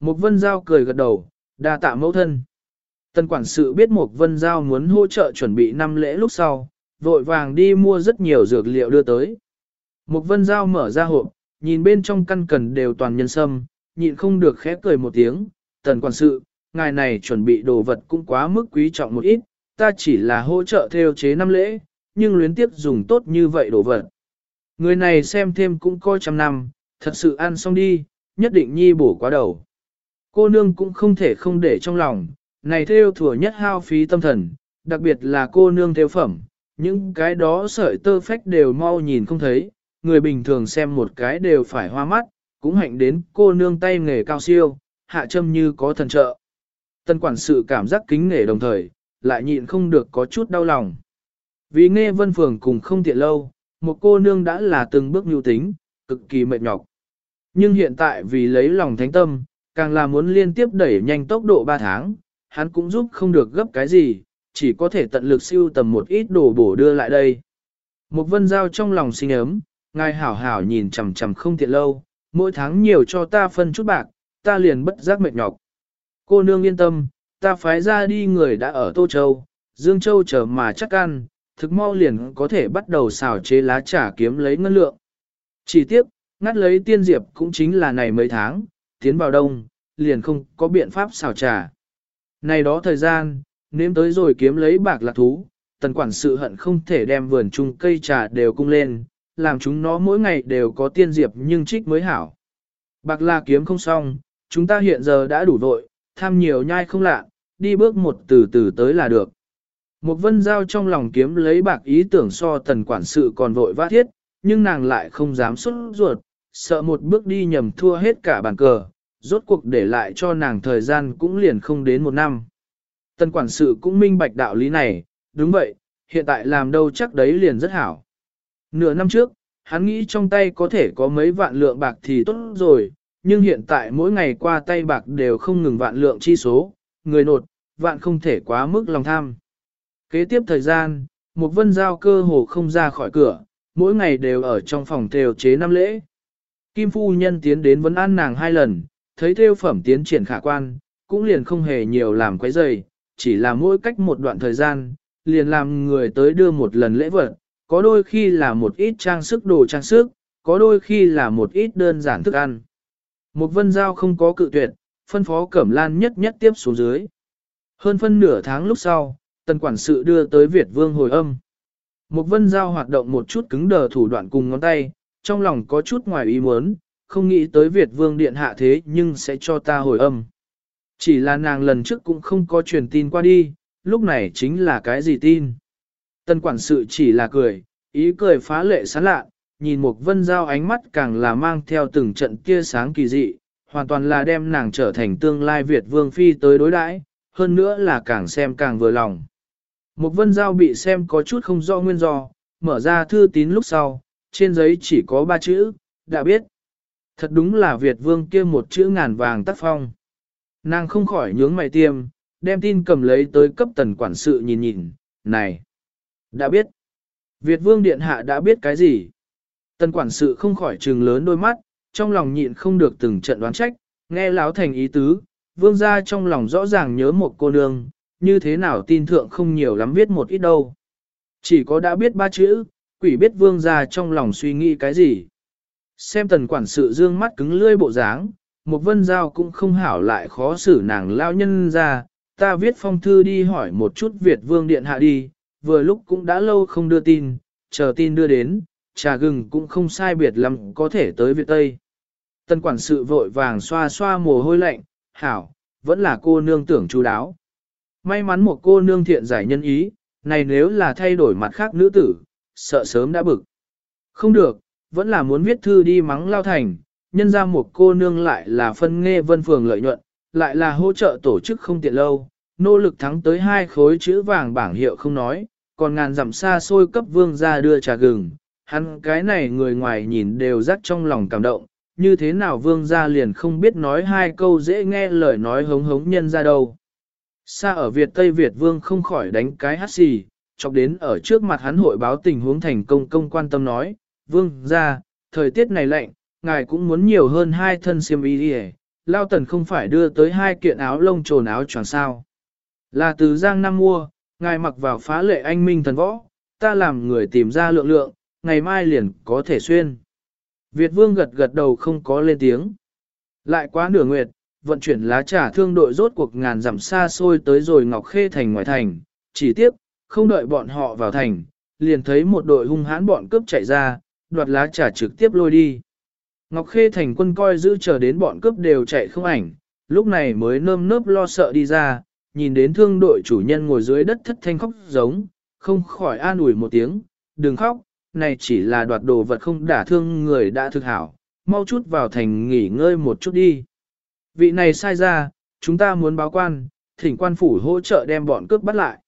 Mục Vân Giao cười gật đầu, đa tạ mẫu thân. Tân quản sự biết Mục Vân Giao muốn hỗ trợ chuẩn bị năm lễ lúc sau, vội vàng đi mua rất nhiều dược liệu đưa tới. Mục Vân Giao mở ra hộp, nhìn bên trong căn cần đều toàn nhân sâm, nhịn không được khẽ cười một tiếng. Tần quản sự, ngài này chuẩn bị đồ vật cũng quá mức quý trọng một ít, ta chỉ là hỗ trợ theo chế năm lễ, nhưng luyến tiếp dùng tốt như vậy đồ vật. Người này xem thêm cũng coi trăm năm, thật sự ăn xong đi, nhất định nhi bổ quá đầu. Cô nương cũng không thể không để trong lòng, này theo thừa nhất hao phí tâm thần, đặc biệt là cô nương theo phẩm, những cái đó sợi tơ phách đều mau nhìn không thấy, người bình thường xem một cái đều phải hoa mắt, cũng hạnh đến cô nương tay nghề cao siêu, hạ châm như có thần trợ. Tân quản sự cảm giác kính nể đồng thời, lại nhịn không được có chút đau lòng. Vì nghe vân phường cùng không tiện lâu, một cô nương đã là từng bước nhu tính, cực kỳ mệt nhọc. Nhưng hiện tại vì lấy lòng thánh tâm, càng là muốn liên tiếp đẩy nhanh tốc độ 3 tháng, hắn cũng giúp không được gấp cái gì, chỉ có thể tận lực siêu tầm một ít đồ bổ đưa lại đây. Một vân giao trong lòng sinh ấm, ngài hảo hảo nhìn chằm chằm không tiện lâu, mỗi tháng nhiều cho ta phân chút bạc, ta liền bất giác mệt nhọc. Cô nương yên tâm, ta phái ra đi người đã ở Tô Châu, Dương Châu chờ mà chắc ăn, thực mau liền có thể bắt đầu xào chế lá trà kiếm lấy ngân lượng. Chỉ tiếc, ngắt lấy tiên diệp cũng chính là này mấy tháng, tiến vào đông, liền không có biện pháp xào trà. Này đó thời gian, nếm tới rồi kiếm lấy bạc lạc thú, tần quản sự hận không thể đem vườn chung cây trà đều cung lên, làm chúng nó mỗi ngày đều có tiên diệp nhưng trích mới hảo. Bạc là kiếm không xong, chúng ta hiện giờ đã đủ vội, tham nhiều nhai không lạ, đi bước một từ từ tới là được. Một vân giao trong lòng kiếm lấy bạc ý tưởng so tần quản sự còn vội vã thiết, nhưng nàng lại không dám xuất ruột, sợ một bước đi nhầm thua hết cả bàn cờ, rốt cuộc để lại cho nàng thời gian cũng liền không đến một năm. Tần quản sự cũng minh bạch đạo lý này, đúng vậy, hiện tại làm đâu chắc đấy liền rất hảo. Nửa năm trước, hắn nghĩ trong tay có thể có mấy vạn lượng bạc thì tốt rồi, nhưng hiện tại mỗi ngày qua tay bạc đều không ngừng vạn lượng chi số, người nột, vạn không thể quá mức lòng tham. Kế tiếp thời gian, một vân giao cơ hồ không ra khỏi cửa, mỗi ngày đều ở trong phòng theo chế năm lễ. Kim phu nhân tiến đến vấn an nàng hai lần, thấy theo phẩm tiến triển khả quan, cũng liền không hề nhiều làm quấy rầy, chỉ là mỗi cách một đoạn thời gian, liền làm người tới đưa một lần lễ vật, có đôi khi là một ít trang sức đồ trang sức, có đôi khi là một ít đơn giản thức ăn. Một vân giao không có cự tuyệt, phân phó Cẩm Lan nhất nhất tiếp xuống dưới. Hơn phân nửa tháng lúc sau, tần quản sự đưa tới Việt Vương hồi âm. Một vân giao hoạt động một chút cứng đờ thủ đoạn cùng ngón tay, trong lòng có chút ngoài ý muốn, không nghĩ tới Việt Vương điện hạ thế nhưng sẽ cho ta hồi âm. Chỉ là nàng lần trước cũng không có truyền tin qua đi, lúc này chính là cái gì tin. tân quản sự chỉ là cười, ý cười phá lệ sán lạ, nhìn một vân giao ánh mắt càng là mang theo từng trận kia sáng kỳ dị, hoàn toàn là đem nàng trở thành tương lai Việt Vương Phi tới đối đãi, hơn nữa là càng xem càng vừa lòng. Một vân giao bị xem có chút không do nguyên do, mở ra thư tín lúc sau, trên giấy chỉ có ba chữ, đã biết. Thật đúng là Việt Vương kia một chữ ngàn vàng tác phong. Nàng không khỏi nhướng mày tiêm, đem tin cầm lấy tới cấp tần quản sự nhìn nhìn, này, đã biết. Việt Vương Điện Hạ đã biết cái gì? Tần quản sự không khỏi trừng lớn đôi mắt, trong lòng nhịn không được từng trận đoán trách, nghe láo thành ý tứ, vương gia trong lòng rõ ràng nhớ một cô nương, như thế nào tin thượng không nhiều lắm viết một ít đâu. Chỉ có đã biết ba chữ, quỷ biết vương gia trong lòng suy nghĩ cái gì. Xem tần quản sự dương mắt cứng lươi bộ dáng, một vân giao cũng không hảo lại khó xử nàng lao nhân ra, ta viết phong thư đi hỏi một chút Việt vương điện hạ đi, vừa lúc cũng đã lâu không đưa tin, chờ tin đưa đến, trà gừng cũng không sai biệt lắm có thể tới Việt Tây. Tân quản sự vội vàng xoa xoa mồ hôi lạnh, hảo, vẫn là cô nương tưởng chú đáo. May mắn một cô nương thiện giải nhân ý, này nếu là thay đổi mặt khác nữ tử, sợ sớm đã bực. Không được, vẫn là muốn viết thư đi mắng lao thành, nhân ra một cô nương lại là phân nghe vân phường lợi nhuận, lại là hỗ trợ tổ chức không tiện lâu, nỗ lực thắng tới hai khối chữ vàng bảng hiệu không nói, còn ngàn dặm xa xôi cấp vương ra đưa trà gừng, hắn cái này người ngoài nhìn đều rắc trong lòng cảm động, như thế nào vương gia liền không biết nói hai câu dễ nghe lời nói hống hống nhân ra đâu. Xa ở Việt Tây Việt vương không khỏi đánh cái hát xì, chọc đến ở trước mặt hắn hội báo tình huống thành công công quan tâm nói, vương gia, thời tiết này lạnh, ngài cũng muốn nhiều hơn hai thân xiêm y đi Lao Tần không phải đưa tới hai kiện áo lông trồn áo choàng sao. Là từ Giang Nam mua, ngài mặc vào phá lệ anh minh thần võ, ta làm người tìm ra lượng lượng, ngày mai liền có thể xuyên. Việt Vương gật gật đầu không có lên tiếng. Lại quá nửa nguyệt, vận chuyển lá trà thương đội rốt cuộc ngàn dặm xa xôi tới rồi Ngọc Khê thành ngoài thành, chỉ tiếp, không đợi bọn họ vào thành, liền thấy một đội hung hãn bọn cướp chạy ra, đoạt lá trà trực tiếp lôi đi. Ngọc Khê thành quân coi giữ chờ đến bọn cướp đều chạy không ảnh, lúc này mới nơm nớp lo sợ đi ra, nhìn đến thương đội chủ nhân ngồi dưới đất thất thanh khóc giống, không khỏi an ủi một tiếng, đừng khóc, này chỉ là đoạt đồ vật không đả thương người đã thực hảo, mau chút vào thành nghỉ ngơi một chút đi. Vị này sai ra, chúng ta muốn báo quan, thỉnh quan phủ hỗ trợ đem bọn cướp bắt lại.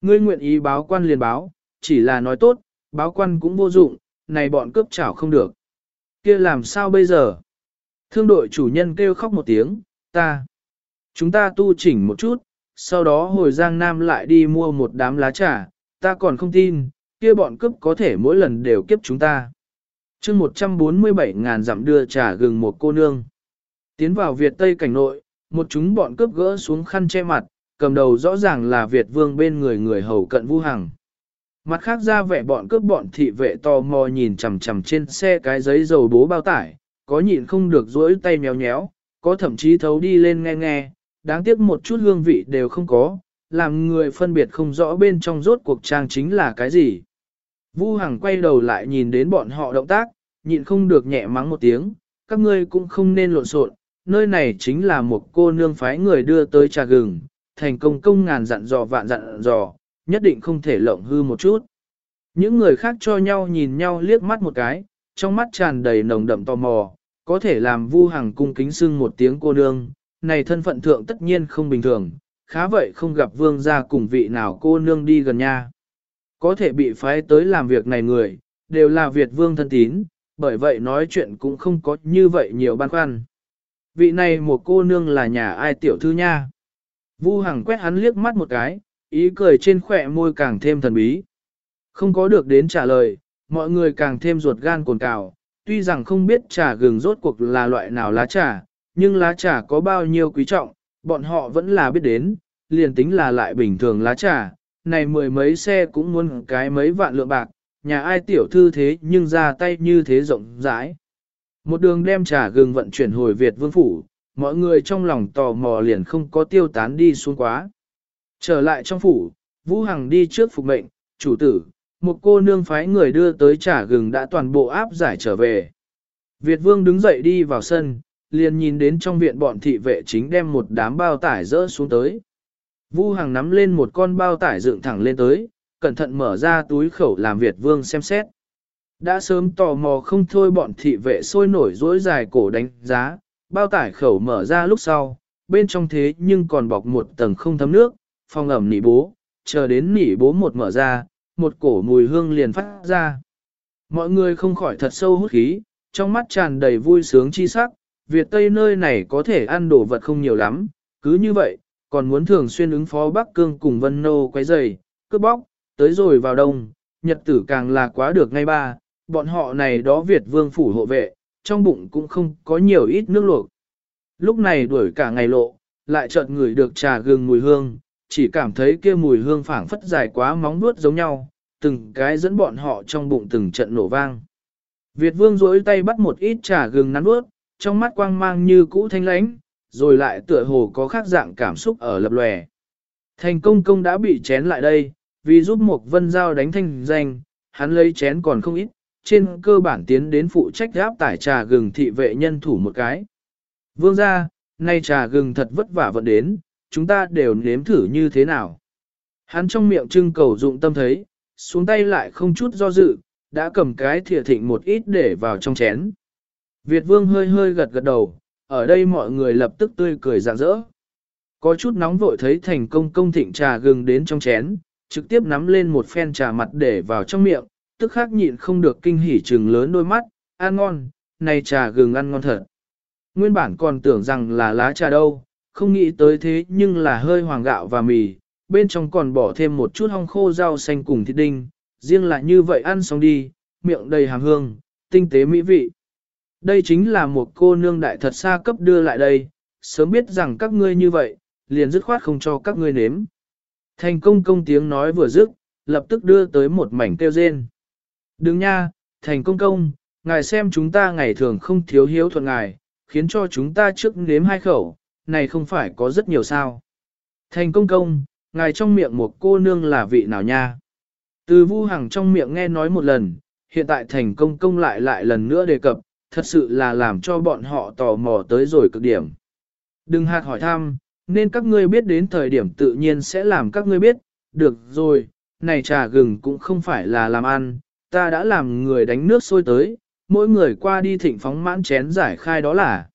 Ngươi nguyện ý báo quan liền báo, chỉ là nói tốt, báo quan cũng vô dụng, này bọn cướp chảo không được. kia làm sao bây giờ? Thương đội chủ nhân kêu khóc một tiếng, ta. Chúng ta tu chỉnh một chút, sau đó hồi Giang Nam lại đi mua một đám lá trà, ta còn không tin, kia bọn cướp có thể mỗi lần đều kiếp chúng ta. chương 147 ngàn dặm đưa trà gừng một cô nương. Tiến vào Việt Tây cảnh nội, một chúng bọn cướp gỡ xuống khăn che mặt, cầm đầu rõ ràng là Việt vương bên người người hầu cận Vu Hằng. Mặt khác ra vẻ bọn cướp bọn thị vệ to mò nhìn chằm chằm trên xe cái giấy dầu bố bao tải, có nhịn không được rỗi tay méo nhéo, có thậm chí thấu đi lên nghe nghe, đáng tiếc một chút hương vị đều không có, làm người phân biệt không rõ bên trong rốt cuộc trang chính là cái gì. Vu Hằng quay đầu lại nhìn đến bọn họ động tác, nhịn không được nhẹ mắng một tiếng, các ngươi cũng không nên lộn xộn, nơi này chính là một cô nương phái người đưa tới trà gừng, thành công công ngàn dặn dò vạn dặn dò, nhất định không thể lộng hư một chút. Những người khác cho nhau nhìn nhau liếc mắt một cái, trong mắt tràn đầy nồng đậm tò mò, có thể làm Vu Hằng cung kính sưng một tiếng cô nương, này thân phận thượng tất nhiên không bình thường, khá vậy không gặp vương gia cùng vị nào cô nương đi gần nha. Có thể bị phái tới làm việc này người, đều là Việt vương thân tín, bởi vậy nói chuyện cũng không có như vậy nhiều băn khoăn. Vị này một cô nương là nhà ai tiểu thư nha. Vu Hằng quét hắn liếc mắt một cái, ý cười trên khỏe môi càng thêm thần bí. Không có được đến trả lời, mọi người càng thêm ruột gan cồn cào, tuy rằng không biết trà gừng rốt cuộc là loại nào lá trà, nhưng lá trà có bao nhiêu quý trọng, bọn họ vẫn là biết đến, liền tính là lại bình thường lá trà, này mười mấy xe cũng muốn cái mấy vạn lượng bạc, nhà ai tiểu thư thế nhưng ra tay như thế rộng rãi. Một đường đem trà gừng vận chuyển hồi Việt vương phủ, mọi người trong lòng tò mò liền không có tiêu tán đi xuống quá. Trở lại trong phủ, Vũ Hằng đi trước phục mệnh, chủ tử, một cô nương phái người đưa tới trả gừng đã toàn bộ áp giải trở về. Việt vương đứng dậy đi vào sân, liền nhìn đến trong viện bọn thị vệ chính đem một đám bao tải rỡ xuống tới. Vu Hằng nắm lên một con bao tải dựng thẳng lên tới, cẩn thận mở ra túi khẩu làm Việt Vương xem xét. Đã sớm tò mò không thôi bọn thị vệ sôi nổi dối dài cổ đánh giá, bao tải khẩu mở ra lúc sau, bên trong thế nhưng còn bọc một tầng không thấm nước, phòng ẩm nỉ bố, chờ đến nỉ bố một mở ra, một cổ mùi hương liền phát ra. Mọi người không khỏi thật sâu hút khí, trong mắt tràn đầy vui sướng chi sắc, Việt Tây nơi này có thể ăn đồ vật không nhiều lắm, cứ như vậy, còn muốn thường xuyên ứng phó Bắc Cương cùng Vân Nô quấy rầy, cướp bóc, tới rồi vào đông, nhật tử càng là quá được ngay ba, bọn họ này đó Việt vương phủ hộ vệ, trong bụng cũng không có nhiều ít nước luộc. Lúc này đuổi cả ngày lộ, lại chợt ngửi được trà gừng mùi hương, chỉ cảm thấy kia mùi hương phảng phất dài quá móng nuốt giống nhau, từng cái dẫn bọn họ trong bụng từng trận nổ vang. Việt vương rỗi tay bắt một ít trà gừng nắn nuốt, trong mắt quang mang như cũ thanh lãnh, rồi lại tựa hồ có khác dạng cảm xúc ở lập lòe. Thành công công đã bị chén lại đây, vì giúp một vân giao đánh thanh danh, hắn lấy chén còn không ít, trên cơ bản tiến đến phụ trách gáp tải trà gừng thị vệ nhân thủ một cái. Vương ra, nay trà gừng thật vất vả vận đến, chúng ta đều nếm thử như thế nào. Hắn trong miệng trưng cầu dụng tâm thấy, xuống tay lại không chút do dự, đã cầm cái thìa thịnh một ít để vào trong chén. Việt vương hơi hơi gật gật đầu, ở đây mọi người lập tức tươi cười rạng rỡ. Có chút nóng vội thấy thành công công thịnh trà gừng đến trong chén, trực tiếp nắm lên một phen trà mặt để vào trong miệng, tức khắc nhịn không được kinh hỉ trừng lớn đôi mắt, ăn ngon, này trà gừng ăn ngon thật. Nguyên bản còn tưởng rằng là lá trà đâu, không nghĩ tới thế nhưng là hơi hoàng gạo và mì, bên trong còn bỏ thêm một chút hong khô rau xanh cùng thịt đinh, riêng là như vậy ăn xong đi, miệng đầy hàm hương, tinh tế mỹ vị. Đây chính là một cô nương đại thật xa cấp đưa lại đây, sớm biết rằng các ngươi như vậy, liền dứt khoát không cho các ngươi nếm. Thành công công tiếng nói vừa dứt, lập tức đưa tới một mảnh tiêu rên. Đừng nha, thành công công, ngài xem chúng ta ngày thường không thiếu hiếu thuận ngài, khiến cho chúng ta trước nếm hai khẩu, này không phải có rất nhiều sao. Thành công công, ngài trong miệng một cô nương là vị nào nha? Từ vu hằng trong miệng nghe nói một lần, hiện tại thành công công lại lại lần nữa đề cập, thật sự là làm cho bọn họ tò mò tới rồi cực điểm. Đừng hạt hỏi thăm, nên các ngươi biết đến thời điểm tự nhiên sẽ làm các ngươi biết, được rồi, này trà gừng cũng không phải là làm ăn, ta đã làm người đánh nước sôi tới, mỗi người qua đi thịnh phóng mãn chén giải khai đó là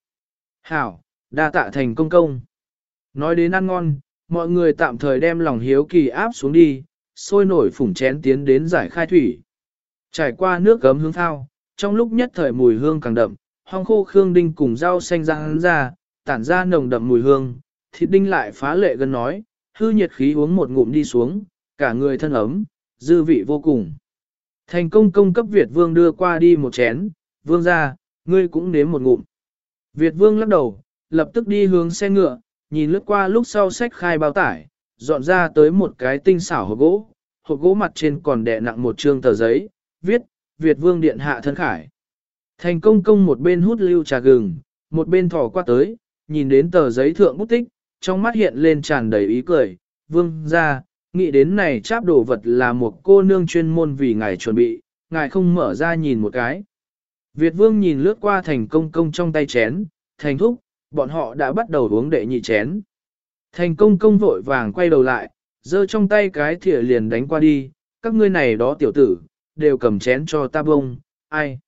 Hảo, đa tạ thành công công. Nói đến ăn ngon, mọi người tạm thời đem lòng hiếu kỳ áp xuống đi, sôi nổi phủng chén tiến đến giải khai thủy. Trải qua nước gấm hương thao, trong lúc nhất thời mùi hương càng đậm, hong khô khương đinh cùng rau xanh ra hắn ra, tản ra nồng đậm mùi hương, thịt đinh lại phá lệ gần nói, hư nhiệt khí uống một ngụm đi xuống, cả người thân ấm, dư vị vô cùng. Thành công công cấp Việt vương đưa qua đi một chén, vương ra, ngươi cũng nếm một ngụm. Việt vương lắc đầu, lập tức đi hướng xe ngựa, nhìn lướt qua lúc sau sách khai bao tải, dọn ra tới một cái tinh xảo hộp gỗ, hộp gỗ mặt trên còn đè nặng một trương tờ giấy, viết, Việt vương điện hạ thân khải. Thành công công một bên hút lưu trà gừng, một bên thỏ qua tới, nhìn đến tờ giấy thượng bút tích, trong mắt hiện lên tràn đầy ý cười, vương ra, nghĩ đến này cháp đồ vật là một cô nương chuyên môn vì ngài chuẩn bị, ngài không mở ra nhìn một cái. Việt vương nhìn lướt qua thành công công trong tay chén, thành thúc, bọn họ đã bắt đầu uống đệ nhị chén. Thành công công vội vàng quay đầu lại, giơ trong tay cái thìa liền đánh qua đi, các ngươi này đó tiểu tử, đều cầm chén cho ta bông, ai?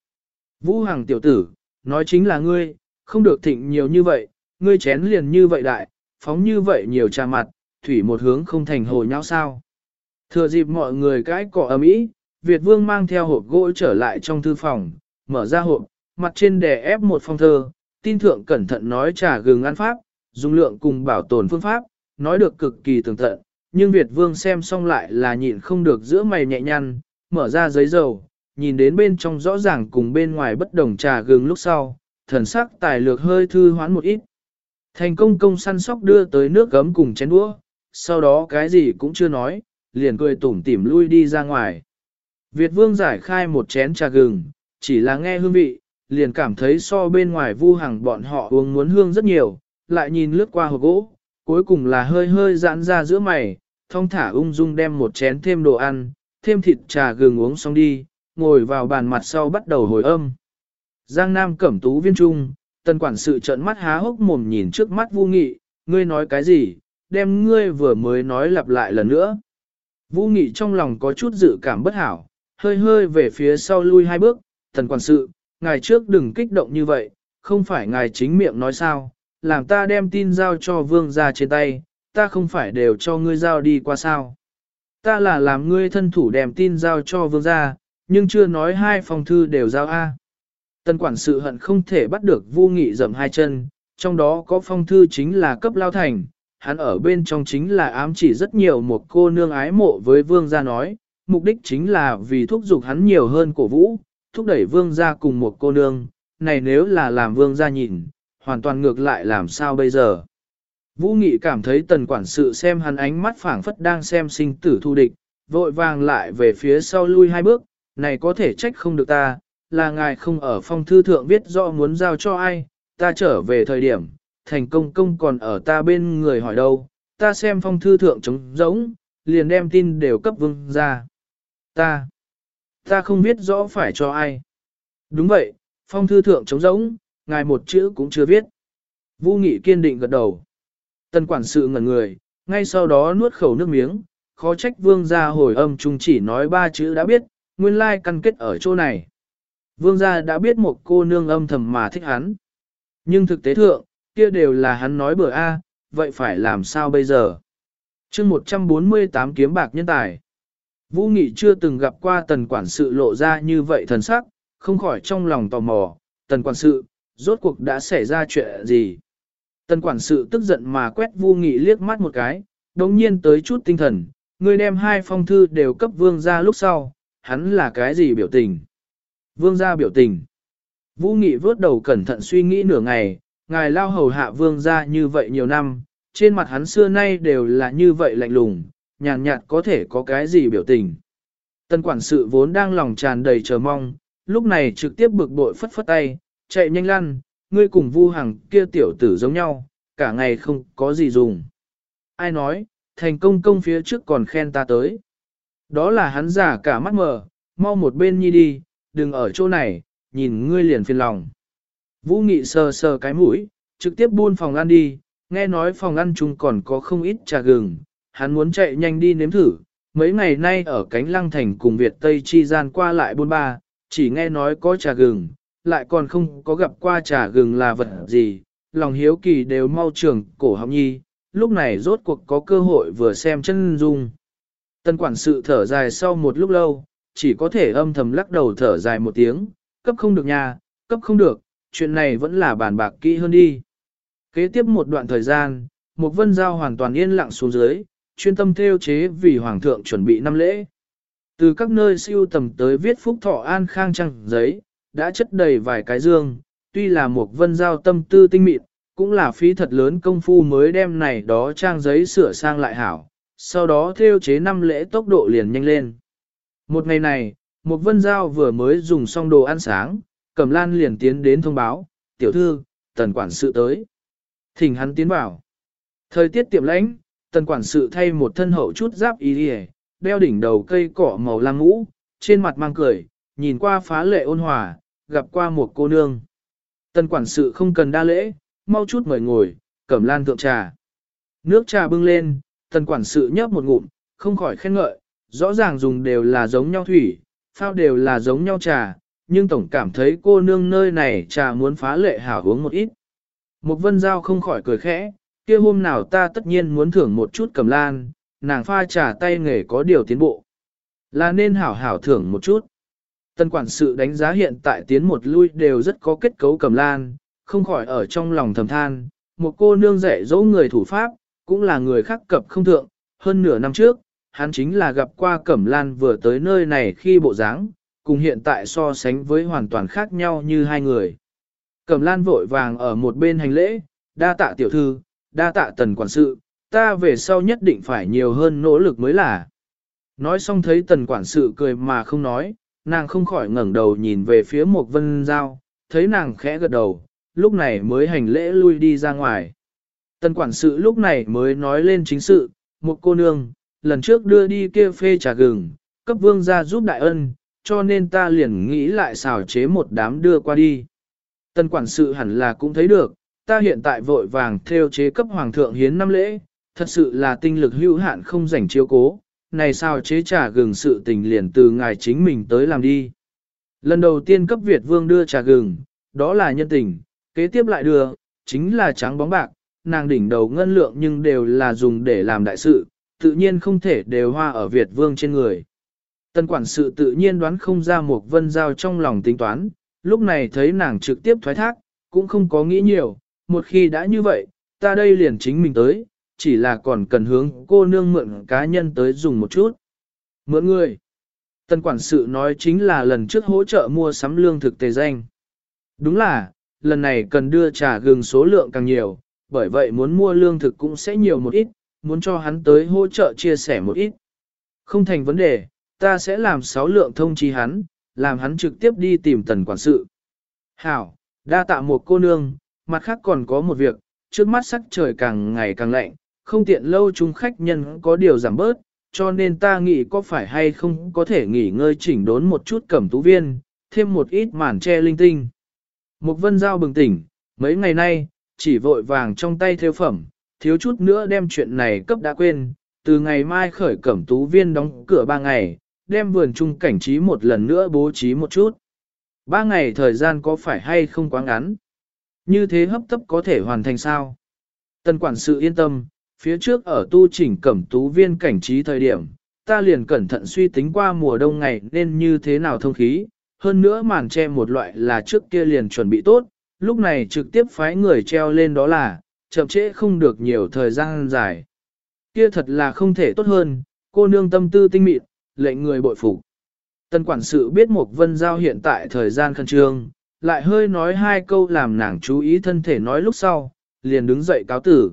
Vũ Hằng tiểu tử, nói chính là ngươi, không được thịnh nhiều như vậy, ngươi chén liền như vậy đại, phóng như vậy nhiều trà mặt, thủy một hướng không thành hồ nhau sao. Thừa dịp mọi người cái cỏ ấm ý, Việt Vương mang theo hộp gỗ trở lại trong thư phòng, mở ra hộp, mặt trên đè ép một phong thơ, tin thượng cẩn thận nói trà gừng ăn pháp, dung lượng cùng bảo tồn phương pháp, nói được cực kỳ tường tận, nhưng Việt Vương xem xong lại là nhịn không được giữa mày nhẹ nhăn, mở ra giấy dầu, nhìn đến bên trong rõ ràng cùng bên ngoài bất đồng trà gừng lúc sau, thần sắc tài lược hơi thư hoán một ít. Thành công công săn sóc đưa tới nước gấm cùng chén đũa, sau đó cái gì cũng chưa nói, liền cười tủm tỉm lui đi ra ngoài. Việt vương giải khai một chén trà gừng, chỉ là nghe hương vị, liền cảm thấy so bên ngoài vu hàng bọn họ uống muốn hương rất nhiều, lại nhìn lướt qua hộp gỗ, cuối cùng là hơi hơi giãn ra giữa mày, thông thả ung dung đem một chén thêm đồ ăn, thêm thịt trà gừng uống xong đi, ngồi vào bàn mặt sau bắt đầu hồi âm. Giang Nam cẩm tú viên trung, tần quản sự trợn mắt há hốc mồm nhìn trước mắt Vu Nghị, ngươi nói cái gì, đem ngươi vừa mới nói lặp lại lần nữa. vũ Nghị trong lòng có chút dự cảm bất hảo, hơi hơi về phía sau lui hai bước, tần quản sự, ngài trước đừng kích động như vậy, không phải ngài chính miệng nói sao, làm ta đem tin giao cho vương ra trên tay, ta không phải đều cho ngươi giao đi qua sao. Ta là làm ngươi thân thủ đem tin giao cho vương gia, nhưng chưa nói hai phòng thư đều giao A. Tân quản sự hận không thể bắt được vu nghị dầm hai chân, trong đó có phong thư chính là cấp lao thành, hắn ở bên trong chính là ám chỉ rất nhiều một cô nương ái mộ với vương gia nói, mục đích chính là vì thúc giục hắn nhiều hơn cổ vũ, thúc đẩy vương gia cùng một cô nương, này nếu là làm vương gia nhìn, hoàn toàn ngược lại làm sao bây giờ. Vũ Nghị cảm thấy tần quản sự xem hắn ánh mắt phảng phất đang xem sinh tử thu địch, vội vàng lại về phía sau lui hai bước, này có thể trách không được ta, là ngài không ở phong thư thượng viết rõ muốn giao cho ai, ta trở về thời điểm, thành công công còn ở ta bên người hỏi đâu, ta xem phong thư thượng trống rỗng, liền đem tin đều cấp vương ra. Ta, ta không biết rõ phải cho ai. Đúng vậy, phong thư thượng trống rỗng, ngài một chữ cũng chưa viết. Vũ Nghị kiên định gật đầu. Tần quản sự ngẩn người, ngay sau đó nuốt khẩu nước miếng, khó trách vương gia hồi âm chung chỉ nói ba chữ đã biết, nguyên lai căn kết ở chỗ này. Vương gia đã biết một cô nương âm thầm mà thích hắn. Nhưng thực tế thượng, kia đều là hắn nói bừa a, vậy phải làm sao bây giờ? chương 148 kiếm bạc nhân tài. Vũ Nghị chưa từng gặp qua tần quản sự lộ ra như vậy thần sắc, không khỏi trong lòng tò mò, tần quản sự, rốt cuộc đã xảy ra chuyện gì? Tần quản sự tức giận mà quét Vu Nghị liếc mắt một cái, đồng nhiên tới chút tinh thần, người đem hai phong thư đều cấp vương ra lúc sau, hắn là cái gì biểu tình? Vương ra biểu tình. Vũ Nghị vớt đầu cẩn thận suy nghĩ nửa ngày, ngài lao hầu hạ vương ra như vậy nhiều năm, trên mặt hắn xưa nay đều là như vậy lạnh lùng, nhàn nhạt, nhạt có thể có cái gì biểu tình. Tân quản sự vốn đang lòng tràn đầy chờ mong, lúc này trực tiếp bực bội phất phất tay, chạy nhanh lăn, ngươi cùng vu hằng kia tiểu tử giống nhau, cả ngày không có gì dùng. Ai nói, thành công công phía trước còn khen ta tới. Đó là hắn giả cả mắt mờ, mau một bên nhi đi, đừng ở chỗ này, nhìn ngươi liền phiền lòng. Vũ Nghị sờ sờ cái mũi, trực tiếp buôn phòng ăn đi, nghe nói phòng ăn chung còn có không ít trà gừng, hắn muốn chạy nhanh đi nếm thử. Mấy ngày nay ở cánh lăng thành cùng Việt Tây chi gian qua lại buôn ba, chỉ nghe nói có trà gừng, lại còn không có gặp qua trà gừng là vật gì, lòng hiếu kỳ đều mau trưởng cổ học nhi, lúc này rốt cuộc có cơ hội vừa xem chân dung. Tân quản sự thở dài sau một lúc lâu, chỉ có thể âm thầm lắc đầu thở dài một tiếng, cấp không được nha, cấp không được, chuyện này vẫn là bàn bạc kỹ hơn đi. Kế tiếp một đoạn thời gian, một vân giao hoàn toàn yên lặng xuống dưới, chuyên tâm theo chế vì hoàng thượng chuẩn bị năm lễ. Từ các nơi siêu tầm tới viết phúc thọ an khang trăng giấy, đã chất đầy vài cái dương, tuy là một vân giao tâm tư tinh mịn, cũng là phí thật lớn công phu mới đem này đó trang giấy sửa sang lại hảo, sau đó theo chế năm lễ tốc độ liền nhanh lên. Một ngày này, một vân giao vừa mới dùng xong đồ ăn sáng, Cẩm Lan liền tiến đến thông báo, tiểu thư, tần quản sự tới. Thỉnh hắn tiến vào. Thời tiết tiệm lãnh, tần quản sự thay một thân hậu chút giáp y đi đeo đỉnh đầu cây cỏ màu lam ngũ, trên mặt mang cười, nhìn qua phá lệ ôn hòa, gặp qua một cô nương. Tần quản sự không cần đa lễ, mau chút mời ngồi, cẩm lan thượng trà. Nước trà bưng lên, tần quản sự nhấp một ngụm, không khỏi khen ngợi, rõ ràng dùng đều là giống nhau thủy, phao đều là giống nhau trà, nhưng tổng cảm thấy cô nương nơi này trà muốn phá lệ hảo uống một ít. Một vân giao không khỏi cười khẽ, kia hôm nào ta tất nhiên muốn thưởng một chút cầm lan, nàng pha trà tay nghề có điều tiến bộ. Là nên hảo hảo thưởng một chút. Tân quản sự đánh giá hiện tại tiến một lui đều rất có kết cấu cầm lan, không khỏi ở trong lòng thầm than, một cô nương dạy dỗ người thủ pháp, cũng là người khác cập không thượng, hơn nửa năm trước, hắn chính là gặp qua Cẩm Lan vừa tới nơi này khi bộ dáng, cùng hiện tại so sánh với hoàn toàn khác nhau như hai người. Cẩm Lan vội vàng ở một bên hành lễ, đa tạ tiểu thư, đa tạ tần quản sự, ta về sau nhất định phải nhiều hơn nỗ lực mới là. Nói xong thấy tần quản sự cười mà không nói, nàng không khỏi ngẩng đầu nhìn về phía một vân giao, thấy nàng khẽ gật đầu, lúc này mới hành lễ lui đi ra ngoài. Tần quản sự lúc này mới nói lên chính sự, một cô nương, lần trước đưa đi kia phê trà gừng, cấp vương ra giúp đại ân, cho nên ta liền nghĩ lại xào chế một đám đưa qua đi. Tần quản sự hẳn là cũng thấy được, ta hiện tại vội vàng theo chế cấp hoàng thượng hiến năm lễ, thật sự là tinh lực hữu hạn không rảnh chiếu cố, này sao chế trà gừng sự tình liền từ ngài chính mình tới làm đi. Lần đầu tiên cấp Việt vương đưa trà gừng, đó là nhân tình, kế tiếp lại đưa, chính là trắng bóng bạc, nàng đỉnh đầu ngân lượng nhưng đều là dùng để làm đại sự, tự nhiên không thể đều hoa ở Việt vương trên người. Tân quản sự tự nhiên đoán không ra một vân giao trong lòng tính toán, lúc này thấy nàng trực tiếp thoái thác, cũng không có nghĩ nhiều, một khi đã như vậy, ta đây liền chính mình tới, chỉ là còn cần hướng cô nương mượn cá nhân tới dùng một chút. Mượn người. Tân quản sự nói chính là lần trước hỗ trợ mua sắm lương thực tề danh. Đúng là, lần này cần đưa trả gừng số lượng càng nhiều, bởi vậy muốn mua lương thực cũng sẽ nhiều một ít, muốn cho hắn tới hỗ trợ chia sẻ một ít. Không thành vấn đề, ta sẽ làm sáu lượng thông chi hắn, làm hắn trực tiếp đi tìm tần quản sự. Hảo, đa tạ một cô nương, mặt khác còn có một việc, trước mắt sắc trời càng ngày càng lạnh, không tiện lâu chung khách nhân có điều giảm bớt, cho nên ta nghĩ có phải hay không có thể nghỉ ngơi chỉnh đốn một chút cẩm tú viên, thêm một ít màn che linh tinh. Mục vân giao bừng tỉnh, mấy ngày nay, chỉ vội vàng trong tay theo phẩm, thiếu chút nữa đem chuyện này cấp đã quên, từ ngày mai khởi cẩm tú viên đóng cửa ba ngày, đem vườn chung cảnh trí một lần nữa bố trí một chút. Ba ngày thời gian có phải hay không quá ngắn? Như thế hấp tấp có thể hoàn thành sao? Tần quản sự yên tâm, phía trước ở tu chỉnh cẩm tú viên cảnh trí thời điểm, ta liền cẩn thận suy tính qua mùa đông ngày nên như thế nào thông khí, hơn nữa màn che một loại là trước kia liền chuẩn bị tốt, lúc này trực tiếp phái người treo lên đó là, chậm trễ không được nhiều thời gian dài. Kia thật là không thể tốt hơn, cô nương tâm tư tinh mịn, lệnh người bội phục. Tân quản sự biết mục vân giao hiện tại thời gian khẩn trương, lại hơi nói hai câu làm nàng chú ý thân thể nói lúc sau, liền đứng dậy cáo tử.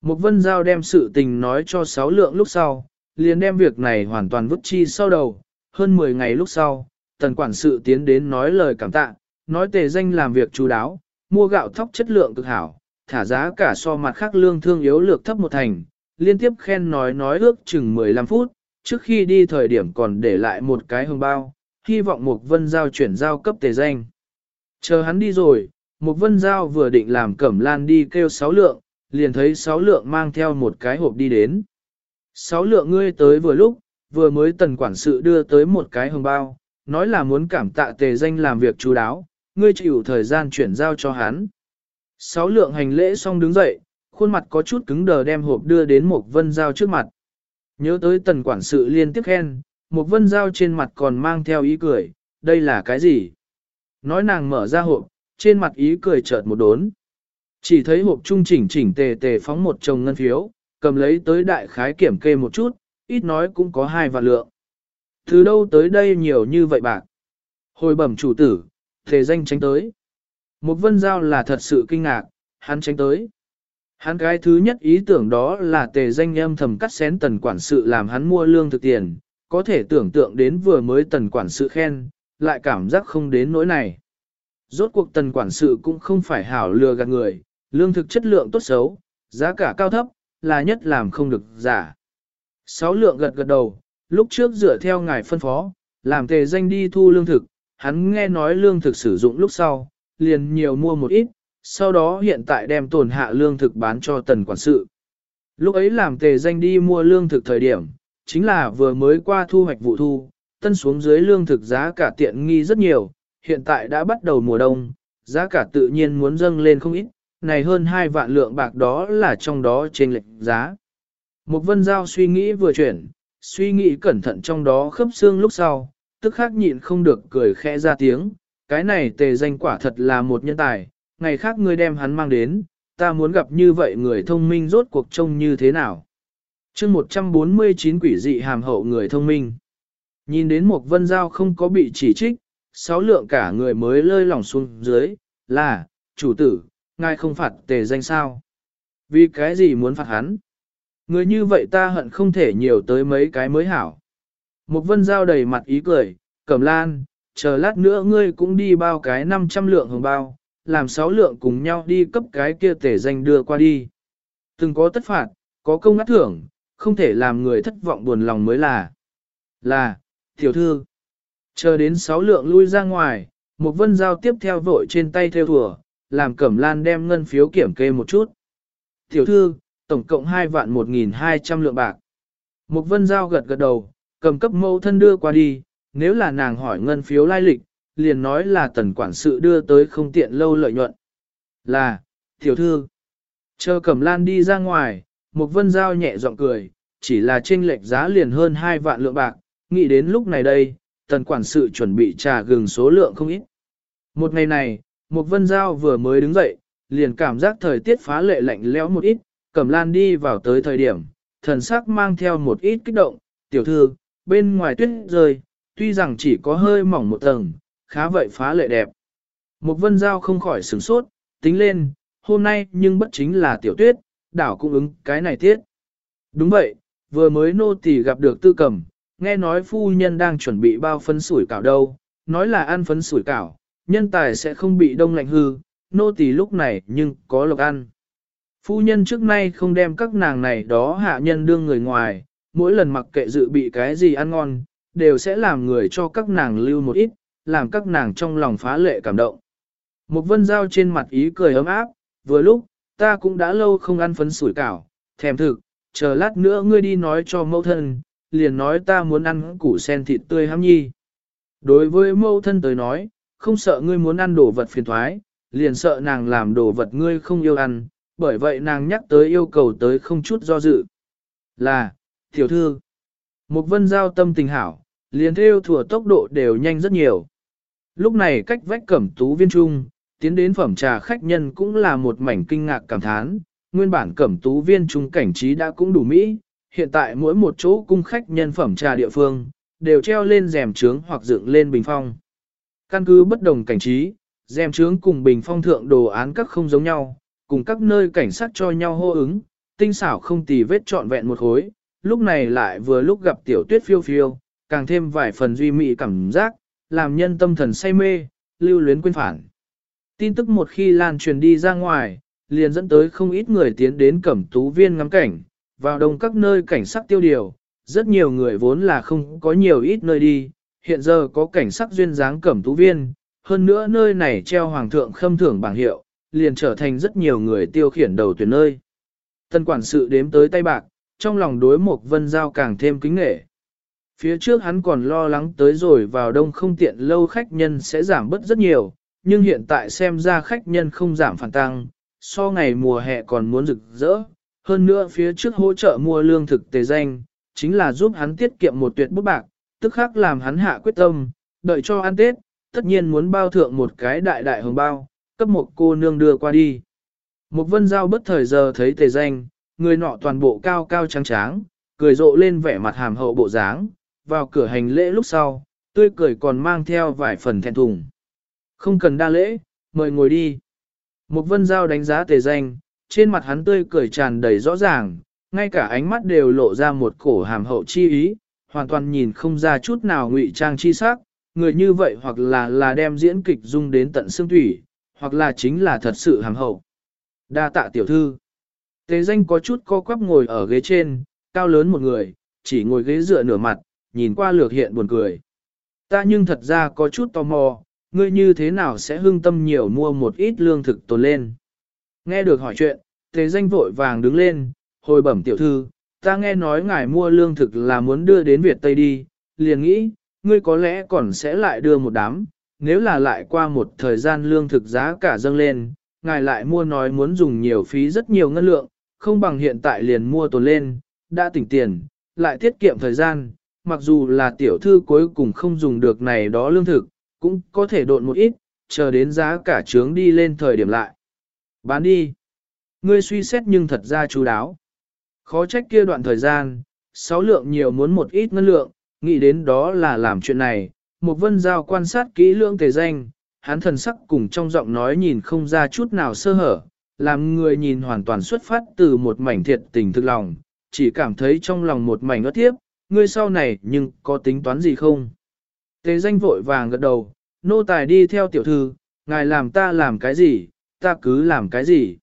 Mục vân giao đem sự tình nói cho sáu lượng lúc sau, liền đem việc này hoàn toàn vứt chi sau đầu, hơn 10 ngày lúc sau, tần quản sự tiến đến nói lời cảm tạ, nói tề danh làm việc chú đáo, mua gạo thóc chất lượng cực hảo, thả giá cả so mặt khác lương thương yếu lược thấp một thành, liên tiếp khen nói nói ước chừng 15 phút, trước khi đi thời điểm còn để lại một cái hương bao, hy vọng Mục vân giao chuyển giao cấp tề danh. Chờ hắn đi rồi, Mục vân giao vừa định làm cẩm lan đi kêu sáu lượng, liền thấy sáu lượng mang theo một cái hộp đi đến. Sáu lượng ngươi tới vừa lúc, vừa mới tần quản sự đưa tới một cái hồng bao, nói là muốn cảm tạ tề danh làm việc chú đáo, ngươi chịu thời gian chuyển giao cho hắn. Sáu lượng hành lễ xong đứng dậy, khuôn mặt có chút cứng đờ đem hộp đưa đến một vân giao trước mặt. Nhớ tới tần quản sự liên tiếp khen, một vân dao trên mặt còn mang theo ý cười, đây là cái gì? Nói nàng mở ra hộp, trên mặt ý cười chợt một đốn. Chỉ thấy hộp trung chỉnh chỉnh tề tề phóng một chồng ngân phiếu, cầm lấy tới đại khái kiểm kê một chút, ít nói cũng có hai vạn lượng. Từ đâu tới đây nhiều như vậy bạc? Hồi bẩm chủ tử, thề danh tránh tới. Một vân giao là thật sự kinh ngạc, hắn tránh tới. Hắn cái thứ nhất ý tưởng đó là tề danh âm thầm cắt xén tần quản sự làm hắn mua lương thực tiền, có thể tưởng tượng đến vừa mới tần quản sự khen, lại cảm giác không đến nỗi này. Rốt cuộc tần quản sự cũng không phải hảo lừa gạt người, lương thực chất lượng tốt xấu, giá cả cao thấp, là nhất làm không được giả. Sáu lượng gật gật đầu, lúc trước dựa theo ngài phân phó, làm tề danh đi thu lương thực, hắn nghe nói lương thực sử dụng lúc sau, liền nhiều mua một ít, sau đó hiện tại đem tổn hạ lương thực bán cho tần quản sự. Lúc ấy làm tề danh đi mua lương thực thời điểm, chính là vừa mới qua thu hoạch vụ thu, tân xuống dưới lương thực giá cả tiện nghi rất nhiều, hiện tại đã bắt đầu mùa đông, giá cả tự nhiên muốn dâng lên không ít, này hơn 2 vạn lượng bạc đó là trong đó trên lệnh giá. Một vân giao suy nghĩ vừa chuyển, suy nghĩ cẩn thận trong đó khớp xương lúc sau, tức khắc nhịn không được cười khẽ ra tiếng, cái này tề danh quả thật là một nhân tài, ngày khác ngươi đem hắn mang đến, ta muốn gặp như vậy người thông minh rốt cuộc trông như thế nào. chương 149 quỷ dị hàm hậu người thông minh. Nhìn đến một vân giao không có bị chỉ trích, sáu lượng cả người mới lơi lỏng xuống dưới, là, chủ tử, ngài không phạt tề danh sao. Vì cái gì muốn phạt hắn? Người như vậy ta hận không thể nhiều tới mấy cái mới hảo. Một vân giao đầy mặt ý cười, cẩm lan, chờ lát nữa ngươi cũng đi bao cái 500 lượng hồng bao, làm sáu lượng cùng nhau đi cấp cái kia tể danh đưa qua đi. Từng có tất phạt, có công ngắt thưởng, không thể làm người thất vọng buồn lòng mới là. Là, tiểu thư. Chờ đến sáu lượng lui ra ngoài, một vân giao tiếp theo vội trên tay theo thùa, làm cẩm lan đem ngân phiếu kiểm kê một chút. Tiểu thư, tổng cộng 2 vạn 1.200 lượng bạc. Một vân giao gật gật đầu, cầm cấp mẫu thân đưa qua đi, nếu là nàng hỏi ngân phiếu lai lịch, liền nói là tần quản sự đưa tới không tiện lâu lợi nhuận. Là, tiểu thư, chờ cẩm lan đi ra ngoài, một vân giao nhẹ giọng cười, chỉ là chênh lệch giá liền hơn 2 vạn lượng bạc, nghĩ đến lúc này đây, tần quản sự chuẩn bị trà gừng số lượng không ít. Một ngày này, một vân giao vừa mới đứng dậy, liền cảm giác thời tiết phá lệ lạnh lẽo một ít, cẩm lan đi vào tới thời điểm, thần sắc mang theo một ít kích động, tiểu thư, bên ngoài tuyết rơi, tuy rằng chỉ có hơi mỏng một tầng, khá vậy phá lệ đẹp. Một vân giao không khỏi sửng sốt, tính lên, hôm nay nhưng bất chính là tiểu tuyết, đảo cũng ứng cái này tiết. Đúng vậy, vừa mới nô tỳ gặp được tư cầm, nghe nói phu nhân đang chuẩn bị bao phấn sủi cảo đâu, nói là ăn phấn sủi cảo, nhân tài sẽ không bị đông lạnh hư, nô tỳ lúc này nhưng có lộc ăn. Phu nhân trước nay không đem các nàng này đó hạ nhân đương người ngoài, mỗi lần mặc kệ dự bị cái gì ăn ngon, đều sẽ làm người cho các nàng lưu một ít, làm các nàng trong lòng phá lệ cảm động. Một vân dao trên mặt ý cười ấm áp, vừa lúc, ta cũng đã lâu không ăn phấn sủi cảo, thèm thực, chờ lát nữa ngươi đi nói cho mẫu thân, liền nói ta muốn ăn củ sen thịt tươi hám nhi. Đối với mẫu thân tới nói, không sợ ngươi muốn ăn đồ vật phiền thoái, liền sợ nàng làm đồ vật ngươi không yêu ăn, bởi vậy nàng nhắc tới yêu cầu tới không chút do dự. Là, tiểu thư, một vân giao tâm tình hảo, liền theo thừa tốc độ đều nhanh rất nhiều. Lúc này cách vách cẩm tú viên trung, tiến đến phẩm trà khách nhân cũng là một mảnh kinh ngạc cảm thán, nguyên bản cẩm tú viên trung cảnh trí đã cũng đủ mỹ, hiện tại mỗi một chỗ cung khách nhân phẩm trà địa phương, đều treo lên rèm trướng hoặc dựng lên bình phong. Căn cứ bất đồng cảnh trí, rèm trướng cùng bình phong thượng đồ án các không giống nhau, cùng các nơi cảnh sát cho nhau hô ứng, tinh xảo không tì vết trọn vẹn một khối, lúc này lại vừa lúc gặp tiểu tuyết phiêu phiêu, càng thêm vài phần duy mị cảm giác, làm nhân tâm thần say mê, lưu luyến quên phản. Tin tức một khi lan truyền đi ra ngoài, liền dẫn tới không ít người tiến đến cẩm tú viên ngắm cảnh, vào đông các nơi cảnh sắc tiêu điều, rất nhiều người vốn là không có nhiều ít nơi đi, hiện giờ có cảnh sắc duyên dáng cẩm tú viên, hơn nữa nơi này treo hoàng thượng khâm thưởng bảng hiệu, liền trở thành rất nhiều người tiêu khiển đầu tuyển nơi. Tân quản sự đếm tới tay bạc, trong lòng đối một vân giao càng thêm kính nghệ. Phía trước hắn còn lo lắng tới rồi vào đông không tiện lâu khách nhân sẽ giảm bớt rất nhiều, nhưng hiện tại xem ra khách nhân không giảm phản tăng, so ngày mùa hè còn muốn rực rỡ. Hơn nữa phía trước hỗ trợ mua lương thực tề danh, chính là giúp hắn tiết kiệm một tuyệt bút bạc, tức khắc làm hắn hạ quyết tâm, đợi cho ăn Tết, tất nhiên muốn bao thượng một cái đại đại hồng bao, cấp một cô nương đưa qua đi. Một vân giao bất thời giờ thấy tề danh, người nọ toàn bộ cao cao trắng tráng, cười rộ lên vẻ mặt hàm hậu bộ dáng, vào cửa hành lễ lúc sau, tươi cười còn mang theo vài phần thẹn thùng. Không cần đa lễ, mời ngồi đi. Một vân giao đánh giá tề danh, trên mặt hắn tươi cười tràn đầy rõ ràng, ngay cả ánh mắt đều lộ ra một cổ hàm hậu chi ý, hoàn toàn nhìn không ra chút nào ngụy trang chi sắc, người như vậy hoặc là là đem diễn kịch dung đến tận xương thủy, hoặc là chính là thật sự hàm hậu. Đa tạ tiểu thư. tế danh có chút co quắp ngồi ở ghế trên, cao lớn một người, chỉ ngồi ghế dựa nửa mặt, nhìn qua lược hiện buồn cười. Ta nhưng thật ra có chút tò mò, ngươi như thế nào sẽ hưng tâm nhiều mua một ít lương thực tồn lên. Nghe được hỏi chuyện, tề danh vội vàng đứng lên, hồi bẩm tiểu thư, ta nghe nói ngài mua lương thực là muốn đưa đến Việt Tây đi, liền nghĩ, ngươi có lẽ còn sẽ lại đưa một đám, nếu là lại qua một thời gian lương thực giá cả dâng lên, ngài lại mua nói muốn dùng nhiều phí rất nhiều ngân lượng, không bằng hiện tại liền mua tồn lên, đã tỉnh tiền, lại tiết kiệm thời gian, mặc dù là tiểu thư cuối cùng không dùng được này đó lương thực, cũng có thể độn một ít, chờ đến giá cả trướng đi lên thời điểm lại. Bán đi. Ngươi suy xét nhưng thật ra chú đáo. Khó trách kia đoạn thời gian, sáu lượng nhiều muốn một ít ngân lượng, nghĩ đến đó là làm chuyện này. Một vân giao quan sát kỹ lưỡng tề danh, hắn thần sắc cùng trong giọng nói nhìn không ra chút nào sơ hở, làm người nhìn hoàn toàn xuất phát từ một mảnh thiệt tình thực lòng, chỉ cảm thấy trong lòng một mảnh ớt tiếp, ngươi sau này nhưng có tính toán gì không? Tề danh vội vàng gật đầu, nô tài đi theo tiểu thư, ngài làm ta làm cái gì, ta cứ làm cái gì.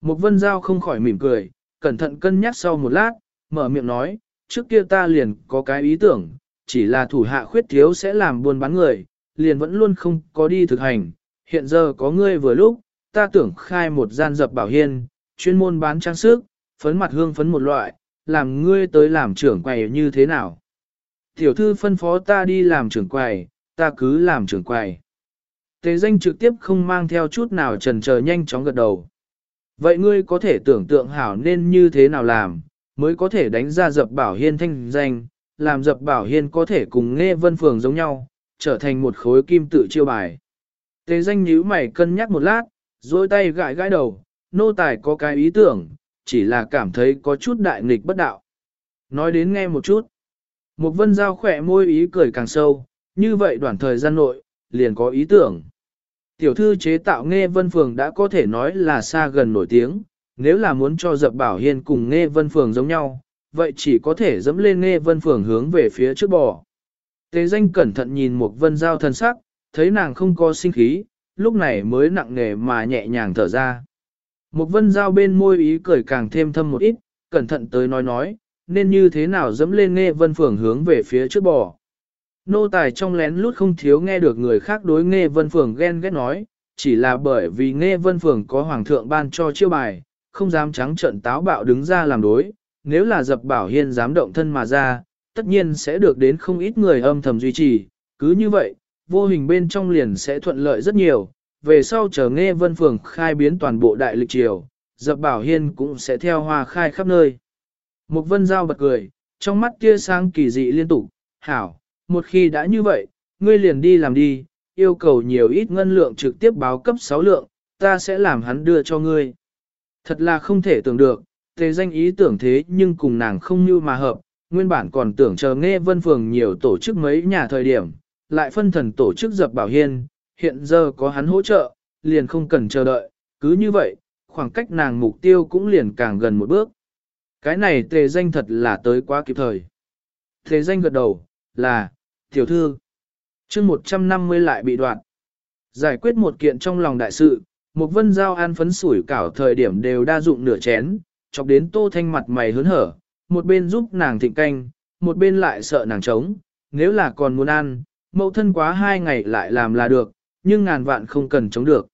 Một vân giao không khỏi mỉm cười, cẩn thận cân nhắc sau một lát, mở miệng nói, trước kia ta liền có cái ý tưởng, chỉ là thủ hạ khuyết thiếu sẽ làm buôn bán người, liền vẫn luôn không có đi thực hành. Hiện giờ có ngươi vừa lúc, ta tưởng khai một gian dập bảo hiên, chuyên môn bán trang sức, phấn mặt hương phấn một loại, làm ngươi tới làm trưởng quầy như thế nào. Tiểu thư phân phó ta đi làm trưởng quầy, ta cứ làm trưởng quầy. Tế danh trực tiếp không mang theo chút nào trần chờ nhanh chóng gật đầu. Vậy ngươi có thể tưởng tượng hảo nên như thế nào làm, mới có thể đánh ra dập bảo hiên thanh danh, làm dập bảo hiên có thể cùng nghe vân phường giống nhau, trở thành một khối kim tự chiêu bài. Tế danh nhíu mày cân nhắc một lát, dôi tay gãi gãi đầu, nô tài có cái ý tưởng, chỉ là cảm thấy có chút đại nghịch bất đạo. Nói đến nghe một chút. Một vân giao khỏe môi ý cười càng sâu, như vậy đoạn thời gian nội, liền có ý tưởng. Tiểu thư chế tạo nghe vân phường đã có thể nói là xa gần nổi tiếng, nếu là muốn cho dập bảo hiên cùng nghe vân phường giống nhau, vậy chỉ có thể dẫm lên nghe vân phường hướng về phía trước bò. Tế danh cẩn thận nhìn một vân giao thân sắc, thấy nàng không có sinh khí, lúc này mới nặng nề mà nhẹ nhàng thở ra. Một vân giao bên môi ý cười càng thêm thâm một ít, cẩn thận tới nói nói, nên như thế nào dẫm lên nghe vân phường hướng về phía trước bò. Nô tài trong lén lút không thiếu nghe được người khác đối nghe vân phường ghen ghét nói, chỉ là bởi vì nghe vân phường có hoàng thượng ban cho chiêu bài, không dám trắng trận táo bạo đứng ra làm đối, nếu là dập bảo hiên dám động thân mà ra, tất nhiên sẽ được đến không ít người âm thầm duy trì, cứ như vậy, vô hình bên trong liền sẽ thuận lợi rất nhiều, về sau chờ nghe vân phường khai biến toàn bộ đại lịch triều, dập bảo hiên cũng sẽ theo hoa khai khắp nơi. Một vân giao bật cười, trong mắt tia sáng kỳ dị liên tục, hảo, một khi đã như vậy, ngươi liền đi làm đi, yêu cầu nhiều ít ngân lượng trực tiếp báo cấp 6 lượng, ta sẽ làm hắn đưa cho ngươi. Thật là không thể tưởng được, tề danh ý tưởng thế nhưng cùng nàng không như mà hợp, nguyên bản còn tưởng chờ nghe vân phường nhiều tổ chức mấy nhà thời điểm, lại phân thần tổ chức dập bảo hiên, hiện giờ có hắn hỗ trợ, liền không cần chờ đợi, cứ như vậy, khoảng cách nàng mục tiêu cũng liền càng gần một bước. Cái này tề danh thật là tới quá kịp thời. Tề danh gật đầu, là, tiểu thư. chương 150 lại bị đoạn. Giải quyết một kiện trong lòng đại sự, một vân giao an phấn sủi cảo thời điểm đều đa dụng nửa chén, chọc đến tô thanh mặt mày hớn hở, một bên giúp nàng thịnh canh, một bên lại sợ nàng trống, nếu là còn muốn ăn, mẫu thân quá hai ngày lại làm là được, nhưng ngàn vạn không cần chống được.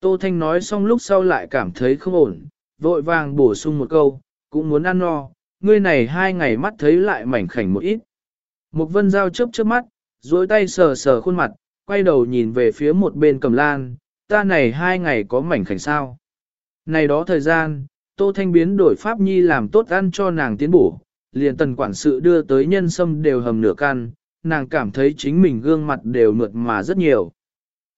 Tô Thanh nói xong lúc sau lại cảm thấy không ổn, vội vàng bổ sung một câu, cũng muốn ăn no, ngươi này hai ngày mắt thấy lại mảnh khảnh một ít. Một vân dao chớp chớp mắt, duỗi tay sờ sờ khuôn mặt, quay đầu nhìn về phía một bên cầm lan, ta này hai ngày có mảnh khảnh sao. Này đó thời gian, Tô Thanh biến đổi pháp nhi làm tốt ăn cho nàng tiến bổ, liền tần quản sự đưa tới nhân sâm đều hầm nửa can, nàng cảm thấy chính mình gương mặt đều mượt mà rất nhiều.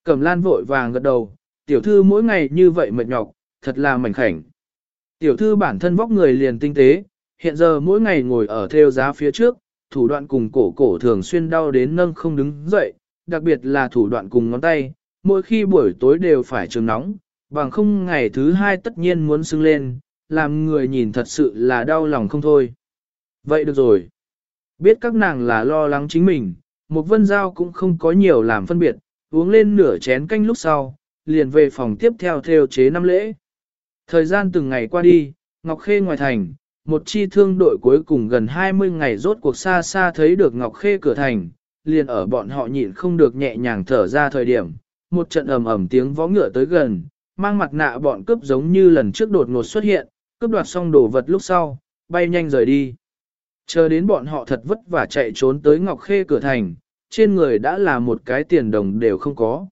Cẩm lan vội vàng gật đầu, tiểu thư mỗi ngày như vậy mệt nhọc, thật là mảnh khảnh. Tiểu thư bản thân vóc người liền tinh tế, hiện giờ mỗi ngày ngồi ở theo giá phía trước, thủ đoạn cùng cổ cổ thường xuyên đau đến nâng không đứng dậy, đặc biệt là thủ đoạn cùng ngón tay, mỗi khi buổi tối đều phải trường nóng, bằng không ngày thứ hai tất nhiên muốn sưng lên, làm người nhìn thật sự là đau lòng không thôi. Vậy được rồi. Biết các nàng là lo lắng chính mình, một vân giao cũng không có nhiều làm phân biệt, uống lên nửa chén canh lúc sau, liền về phòng tiếp theo theo chế năm lễ. Thời gian từng ngày qua đi, Ngọc Khê ngoài thành, một chi thương đội cuối cùng gần 20 ngày rốt cuộc xa xa thấy được Ngọc Khê cửa thành, liền ở bọn họ nhịn không được nhẹ nhàng thở ra thời điểm, một trận ầm ầm tiếng vó ngựa tới gần, mang mặt nạ bọn cướp giống như lần trước đột ngột xuất hiện, cướp đoạt xong đồ vật lúc sau, bay nhanh rời đi. Chờ đến bọn họ thật vất vả chạy trốn tới Ngọc Khê cửa thành, trên người đã là một cái tiền đồng đều không có.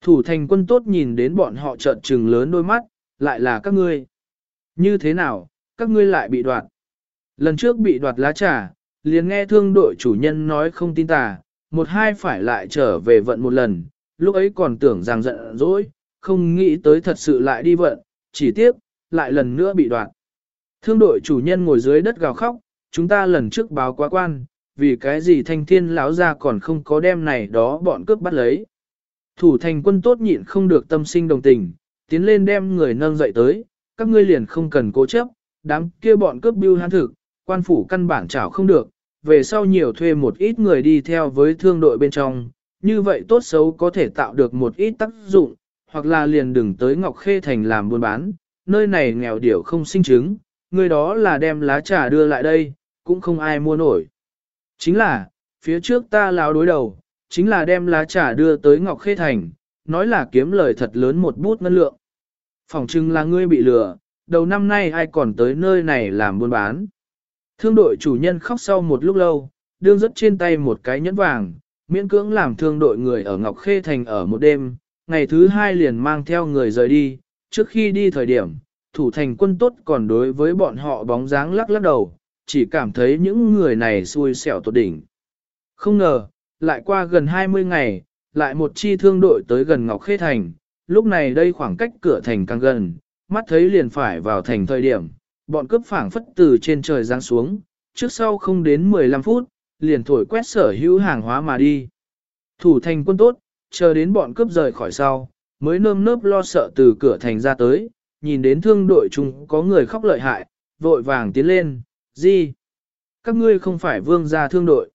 Thủ thành quân tốt nhìn đến bọn họ trợn trừng lớn đôi mắt, lại là các ngươi. Như thế nào, các ngươi lại bị đoạt. Lần trước bị đoạt lá trà, liền nghe thương đội chủ nhân nói không tin tà, một hai phải lại trở về vận một lần, lúc ấy còn tưởng rằng giận dỗi, không nghĩ tới thật sự lại đi vận, chỉ tiếc, lại lần nữa bị đoạt. Thương đội chủ nhân ngồi dưới đất gào khóc, chúng ta lần trước báo quá quan, vì cái gì thanh thiên lão ra còn không có đem này đó bọn cướp bắt lấy. Thủ thành quân tốt nhịn không được tâm sinh đồng tình, tiến lên đem người nâng dậy tới, các ngươi liền không cần cố chấp, đám kia bọn cướp bưu hán thực, quan phủ căn bản chảo không được, về sau nhiều thuê một ít người đi theo với thương đội bên trong, như vậy tốt xấu có thể tạo được một ít tác dụng, hoặc là liền đừng tới Ngọc Khê Thành làm buôn bán, nơi này nghèo điểu không sinh chứng, người đó là đem lá trà đưa lại đây, cũng không ai mua nổi. Chính là, phía trước ta láo đối đầu, chính là đem lá trà đưa tới Ngọc Khê Thành, nói là kiếm lời thật lớn một bút ngân lượng. Phòng chừng là ngươi bị lừa, đầu năm nay ai còn tới nơi này làm buôn bán. Thương đội chủ nhân khóc sau một lúc lâu, đương rất trên tay một cái nhẫn vàng, miễn cưỡng làm thương đội người ở Ngọc Khê Thành ở một đêm, ngày thứ hai liền mang theo người rời đi, trước khi đi thời điểm, thủ thành quân tốt còn đối với bọn họ bóng dáng lắc lắc đầu, chỉ cảm thấy những người này xui xẻo tột đỉnh. Không ngờ, lại qua gần 20 ngày, lại một chi thương đội tới gần Ngọc Khê Thành, lúc này đây khoảng cách cửa thành càng gần, mắt thấy liền phải vào thành thời điểm, bọn cướp phảng phất từ trên trời giáng xuống, trước sau không đến 15 phút, liền thổi quét sở hữu hàng hóa mà đi. Thủ thành quân tốt, chờ đến bọn cướp rời khỏi sau, mới nơm nớp lo sợ từ cửa thành ra tới, nhìn đến thương đội chung có người khóc lợi hại, vội vàng tiến lên, gì? Các ngươi không phải vương gia thương đội.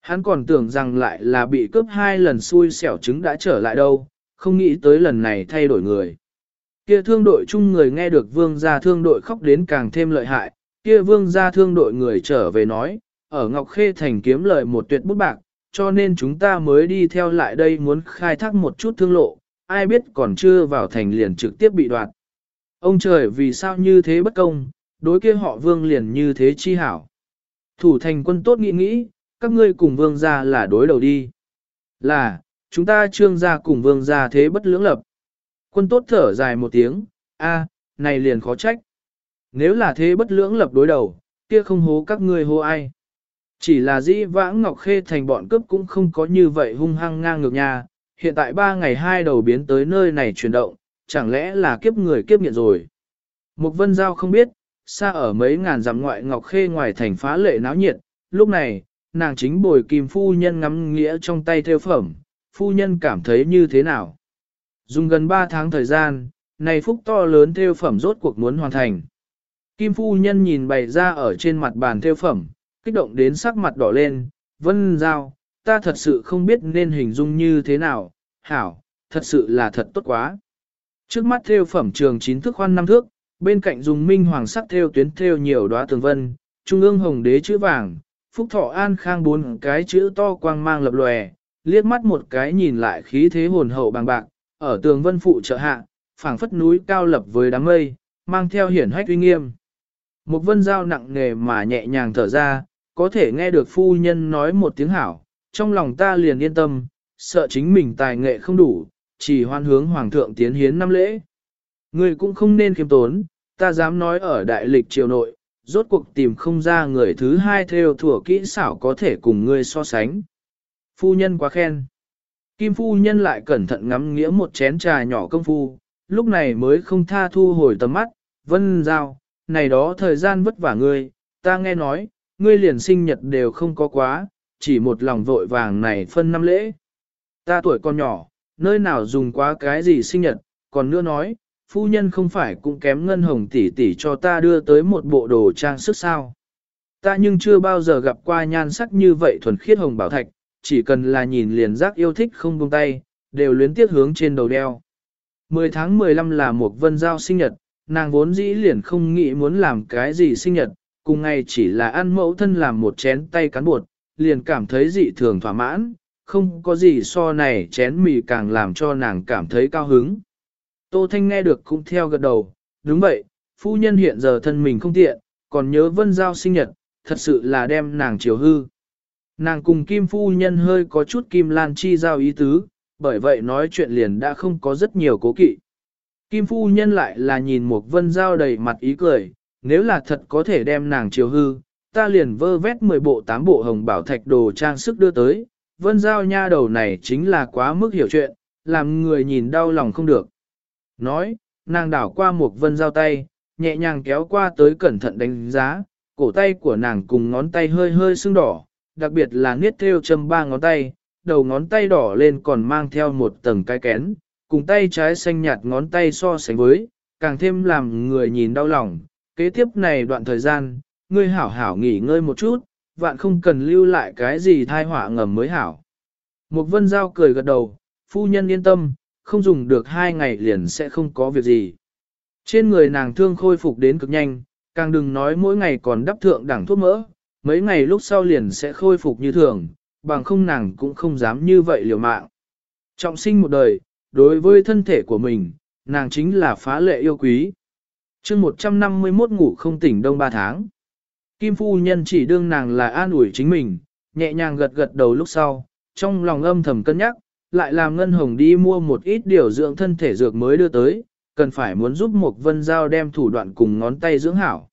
Hắn còn tưởng rằng lại là bị cướp hai lần xui xẻo trứng đã trở lại đâu, không nghĩ tới lần này thay đổi người. Kia thương đội chung người nghe được vương gia thương đội khóc đến càng thêm lợi hại, kia vương gia thương đội người trở về nói, ở Ngọc Khê Thành kiếm lợi một tuyệt bút bạc, cho nên chúng ta mới đi theo lại đây muốn khai thác một chút thương lộ, ai biết còn chưa vào thành liền trực tiếp bị đoạt. Ông trời vì sao như thế bất công, đối kia họ vương liền như thế chi hảo. Thủ thành quân tốt nghĩ nghĩ, các ngươi cùng vương gia là đối đầu đi. Là, chúng ta trương gia cùng vương gia thế bất lưỡng lập. Quân tốt thở dài một tiếng, a, này liền khó trách. Nếu là thế bất lưỡng lập đối đầu, kia không hố các ngươi hô ai. Chỉ là dĩ vãng Ngọc Khê thành bọn cướp cũng không có như vậy hung hăng ngang ngược nhà hiện tại ba ngày hai đầu biến tới nơi này chuyển động, chẳng lẽ là kiếp người kiếp nghiện rồi. Mục Vân Giao không biết, xa ở mấy ngàn dặm ngoại Ngọc Khê ngoài thành phá lệ náo nhiệt, lúc này, nàng chính bồi kim phu nhân ngắm nghĩa trong tay theo phẩm, phu nhân cảm thấy như thế nào? Dùng gần 3 tháng thời gian, này phúc to lớn theo phẩm rốt cuộc muốn hoàn thành. Kim phu nhân nhìn bày ra ở trên mặt bàn theo phẩm, kích động đến sắc mặt đỏ lên, vân giao, ta thật sự không biết nên hình dung như thế nào, hảo, thật sự là thật tốt quá. Trước mắt theo phẩm trường chín thước khoan năm thước, bên cạnh dùng minh hoàng sắc theo tuyến theo nhiều đóa tường vân, trung ương hồng đế chữ vàng, phúc thọ an khang bốn cái chữ to quang mang lập lòe, liếc mắt một cái nhìn lại khí thế hồn hậu bằng bạc, ở tường vân phụ trợ hạ, phảng phất núi cao lập với đám mây, mang theo hiển hách uy nghiêm. Một vân dao nặng nề mà nhẹ nhàng thở ra, có thể nghe được phu nhân nói một tiếng hảo, trong lòng ta liền yên tâm, sợ chính mình tài nghệ không đủ, chỉ hoan hướng hoàng thượng tiến hiến năm lễ. Người cũng không nên khiêm tốn, ta dám nói ở đại lịch triều nội, rốt cuộc tìm không ra người thứ hai theo thủa kỹ xảo có thể cùng ngươi so sánh. Phu nhân quá khen. Kim phu nhân lại cẩn thận ngắm nghĩa một chén trà nhỏ công phu, lúc này mới không tha thu hồi tầm mắt, vân giao, này đó thời gian vất vả ngươi, ta nghe nói, ngươi liền sinh nhật đều không có quá, chỉ một lòng vội vàng này phân năm lễ. Ta tuổi còn nhỏ, nơi nào dùng quá cái gì sinh nhật, còn nữa nói, phu nhân không phải cũng kém ngân hồng tỷ tỷ cho ta đưa tới một bộ đồ trang sức sao. Ta nhưng chưa bao giờ gặp qua nhan sắc như vậy thuần khiết hồng bảo thạch, chỉ cần là nhìn liền giác yêu thích không buông tay, đều luyến tiếc hướng trên đầu đeo. 10 tháng 15 là một vân giao sinh nhật, nàng vốn dĩ liền không nghĩ muốn làm cái gì sinh nhật, cùng ngày chỉ là ăn mẫu thân làm một chén tay cán bột, liền cảm thấy dị thường thỏa mãn, không có gì so này chén mì càng làm cho nàng cảm thấy cao hứng. Tô Thanh nghe được cũng theo gật đầu, đúng vậy, phu nhân hiện giờ thân mình không tiện, còn nhớ vân giao sinh nhật, thật sự là đem nàng chiều hư. Nàng cùng Kim phu nhân hơi có chút Kim Lan chi giao ý tứ, bởi vậy nói chuyện liền đã không có rất nhiều cố kỵ. Kim phu nhân lại là nhìn một vân giao đầy mặt ý cười, nếu là thật có thể đem nàng chiều hư, ta liền vơ vét 10 bộ 8 bộ hồng bảo thạch đồ trang sức đưa tới, vân giao nha đầu này chính là quá mức hiểu chuyện, làm người nhìn đau lòng không được. Nói, nàng đảo qua một vân giao tay, nhẹ nhàng kéo qua tới cẩn thận đánh giá, cổ tay của nàng cùng ngón tay hơi hơi sưng đỏ, đặc biệt là niết theo châm ba ngón tay, đầu ngón tay đỏ lên còn mang theo một tầng cái kén, cùng tay trái xanh nhạt ngón tay so sánh với, càng thêm làm người nhìn đau lòng. Kế tiếp này đoạn thời gian, ngươi hảo hảo nghỉ ngơi một chút, vạn không cần lưu lại cái gì thai họa ngầm mới hảo. Một vân giao cười gật đầu, phu nhân yên tâm, không dùng được hai ngày liền sẽ không có việc gì. Trên người nàng thương khôi phục đến cực nhanh, càng đừng nói mỗi ngày còn đắp thượng đẳng thuốc mỡ, mấy ngày lúc sau liền sẽ khôi phục như thường, bằng không nàng cũng không dám như vậy liều mạng. Trọng sinh một đời, đối với thân thể của mình, nàng chính là phá lệ yêu quý. chương 151 ngủ không tỉnh đông 3 tháng. Kim phu nhân chỉ đương nàng là an ủi chính mình, nhẹ nhàng gật gật đầu lúc sau, trong lòng âm thầm cân nhắc, lại làm Ngân Hồng đi mua một ít điều dưỡng thân thể dược mới đưa tới, cần phải muốn giúp Mục vân giao đem thủ đoạn cùng ngón tay dưỡng hảo.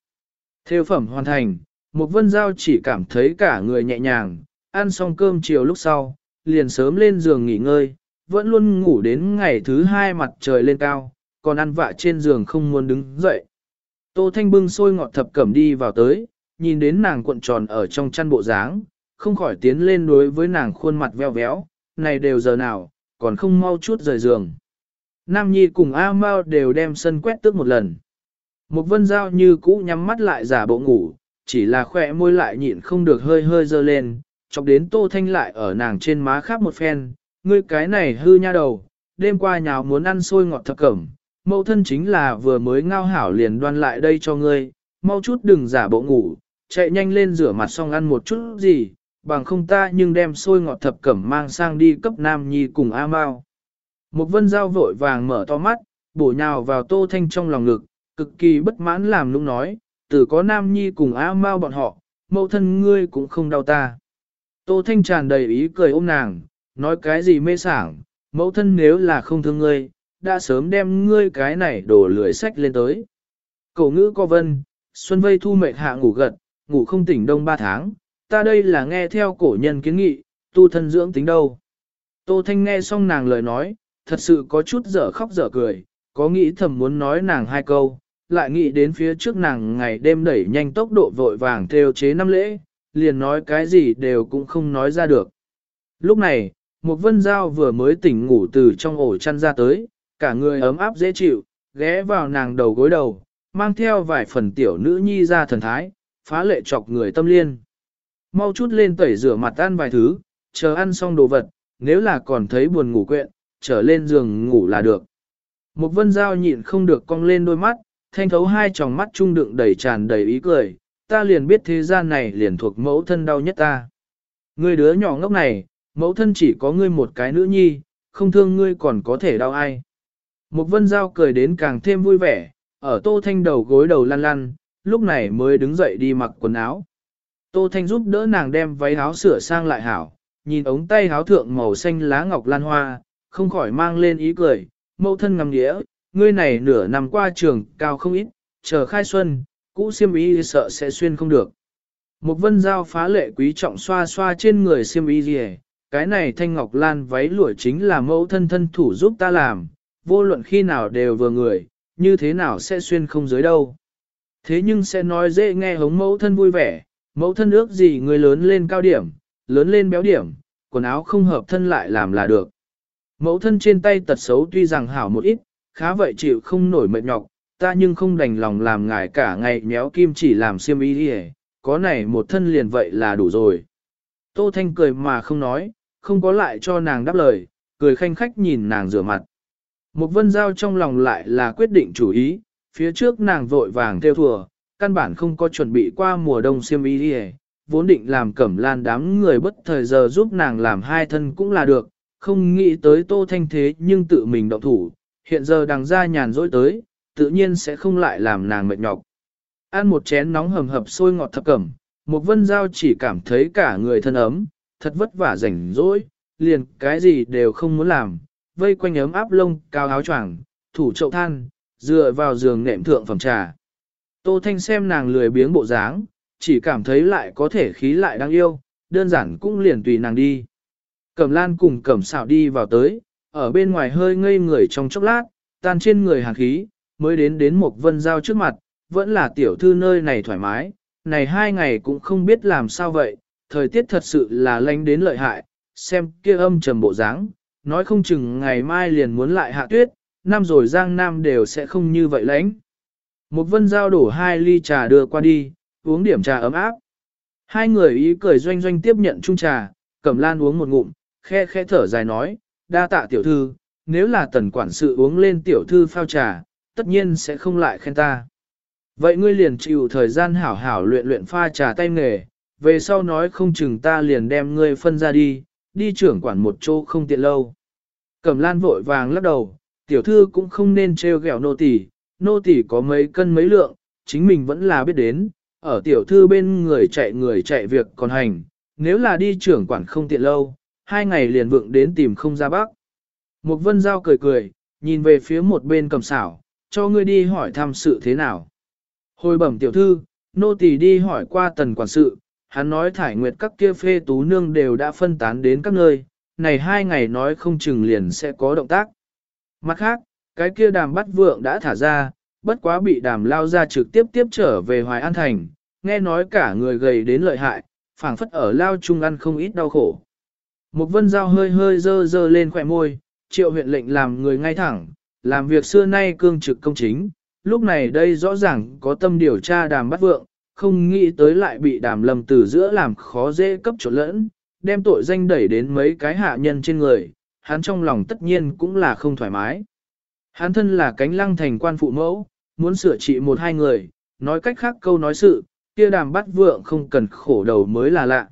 Theo phẩm hoàn thành, Mục vân giao chỉ cảm thấy cả người nhẹ nhàng, ăn xong cơm chiều lúc sau, liền sớm lên giường nghỉ ngơi, vẫn luôn ngủ đến ngày thứ hai mặt trời lên cao, còn ăn vạ trên giường không muốn đứng dậy. Tô Thanh bưng sôi ngọt thập cẩm đi vào tới, nhìn đến nàng cuộn tròn ở trong chăn bộ dáng, không khỏi tiến lên đối với nàng khuôn mặt veo véo, này đều giờ nào, còn không mau chút rời giường. Nam Nhi cùng A Mao đều đem sân quét tước một lần. Một vân giao như cũ nhắm mắt lại giả bộ ngủ, chỉ là khỏe môi lại nhịn không được hơi hơi dơ lên, chọc đến tô thanh lại ở nàng trên má khắp một phen, ngươi cái này hư nha đầu, đêm qua nhào muốn ăn sôi ngọt thập cẩm, mẫu thân chính là vừa mới ngao hảo liền đoan lại đây cho ngươi, mau chút đừng giả bộ ngủ, chạy nhanh lên rửa mặt xong ăn một chút gì, bằng không ta nhưng đem xôi ngọt thập cẩm mang sang đi cấp nam nhi cùng A Mao. Một vân dao vội vàng mở to mắt, bổ nhào vào tô thanh trong lòng ngực, cực kỳ bất mãn làm lúc nói, từ có nam nhi cùng A Mao bọn họ, mẫu thân ngươi cũng không đau ta. Tô thanh tràn đầy ý cười ôm nàng, nói cái gì mê sảng, mẫu thân nếu là không thương ngươi, đã sớm đem ngươi cái này đổ lưỡi sách lên tới. Cổ ngữ co vân, xuân vây thu mệt hạ ngủ gật, ngủ không tỉnh đông ba tháng, ta đây là nghe theo cổ nhân kiến nghị, tu thân dưỡng tính đâu. Tô Thanh nghe xong nàng lời nói, thật sự có chút dở khóc dở cười, có nghĩ thầm muốn nói nàng hai câu, lại nghĩ đến phía trước nàng ngày đêm đẩy nhanh tốc độ vội vàng theo chế năm lễ, liền nói cái gì đều cũng không nói ra được. Lúc này, một vân dao vừa mới tỉnh ngủ từ trong ổ chăn ra tới, cả người ấm áp dễ chịu, ghé vào nàng đầu gối đầu, mang theo vài phần tiểu nữ nhi ra thần thái, phá lệ chọc người tâm liên. Mau chút lên tẩy rửa mặt ăn vài thứ, chờ ăn xong đồ vật, nếu là còn thấy buồn ngủ quyện, trở lên giường ngủ là được. Một vân dao nhịn không được cong lên đôi mắt, thanh thấu hai tròng mắt trung đựng đầy tràn đầy ý cười, ta liền biết thế gian này liền thuộc mẫu thân đau nhất ta. Ngươi đứa nhỏ ngốc này, mẫu thân chỉ có ngươi một cái nữ nhi, không thương ngươi còn có thể đau ai. Một vân giao cười đến càng thêm vui vẻ, ở tô thanh đầu gối đầu lăn lăn, lúc này mới đứng dậy đi mặc quần áo. Tô thanh giúp đỡ nàng đem váy áo sửa sang lại hảo, nhìn ống tay áo thượng màu xanh lá ngọc lan hoa, không khỏi mang lên ý cười, mẫu thân ngắm nghĩa, ngươi này nửa năm qua trường cao không ít, chờ khai xuân, cũ xiêm y sợ sẽ xuyên không được. Một vân giao phá lệ quý trọng xoa xoa trên người xiêm y gì cái này thanh ngọc lan váy lụa chính là mẫu thân thân thủ giúp ta làm, vô luận khi nào đều vừa người, như thế nào sẽ xuyên không dưới đâu. Thế nhưng sẽ nói dễ nghe hống mẫu thân vui vẻ, mẫu thân ước gì người lớn lên cao điểm, lớn lên béo điểm, quần áo không hợp thân lại làm là được. Mẫu thân trên tay tật xấu tuy rằng hảo một ít, khá vậy chịu không nổi mệt nhọc, ta nhưng không đành lòng làm ngài cả ngày méo kim chỉ làm xiêm y đi có này một thân liền vậy là đủ rồi. Tô Thanh cười mà không nói, không có lại cho nàng đáp lời, cười khanh khách nhìn nàng rửa mặt. Một vân giao trong lòng lại là quyết định chủ ý, phía trước nàng vội vàng theo thùa, căn bản không có chuẩn bị qua mùa đông xiêm y đi vốn định làm cẩm lan đám người bất thời giờ giúp nàng làm hai thân cũng là được, không nghĩ tới tô thanh thế nhưng tự mình động thủ, hiện giờ đằng ra nhàn rỗi tới, tự nhiên sẽ không lại làm nàng mệt nhọc. Ăn một chén nóng hầm hập sôi ngọt thập cẩm, một vân giao chỉ cảm thấy cả người thân ấm, thật vất vả rảnh rỗi, liền cái gì đều không muốn làm, vây quanh ấm áp lông cao áo choàng, thủ chậu than, dựa vào giường nệm thượng phẩm trà. Tô Thanh xem nàng lười biếng bộ dáng, chỉ cảm thấy lại có thể khí lại đang yêu, đơn giản cũng liền tùy nàng đi. Cẩm lan cùng cẩm xảo đi vào tới, ở bên ngoài hơi ngây người trong chốc lát, tan trên người hàng khí, mới đến đến một vân giao trước mặt, vẫn là tiểu thư nơi này thoải mái, này hai ngày cũng không biết làm sao vậy, thời tiết thật sự là lạnh đến lợi hại, xem kia âm trầm bộ dáng, nói không chừng ngày mai liền muốn lại hạ tuyết, năm rồi giang nam đều sẽ không như vậy lạnh. Một vân giao đổ hai ly trà đưa qua đi, uống điểm trà ấm áp. Hai người ý cười doanh doanh tiếp nhận chung trà, cẩm lan uống một ngụm, khe khe thở dài nói, đa tạ tiểu thư, nếu là tần quản sự uống lên tiểu thư phao trà, tất nhiên sẽ không lại khen ta. Vậy ngươi liền chịu thời gian hảo hảo luyện luyện pha trà tay nghề, về sau nói không chừng ta liền đem ngươi phân ra đi, đi trưởng quản một chỗ không tiện lâu. Cẩm lan vội vàng lắc đầu, tiểu thư cũng không nên trêu ghẹo nô tỳ, nô tỳ có mấy cân mấy lượng, chính mình vẫn là biết đến, ở tiểu thư bên người chạy người chạy việc còn hành, nếu là đi trưởng quản không tiện lâu, hai ngày liền vượng đến tìm không ra bác. Một vân giao cười cười, nhìn về phía một bên cầm xảo, cho ngươi đi hỏi thăm sự thế nào. Hồi bẩm tiểu thư, nô tỳ đi hỏi qua tần quản sự, hắn nói thải nguyệt các kia phê tú nương đều đã phân tán đến các nơi, này hai ngày nói không chừng liền sẽ có động tác. Mặt khác, cái kia đàm bắt vượng đã thả ra, bất quá bị đàm lao ra trực tiếp tiếp trở về Hoài An Thành, nghe nói cả người gầy đến lợi hại, phảng phất ở lao chung ăn không ít đau khổ. Một vân dao hơi hơi dơ dơ lên khỏe môi, triệu huyện lệnh làm người ngay thẳng, làm việc xưa nay cương trực công chính, lúc này đây rõ ràng có tâm điều tra đàm bắt vượng, không nghĩ tới lại bị đàm lầm từ giữa làm khó dễ cấp trộn lẫn, đem tội danh đẩy đến mấy cái hạ nhân trên người, hắn trong lòng tất nhiên cũng là không thoải mái. Hắn thân là cánh lăng thành quan phụ mẫu, muốn sửa trị một hai người, nói cách khác câu nói sự, kia đàm bắt vượng không cần khổ đầu mới là lạ.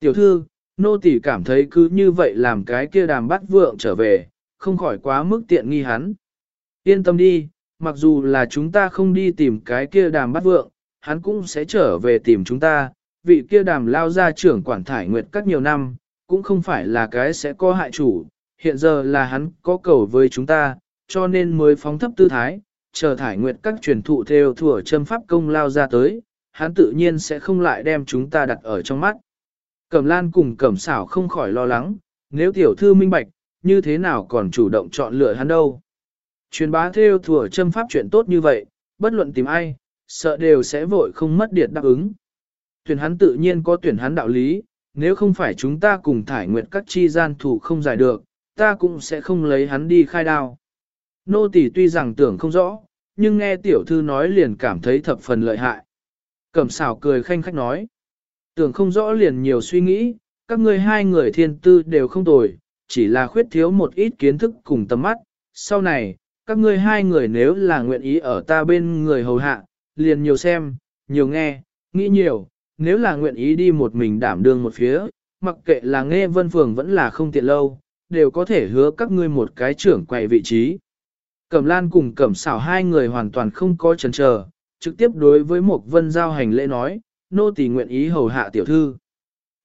Tiểu thư, nô tỳ cảm thấy cứ như vậy làm cái kia đàm bắt vượng trở về, không khỏi quá mức tiện nghi hắn. Yên tâm đi, mặc dù là chúng ta không đi tìm cái kia đàm bắt vượng, hắn cũng sẽ trở về tìm chúng ta, vị kia đàm lao ra trưởng quản thải nguyệt các nhiều năm, cũng không phải là cái sẽ có hại chủ, hiện giờ là hắn có cầu với chúng ta, cho nên mới phóng thấp tư thái, chờ thải nguyệt các truyền thụ theo thủa châm pháp công lao ra tới, hắn tự nhiên sẽ không lại đem chúng ta đặt ở trong mắt. Cẩm lan cùng cẩm xảo không khỏi lo lắng, nếu tiểu thư minh bạch, như thế nào còn chủ động chọn lựa hắn đâu. Truyền bá theo thủa châm pháp chuyện tốt như vậy, bất luận tìm ai, sợ đều sẽ vội không mất điệt đáp ứng. Tuyển hắn tự nhiên có tuyển hắn đạo lý, nếu không phải chúng ta cùng thải nguyệt các chi gian thủ không giải được, ta cũng sẽ không lấy hắn đi khai đao. Nô tỳ tuy rằng tưởng không rõ, nhưng nghe tiểu thư nói liền cảm thấy thập phần lợi hại. Cẩm xảo cười khanh khách nói. Tưởng không rõ liền nhiều suy nghĩ, các ngươi hai người thiên tư đều không tồi, chỉ là khuyết thiếu một ít kiến thức cùng tầm mắt. Sau này, các ngươi hai người nếu là nguyện ý ở ta bên người hầu hạ, liền nhiều xem, nhiều nghe, nghĩ nhiều, nếu là nguyện ý đi một mình đảm đương một phía, mặc kệ là nghe vân phường vẫn là không tiện lâu, đều có thể hứa các ngươi một cái trưởng quầy vị trí. Cẩm Lan cùng Cẩm Sảo hai người hoàn toàn không có chần chờ, trực tiếp đối với Mục vân giao hành lễ nói, nô tỳ nguyện ý hầu hạ tiểu thư.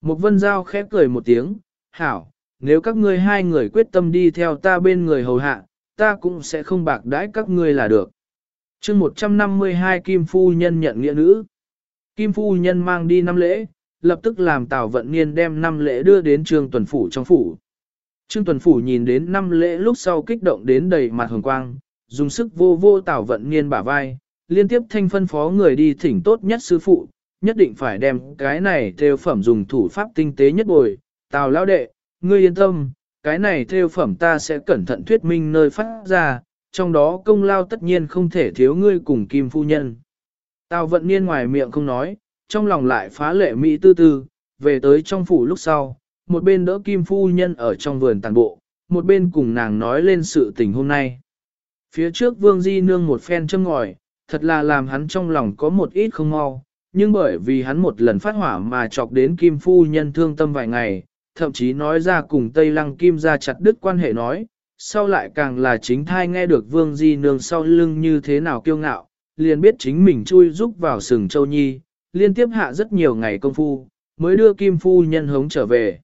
Mục vân giao khép cười một tiếng, hảo, nếu các ngươi hai người quyết tâm đi theo ta bên người hầu hạ, ta cũng sẽ không bạc đãi các ngươi là được. chương 152 Kim Phu Nhân nhận nghĩa nữ. Kim Phu Nhân mang đi năm lễ, lập tức làm Tào Vận Niên đem năm lễ đưa đến trường Tuần Phủ trong phủ. Trương Tuần Phủ nhìn đến năm lễ lúc sau kích động đến đầy mặt hồng quang, dùng sức vô vô Tào Vận Niên bả vai, liên tiếp thanh phân phó người đi thỉnh tốt nhất sư phụ, nhất định phải đem cái này theo phẩm dùng thủ pháp tinh tế nhất bồi. Tào lão đệ, ngươi yên tâm, cái này theo phẩm ta sẽ cẩn thận thuyết minh nơi phát ra, trong đó công lao tất nhiên không thể thiếu ngươi cùng Kim Phu Nhân. Tào vận niên ngoài miệng không nói, trong lòng lại phá lệ mỹ tư tư, về tới trong phủ lúc sau, một bên đỡ Kim Phu Nhân ở trong vườn tàn bộ, một bên cùng nàng nói lên sự tình hôm nay. Phía trước Vương Di Nương một phen châm ngòi, thật là làm hắn trong lòng có một ít không mau, nhưng bởi vì hắn một lần phát hỏa mà chọc đến Kim Phu Nhân thương tâm vài ngày, thậm chí nói ra cùng Tây Lăng Kim ra chặt đứt quan hệ nói, sau lại càng là chính thai nghe được Vương Di Nương sau lưng như thế nào kiêu ngạo, liền biết chính mình chui rúc vào sừng châu nhi, liên tiếp hạ rất nhiều ngày công phu, mới đưa Kim Phu Nhân hống trở về.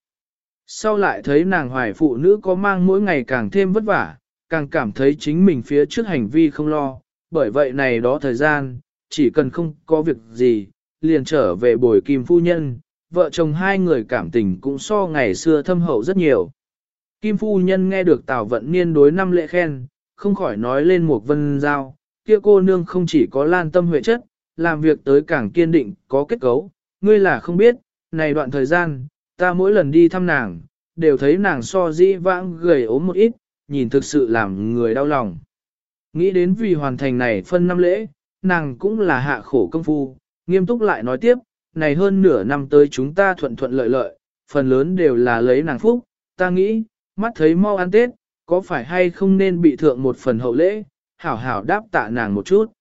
Sau lại thấy nàng hoài phụ nữ có mang mỗi ngày càng thêm vất vả, càng cảm thấy chính mình phía trước hành vi không lo, bởi vậy này đó thời gian, chỉ cần không có việc gì, liền trở về bồi Kim Phu Nhân, vợ chồng hai người cảm tình cũng so ngày xưa thâm hậu rất nhiều. Kim Phu Nhân nghe được Tào Vận Niên đối năm lễ khen, không khỏi nói lên một vân giao, kia cô nương không chỉ có lan tâm huệ chất, làm việc tới càng kiên định, có kết cấu, ngươi là không biết, này đoạn thời gian, ta mỗi lần đi thăm nàng, đều thấy nàng so dĩ vãng gầy ốm một ít, nhìn thực sự làm người đau lòng. Nghĩ đến vì hoàn thành này phân năm lễ, nàng cũng là hạ khổ công phu, nghiêm túc lại nói tiếp, này hơn nửa năm tới chúng ta thuận thuận lợi lợi, phần lớn đều là lấy nàng phúc, ta nghĩ, mắt thấy mau ăn Tết, có phải hay không nên bị thượng một phần hậu lễ, hảo hảo đáp tạ nàng một chút.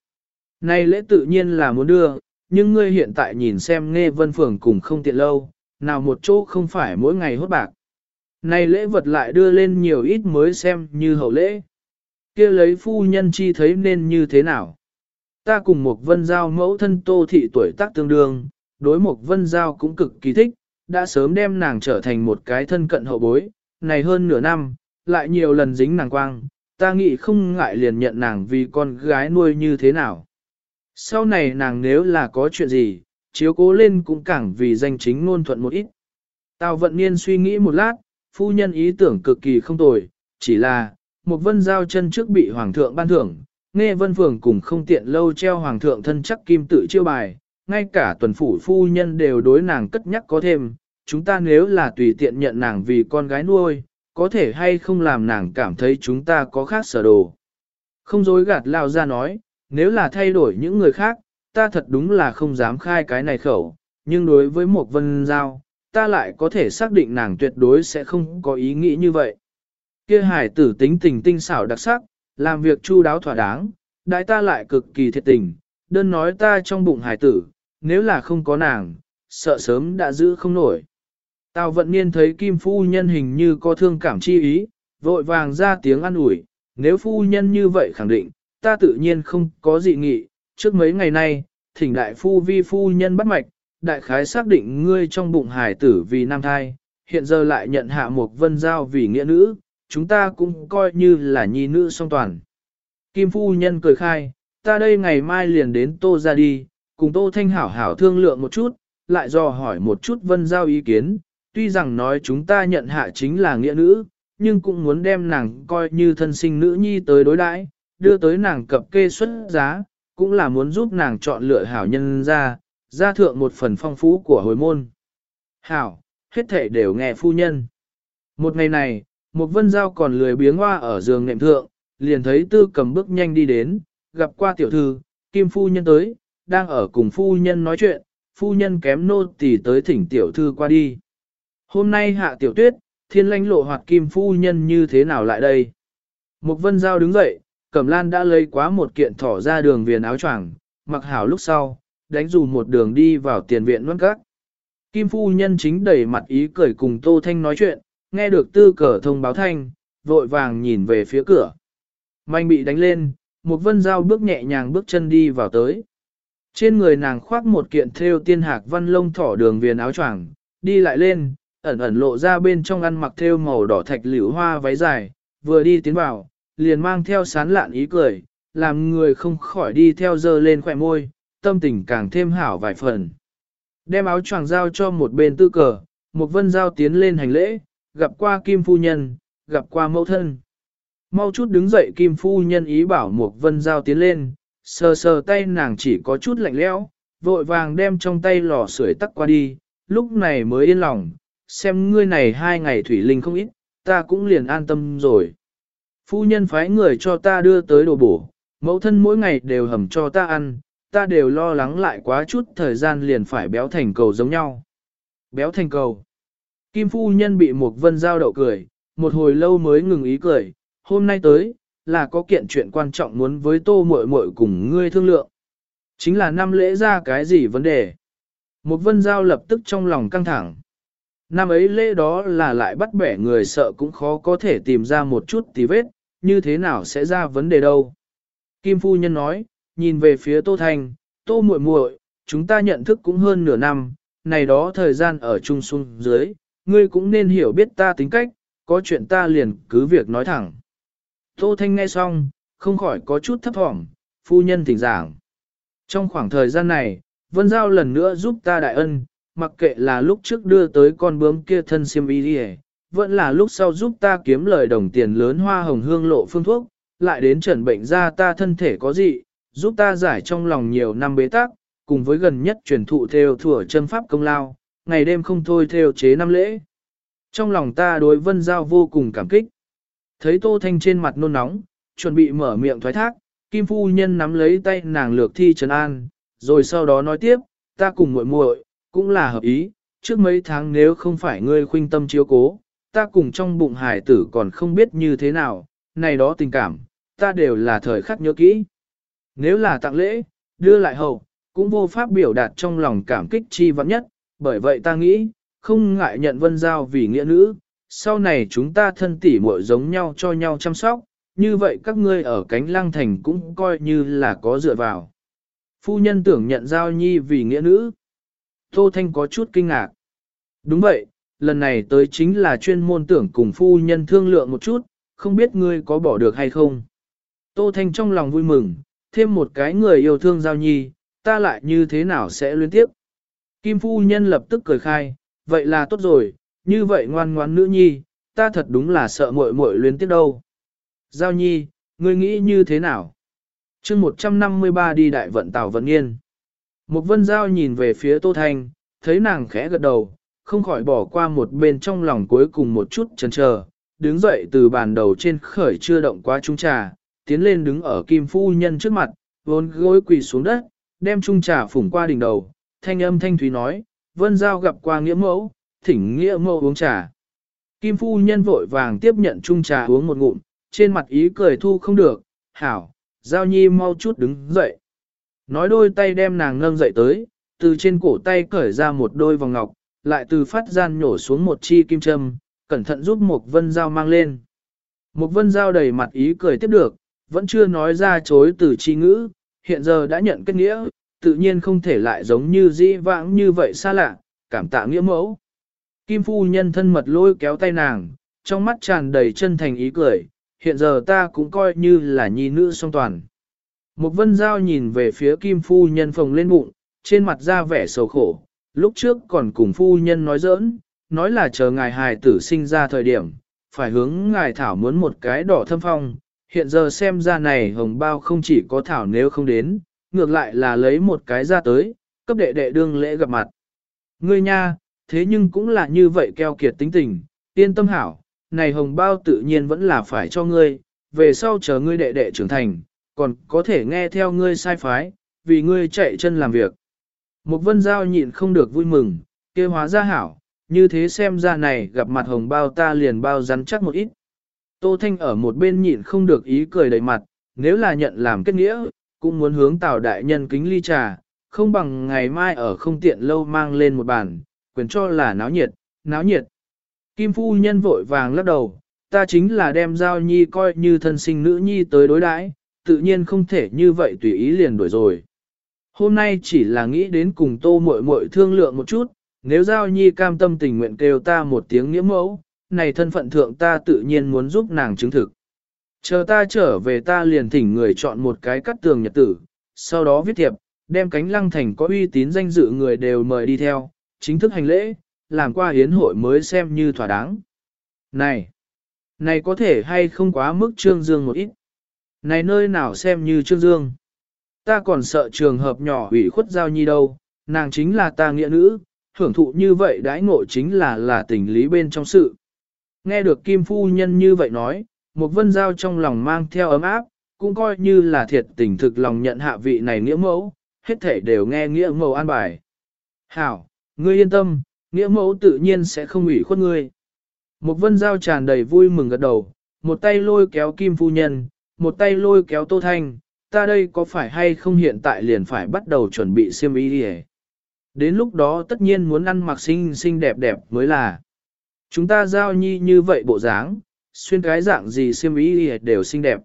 Này lễ tự nhiên là muốn đưa, nhưng ngươi hiện tại nhìn xem nghe vân phường cùng không tiện lâu, nào một chỗ không phải mỗi ngày hốt bạc. Này lễ vật lại đưa lên nhiều ít mới xem như hậu lễ. kia lấy phu nhân chi thấy nên như thế nào. Ta cùng một vân giao mẫu thân tô thị tuổi tác tương đương, đối một vân giao cũng cực kỳ thích, đã sớm đem nàng trở thành một cái thân cận hậu bối, này hơn nửa năm, lại nhiều lần dính nàng quang, ta nghĩ không ngại liền nhận nàng vì con gái nuôi như thế nào. Sau này nàng nếu là có chuyện gì, chiếu cố lên cũng càng vì danh chính ngôn thuận một ít. Tào vận niên suy nghĩ một lát, phu nhân ý tưởng cực kỳ không tồi, chỉ là, một vân giao chân trước bị hoàng thượng ban thưởng, nghe vân phường cùng không tiện lâu treo hoàng thượng thân chắc kim tự chiêu bài, ngay cả tuần phủ phu nhân đều đối nàng cất nhắc có thêm, chúng ta nếu là tùy tiện nhận nàng vì con gái nuôi, có thể hay không làm nàng cảm thấy chúng ta có khác sở đồ. Không dối gạt lao ra nói, nếu là thay đổi những người khác, ta thật đúng là không dám khai cái này khẩu, nhưng đối với một vân giao, ta lại có thể xác định nàng tuyệt đối sẽ không có ý nghĩ như vậy. Kia hải tử tính tình tinh xảo đặc sắc, làm việc chu đáo thỏa đáng, đại ta lại cực kỳ thiệt tình, đơn nói ta trong bụng hải tử, nếu là không có nàng, sợ sớm đã giữ không nổi. Tào vận niên thấy kim phu nhân hình như có thương cảm chi ý, vội vàng ra tiếng an ủi, nếu phu nhân như vậy khẳng định, ta tự nhiên không có dị nghị, trước mấy ngày nay, thỉnh đại phu vi phu nhân bắt mạch, đại khái xác định ngươi trong bụng hải tử vì nam thai, hiện giờ lại nhận hạ một vân giao vì nghĩa nữ, chúng ta cũng coi như là nhi nữ song toàn. Kim phu nhân cười khai, ta đây ngày mai liền đến tô ra đi, cùng tô thanh hảo hảo thương lượng một chút, lại dò hỏi một chút vân giao ý kiến, tuy rằng nói chúng ta nhận hạ chính là nghĩa nữ, nhưng cũng muốn đem nàng coi như thân sinh nữ nhi tới đối đãi, đưa tới nàng cập kê xuất giá, cũng là muốn giúp nàng chọn lựa hảo nhân ra, ra thượng một phần phong phú của hồi môn. Hảo, hết thể đều nghe phu nhân. Một ngày này, một vân giao còn lười biếng hoa ở giường nệm thượng, liền thấy tư cầm bước nhanh đi đến, gặp qua tiểu thư, kim phu nhân tới, đang ở cùng phu nhân nói chuyện, phu nhân kém nô tỳ tới thỉnh tiểu thư qua đi. Hôm nay hạ tiểu tuyết, thiên lãnh lộ hoạt kim phu nhân như thế nào lại đây? Một vân giao đứng dậy, cẩm lan đã lấy quá một kiện thỏ ra đường viền áo choàng, mặc hảo lúc sau, đánh dù một đường đi vào tiền viện luân các. Kim phu nhân chính đẩy mặt ý cười cùng Tô Thanh nói chuyện, nghe được tư cờ thông báo thanh, vội vàng nhìn về phía cửa. Manh bị đánh lên, một vân dao bước nhẹ nhàng bước chân đi vào tới. Trên người nàng khoác một kiện thêu tiên hạc văn lông thỏ đường viền áo choàng, đi lại lên, ẩn ẩn lộ ra bên trong ăn mặc thêu màu đỏ thạch liễu hoa váy dài, vừa đi tiến vào, liền mang theo sán lạn ý cười, làm người không khỏi đi theo dơ lên khỏe môi, tâm tình càng thêm hảo vài phần. Đem áo choàng giao cho một bên tư cờ, một vân giao tiến lên hành lễ, gặp qua kim phu nhân, gặp qua mẫu thân. Mau chút đứng dậy kim phu nhân ý bảo một vân giao tiến lên, sờ sờ tay nàng chỉ có chút lạnh lẽo, vội vàng đem trong tay lò sưởi tắt qua đi, lúc này mới yên lòng, xem ngươi này hai ngày thủy linh không ít, ta cũng liền an tâm rồi. Phu nhân phái người cho ta đưa tới đồ bổ, mẫu thân mỗi ngày đều hầm cho ta ăn, ta đều lo lắng lại quá chút thời gian liền phải béo thành cầu giống nhau. Béo thành cầu. Kim phu nhân bị một vân giao đậu cười, một hồi lâu mới ngừng ý cười, hôm nay tới, là có kiện chuyện quan trọng muốn với tô muội muội cùng ngươi thương lượng. Chính là năm lễ ra cái gì vấn đề. Một vân giao lập tức trong lòng căng thẳng. Năm ấy lễ đó là lại bắt bẻ người sợ cũng khó có thể tìm ra một chút tí vết, như thế nào sẽ ra vấn đề đâu. Kim phu nhân nói, nhìn về phía Tô Thanh, Tô muội muội, chúng ta nhận thức cũng hơn nửa năm, này đó thời gian ở chung xuống dưới, ngươi cũng nên hiểu biết ta tính cách, có chuyện ta liền cứ việc nói thẳng. Tô Thanh nghe xong, không khỏi có chút thấp thỏm, phu nhân thỉnh giảng. Trong khoảng thời gian này, Vân Giao lần nữa giúp ta đại ân, mặc kệ là lúc trước đưa tới con bướm kia thân siêm y đi vẫn là lúc sau giúp ta kiếm lời đồng tiền lớn hoa hồng hương lộ phương thuốc, lại đến trần bệnh ra ta thân thể có gì, giúp ta giải trong lòng nhiều năm bế tắc, cùng với gần nhất truyền thụ theo thủa chân pháp công lao, ngày đêm không thôi theo chế năm lễ. Trong lòng ta đối vân giao vô cùng cảm kích. Thấy Tô Thanh trên mặt nôn nóng, chuẩn bị mở miệng thoái thác, Kim Phu Nhân nắm lấy tay nàng lược thi trấn an, rồi sau đó nói tiếp, ta cùng muội muội cũng là hợp ý, trước mấy tháng nếu không phải ngươi khuynh tâm chiếu cố, ta cùng trong bụng hải tử còn không biết như thế nào, này đó tình cảm, ta đều là thời khắc nhớ kỹ. Nếu là tặng lễ, đưa lại hậu, cũng vô pháp biểu đạt trong lòng cảm kích chi vắng nhất, bởi vậy ta nghĩ, không ngại nhận vân giao vì nghĩa nữ, sau này chúng ta thân tỉ muội giống nhau cho nhau chăm sóc, như vậy các ngươi ở cánh lăng thành cũng coi như là có dựa vào. Phu nhân tưởng nhận giao nhi vì nghĩa nữ. Tô Thanh có chút kinh ngạc. Đúng vậy, lần này tới chính là chuyên môn tưởng cùng phu nhân thương lượng một chút, không biết ngươi có bỏ được hay không. Tô Thanh trong lòng vui mừng, thêm một cái người yêu thương giao nhi, ta lại như thế nào sẽ liên tiếp. Kim phu nhân lập tức cười khai, vậy là tốt rồi, như vậy ngoan ngoan nữ nhi, ta thật đúng là sợ muội muội liên tiếp đâu. Giao nhi, ngươi nghĩ như thế nào? chương 153 đi đại vận tàu vận nghiên. Một vân giao nhìn về phía Tô Thanh, thấy nàng khẽ gật đầu, không khỏi bỏ qua một bên trong lòng cuối cùng một chút chần chờ, đứng dậy từ bàn đầu trên khởi chưa động qua trung trà, tiến lên đứng ở kim phu nhân trước mặt, vốn gối quỳ xuống đất, đem trung trà phủng qua đỉnh đầu, thanh âm thanh thúy nói, vân giao gặp qua nghĩa mẫu, thỉnh nghĩa mẫu uống trà. Kim phu nhân vội vàng tiếp nhận trung trà uống một ngụm, trên mặt ý cười thu không được, hảo, giao nhi mau chút đứng dậy. Nói đôi tay đem nàng nâng dậy tới, từ trên cổ tay cởi ra một đôi vòng ngọc, lại từ phát gian nhổ xuống một chi kim châm, cẩn thận giúp một vân dao mang lên. Một vân dao đầy mặt ý cười tiếp được, vẫn chưa nói ra chối từ chi ngữ, hiện giờ đã nhận kết nghĩa, tự nhiên không thể lại giống như dĩ vãng như vậy xa lạ, cảm tạ nghĩa mẫu. Kim phu nhân thân mật lôi kéo tay nàng, trong mắt tràn đầy chân thành ý cười, hiện giờ ta cũng coi như là nhi nữ song toàn. Một vân giao nhìn về phía kim phu nhân phồng lên bụng, trên mặt ra vẻ sầu khổ, lúc trước còn cùng phu nhân nói giỡn, nói là chờ ngài hài tử sinh ra thời điểm, phải hướng ngài thảo muốn một cái đỏ thâm phong, hiện giờ xem ra này hồng bao không chỉ có thảo nếu không đến, ngược lại là lấy một cái ra tới, cấp đệ đệ đương lễ gặp mặt. Ngươi nha, thế nhưng cũng là như vậy keo kiệt tính tình, yên tâm hảo, này hồng bao tự nhiên vẫn là phải cho ngươi, về sau chờ ngươi đệ đệ trưởng thành, còn có thể nghe theo ngươi sai phái, vì ngươi chạy chân làm việc. Một vân giao nhịn không được vui mừng, kia hóa ra hảo, như thế xem ra này gặp mặt hồng bao ta liền bao rắn chắc một ít. Tô Thanh ở một bên nhịn không được ý cười đầy mặt, nếu là nhận làm kết nghĩa, cũng muốn hướng tào đại nhân kính ly trà, không bằng ngày mai ở không tiện lâu mang lên một bàn, quyền cho là náo nhiệt, náo nhiệt. Kim phu nhân vội vàng lắc đầu, ta chính là đem giao nhi coi như thân sinh nữ nhi tới đối đãi, tự nhiên không thể như vậy tùy ý liền đuổi rồi. Hôm nay chỉ là nghĩ đến cùng tô muội muội thương lượng một chút, nếu giao nhi cam tâm tình nguyện kêu ta một tiếng nghĩa mẫu, này thân phận thượng ta tự nhiên muốn giúp nàng chứng thực. Chờ ta trở về ta liền thỉnh người chọn một cái cắt tường nhật tử, sau đó viết thiệp, đem cánh lăng thành có uy tín danh dự người đều mời đi theo, chính thức hành lễ, làm qua hiến hội mới xem như thỏa đáng. Này, này có thể hay không quá mức trương dương một ít. Này nơi nào xem như trương dương. Ta còn sợ trường hợp nhỏ ủy khuất giao nhi đâu, nàng chính là ta nghĩa nữ, hưởng thụ như vậy đãi ngộ chính là là tình lý bên trong sự. Nghe được Kim Phu Nhân như vậy nói, một vân giao trong lòng mang theo ấm áp, cũng coi như là thiệt tình thực lòng nhận hạ vị này nghĩa mẫu, hết thể đều nghe nghĩa mẫu an bài. Hảo, ngươi yên tâm, nghĩa mẫu tự nhiên sẽ không ủy khuất ngươi. Một vân giao tràn đầy vui mừng gật đầu, một tay lôi kéo Kim Phu Nhân, một tay lôi kéo Tô Thanh, ta đây có phải hay không hiện tại liền phải bắt đầu chuẩn bị xiêm y đi Đến lúc đó tất nhiên muốn ăn mặc xinh xinh đẹp đẹp mới là. Chúng ta giao nhi như vậy bộ dáng, xuyên cái dạng gì xiêm y đều xinh đẹp.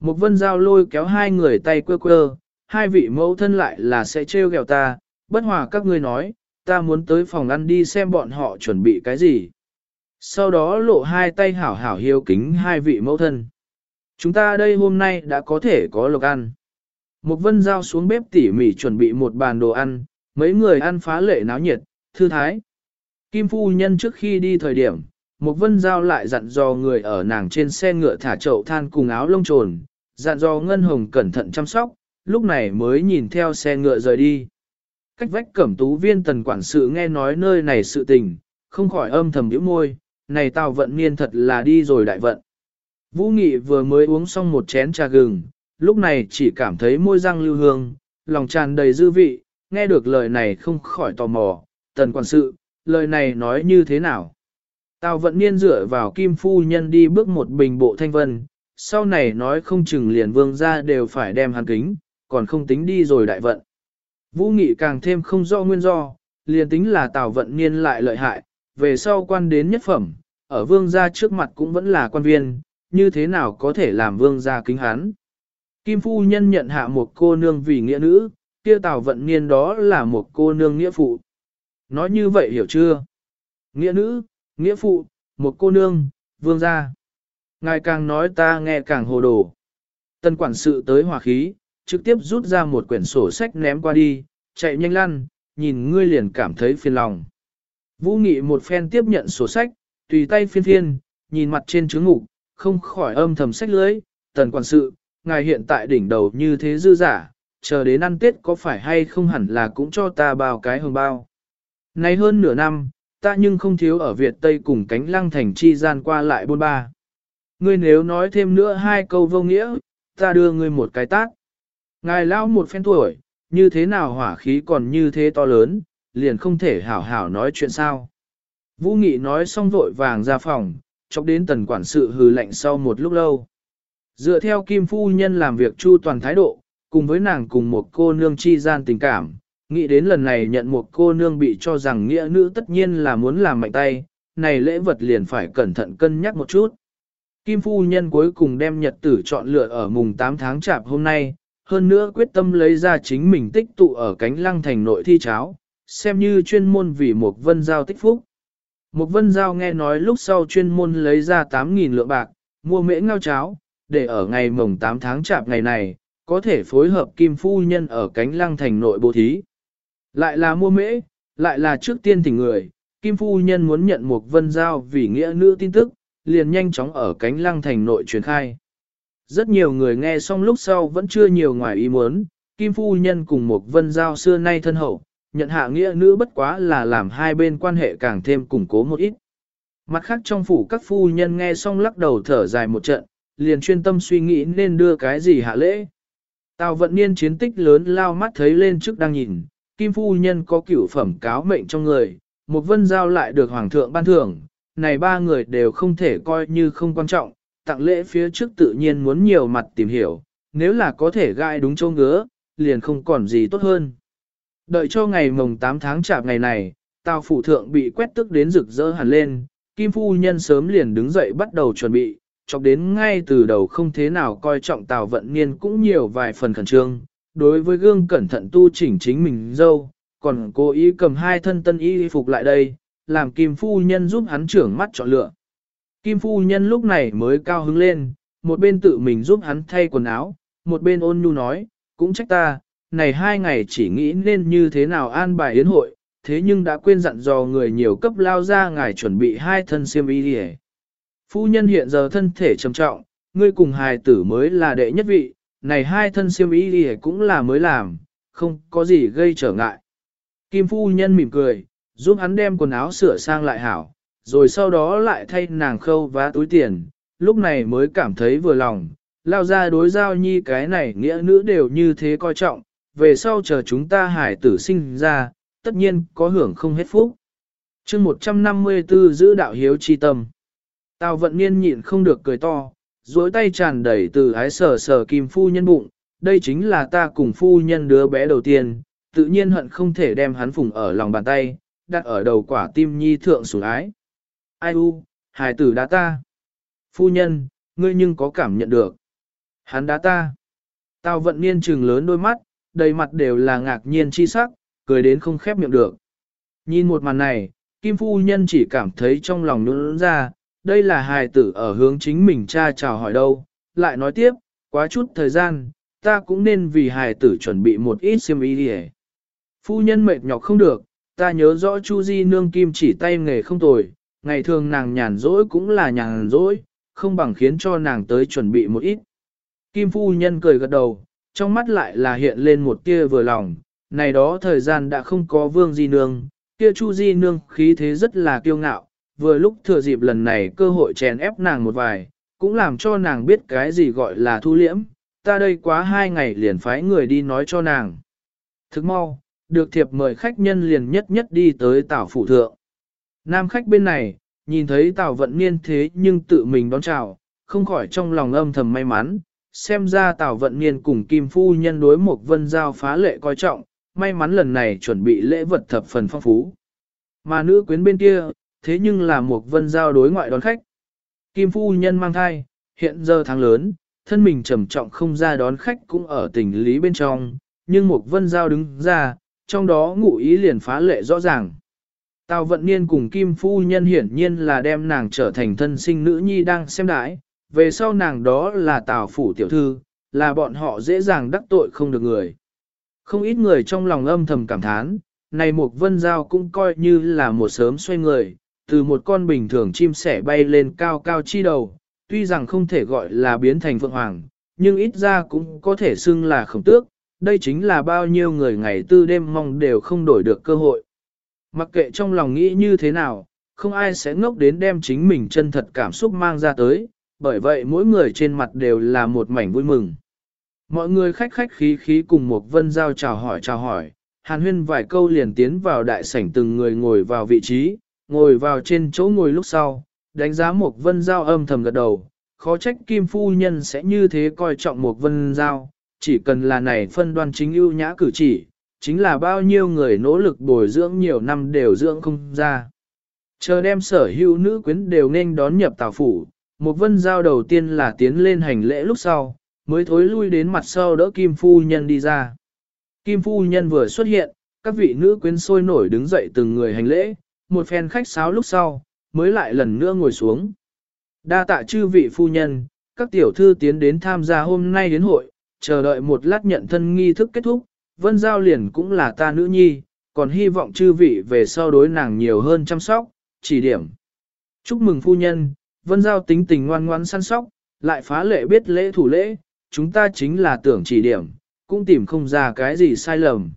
Một vân giao lôi kéo hai người tay quơ quơ, hai vị mẫu thân lại là sẽ trêu ghẹo ta, bất hòa các ngươi nói, ta muốn tới phòng ăn đi xem bọn họ chuẩn bị cái gì. Sau đó lộ hai tay hảo hảo hiếu kính hai vị mẫu thân. Chúng ta đây hôm nay đã có thể có lộc ăn. Một vân giao xuống bếp tỉ mỉ chuẩn bị một bàn đồ ăn, mấy người ăn phá lệ náo nhiệt, thư thái. Kim phu nhân trước khi đi thời điểm, một vân giao lại dặn dò người ở nàng trên xe ngựa thả chậu than cùng áo lông trồn, dặn dò ngân hồng cẩn thận chăm sóc, lúc này mới nhìn theo xe ngựa rời đi. Cách vách cẩm tú viên tần quản sự nghe nói nơi này sự tình, không khỏi âm thầm nhíu môi, này tào vận niên thật là đi rồi đại vận. Vũ Nghị vừa mới uống xong một chén trà gừng, lúc này chỉ cảm thấy môi răng lưu hương, lòng tràn đầy dư vị, nghe được lời này không khỏi tò mò, tần quản sự, lời này nói như thế nào? Tào vận niên dựa vào kim phu nhân đi bước một bình bộ thanh vân, sau này nói không chừng liền vương ra đều phải đem hàn kính, còn không tính đi rồi đại vận. Vũ nghị càng thêm không do nguyên do, liền tính là tào vận niên lại lợi hại, về sau quan đến nhất phẩm, ở vương gia trước mặt cũng vẫn là quan viên, như thế nào có thể làm vương gia kính hắn. Kim phu nhân nhận hạ một cô nương vì nghĩa nữ, kia tào vận niên đó là một cô nương nghĩa phụ. Nói như vậy hiểu chưa? Nghĩa nữ, nghĩa phụ, một cô nương, vương gia. Ngài càng nói ta nghe càng hồ đồ. Tân quản sự tới hòa khí, trực tiếp rút ra một quyển sổ sách ném qua đi, chạy nhanh lăn, nhìn ngươi liền cảm thấy phiền lòng. Vũ Nghị một phen tiếp nhận sổ sách, tùy tay phiên phiên, nhìn mặt trên chứng ngục, không khỏi âm thầm sách lưới, tần quản sự, ngài hiện tại đỉnh đầu như thế dư giả, chờ đến ăn Tết có phải hay không hẳn là cũng cho ta bao cái hồng bao. Nay hơn nửa năm, ta nhưng không thiếu ở Việt Tây cùng cánh lăng thành chi gian qua lại bôn ba. Ngươi nếu nói thêm nữa hai câu vô nghĩa, ta đưa ngươi một cái tát. Ngài lao một phen tuổi, như thế nào hỏa khí còn như thế to lớn, liền không thể hảo hảo nói chuyện sao. Vũ Nghị nói xong vội vàng ra phòng, chọc đến tần quản sự hừ lạnh sau một lúc lâu. Dựa theo Kim Phu Nhân làm việc chu toàn thái độ, cùng với nàng cùng một cô nương chi gian tình cảm, nghĩ đến lần này nhận một cô nương bị cho rằng nghĩa nữ tất nhiên là muốn làm mạnh tay, này lễ vật liền phải cẩn thận cân nhắc một chút. Kim Phu Nhân cuối cùng đem nhật tử chọn lựa ở mùng 8 tháng chạp hôm nay, hơn nữa quyết tâm lấy ra chính mình tích tụ ở cánh lăng thành nội thi cháo, xem như chuyên môn vì một vân giao tích phúc. Một vân giao nghe nói lúc sau chuyên môn lấy ra 8.000 lượng bạc, mua mễ ngao cháo, để ở ngày mồng 8 tháng chạp ngày này, có thể phối hợp kim phu nhân ở cánh lăng thành nội bố thí. Lại là mua mễ, lại là trước tiên thỉnh người, kim phu nhân muốn nhận một vân giao vì nghĩa nữ tin tức, liền nhanh chóng ở cánh lăng thành nội truyền khai. Rất nhiều người nghe xong lúc sau vẫn chưa nhiều ngoài ý muốn, kim phu nhân cùng một vân giao xưa nay thân hậu, nhận hạ nghĩa nữ bất quá là làm hai bên quan hệ càng thêm củng cố một ít. Mặt khác trong phủ các phu nhân nghe xong lắc đầu thở dài một trận, liền chuyên tâm suy nghĩ nên đưa cái gì hạ lễ. Tào vận niên chiến tích lớn lao mắt thấy lên trước đang nhìn, kim phu nhân có cửu phẩm cáo mệnh trong người, một vân giao lại được hoàng thượng ban thưởng, này ba người đều không thể coi như không quan trọng, tặng lễ phía trước tự nhiên muốn nhiều mặt tìm hiểu, nếu là có thể gai đúng châu ngứa, liền không còn gì tốt hơn. Đợi cho ngày mồng 8 tháng chạp ngày này, tào phủ thượng bị quét tức đến rực rỡ hẳn lên, kim phu nhân sớm liền đứng dậy bắt đầu chuẩn bị, chọc đến ngay từ đầu không thế nào coi trọng tào vận niên cũng nhiều vài phần khẩn trương, đối với gương cẩn thận tu chỉnh chính mình dâu, còn cố ý cầm hai thân tân y phục lại đây, làm kim phu nhân giúp hắn trưởng mắt chọn lựa. Kim phu nhân lúc này mới cao hứng lên, một bên tự mình giúp hắn thay quần áo, một bên ôn nhu nói, cũng trách ta, này hai ngày chỉ nghĩ nên như thế nào an bài yến hội, thế nhưng đã quên dặn dò người nhiều cấp lao ra ngài chuẩn bị hai thân xiêm y đi Phu nhân hiện giờ thân thể trầm trọng, ngươi cùng hài tử mới là đệ nhất vị, này hai thân xiêm y đi cũng là mới làm, không có gì gây trở ngại. Kim phu nhân mỉm cười, giúp hắn đem quần áo sửa sang lại hảo, rồi sau đó lại thay nàng khâu vá túi tiền, lúc này mới cảm thấy vừa lòng, lao ra đối giao nhi cái này nghĩa nữ đều như thế coi trọng, về sau chờ chúng ta hải tử sinh ra, tất nhiên có hưởng không hết phúc. chương 154 giữ đạo hiếu chi tâm. Tào vận niên nhịn không được cười to, duỗi tay tràn đầy từ ái sở sở kim phu nhân bụng, đây chính là ta cùng phu nhân đứa bé đầu tiên, tự nhiên hận không thể đem hắn phùng ở lòng bàn tay, đặt ở đầu quả tim nhi thượng sủng ái. Ai u, hài tử đá ta. Phu nhân, ngươi nhưng có cảm nhận được. Hắn đá ta. Tào vận niên trừng lớn đôi mắt, đầy mặt đều là ngạc nhiên chi sắc, cười đến không khép miệng được. Nhìn một màn này, Kim Phu Nhân chỉ cảm thấy trong lòng nôn ra, đây là hài tử ở hướng chính mình cha chào hỏi đâu, lại nói tiếp, quá chút thời gian, ta cũng nên vì hài tử chuẩn bị một ít xiêm y đi Phu nhân mệt nhọc không được, ta nhớ rõ Chu Di nương kim chỉ tay nghề không tồi, ngày thường nàng nhàn rỗi cũng là nhàn rỗi, không bằng khiến cho nàng tới chuẩn bị một ít. Kim phu nhân cười gật đầu, trong mắt lại là hiện lên một tia vừa lòng, này đó thời gian đã không có vương di nương, kia chu di nương khí thế rất là kiêu ngạo, vừa lúc thừa dịp lần này cơ hội chèn ép nàng một vài, cũng làm cho nàng biết cái gì gọi là thu liễm, ta đây quá hai ngày liền phái người đi nói cho nàng. Thức mau, được thiệp mời khách nhân liền nhất nhất đi tới tảo phủ thượng. Nam khách bên này, nhìn thấy tảo vận niên thế nhưng tự mình đón chào, không khỏi trong lòng âm thầm may mắn, xem ra Tào Vận Niên cùng Kim Phu nhân đối một vân giao phá lệ coi trọng, may mắn lần này chuẩn bị lễ vật thập phần phong phú. Mà nữ quyến bên kia, thế nhưng là một vân giao đối ngoại đón khách. Kim Phu nhân mang thai, hiện giờ tháng lớn, thân mình trầm trọng không ra đón khách cũng ở tình lý bên trong, nhưng một vân giao đứng ra, trong đó ngụ ý liền phá lệ rõ ràng. Tào vận niên cùng Kim Phu Nhân hiển nhiên là đem nàng trở thành thân sinh nữ nhi đang xem đãi, về sau nàng đó là tào phủ tiểu thư, là bọn họ dễ dàng đắc tội không được người. Không ít người trong lòng âm thầm cảm thán, này một vân giao cũng coi như là một sớm xoay người, từ một con bình thường chim sẻ bay lên cao cao chi đầu, tuy rằng không thể gọi là biến thành phượng hoàng, nhưng ít ra cũng có thể xưng là khổng tước, đây chính là bao nhiêu người ngày tư đêm mong đều không đổi được cơ hội. Mặc kệ trong lòng nghĩ như thế nào, không ai sẽ ngốc đến đem chính mình chân thật cảm xúc mang ra tới, bởi vậy mỗi người trên mặt đều là một mảnh vui mừng. Mọi người khách khách khí khí cùng một vân giao chào hỏi chào hỏi, hàn huyên vài câu liền tiến vào đại sảnh từng người ngồi vào vị trí, ngồi vào trên chỗ ngồi lúc sau, đánh giá một vân giao âm thầm gật đầu, khó trách kim phu nhân sẽ như thế coi trọng một vân giao, chỉ cần là này phân đoan chính ưu nhã cử chỉ, chính là bao nhiêu người nỗ lực bồi dưỡng nhiều năm đều dưỡng không ra. Chờ đem sở hữu nữ quyến đều nên đón nhập tào phủ, một vân giao đầu tiên là tiến lên hành lễ lúc sau, mới thối lui đến mặt sau đỡ Kim Phu Nhân đi ra. Kim Phu Nhân vừa xuất hiện, các vị nữ quyến sôi nổi đứng dậy từng người hành lễ, một phen khách sáo lúc sau, mới lại lần nữa ngồi xuống. Đa tạ chư vị phu nhân, các tiểu thư tiến đến tham gia hôm nay đến hội, chờ đợi một lát nhận thân nghi thức kết thúc, vân giao liền cũng là ta nữ nhi, còn hy vọng chư vị về sau đối nàng nhiều hơn chăm sóc, chỉ điểm. Chúc mừng phu nhân, Vân Giao tính tình ngoan ngoãn săn sóc, lại phá lệ biết lễ thủ lễ, chúng ta chính là tưởng chỉ điểm, cũng tìm không ra cái gì sai lầm.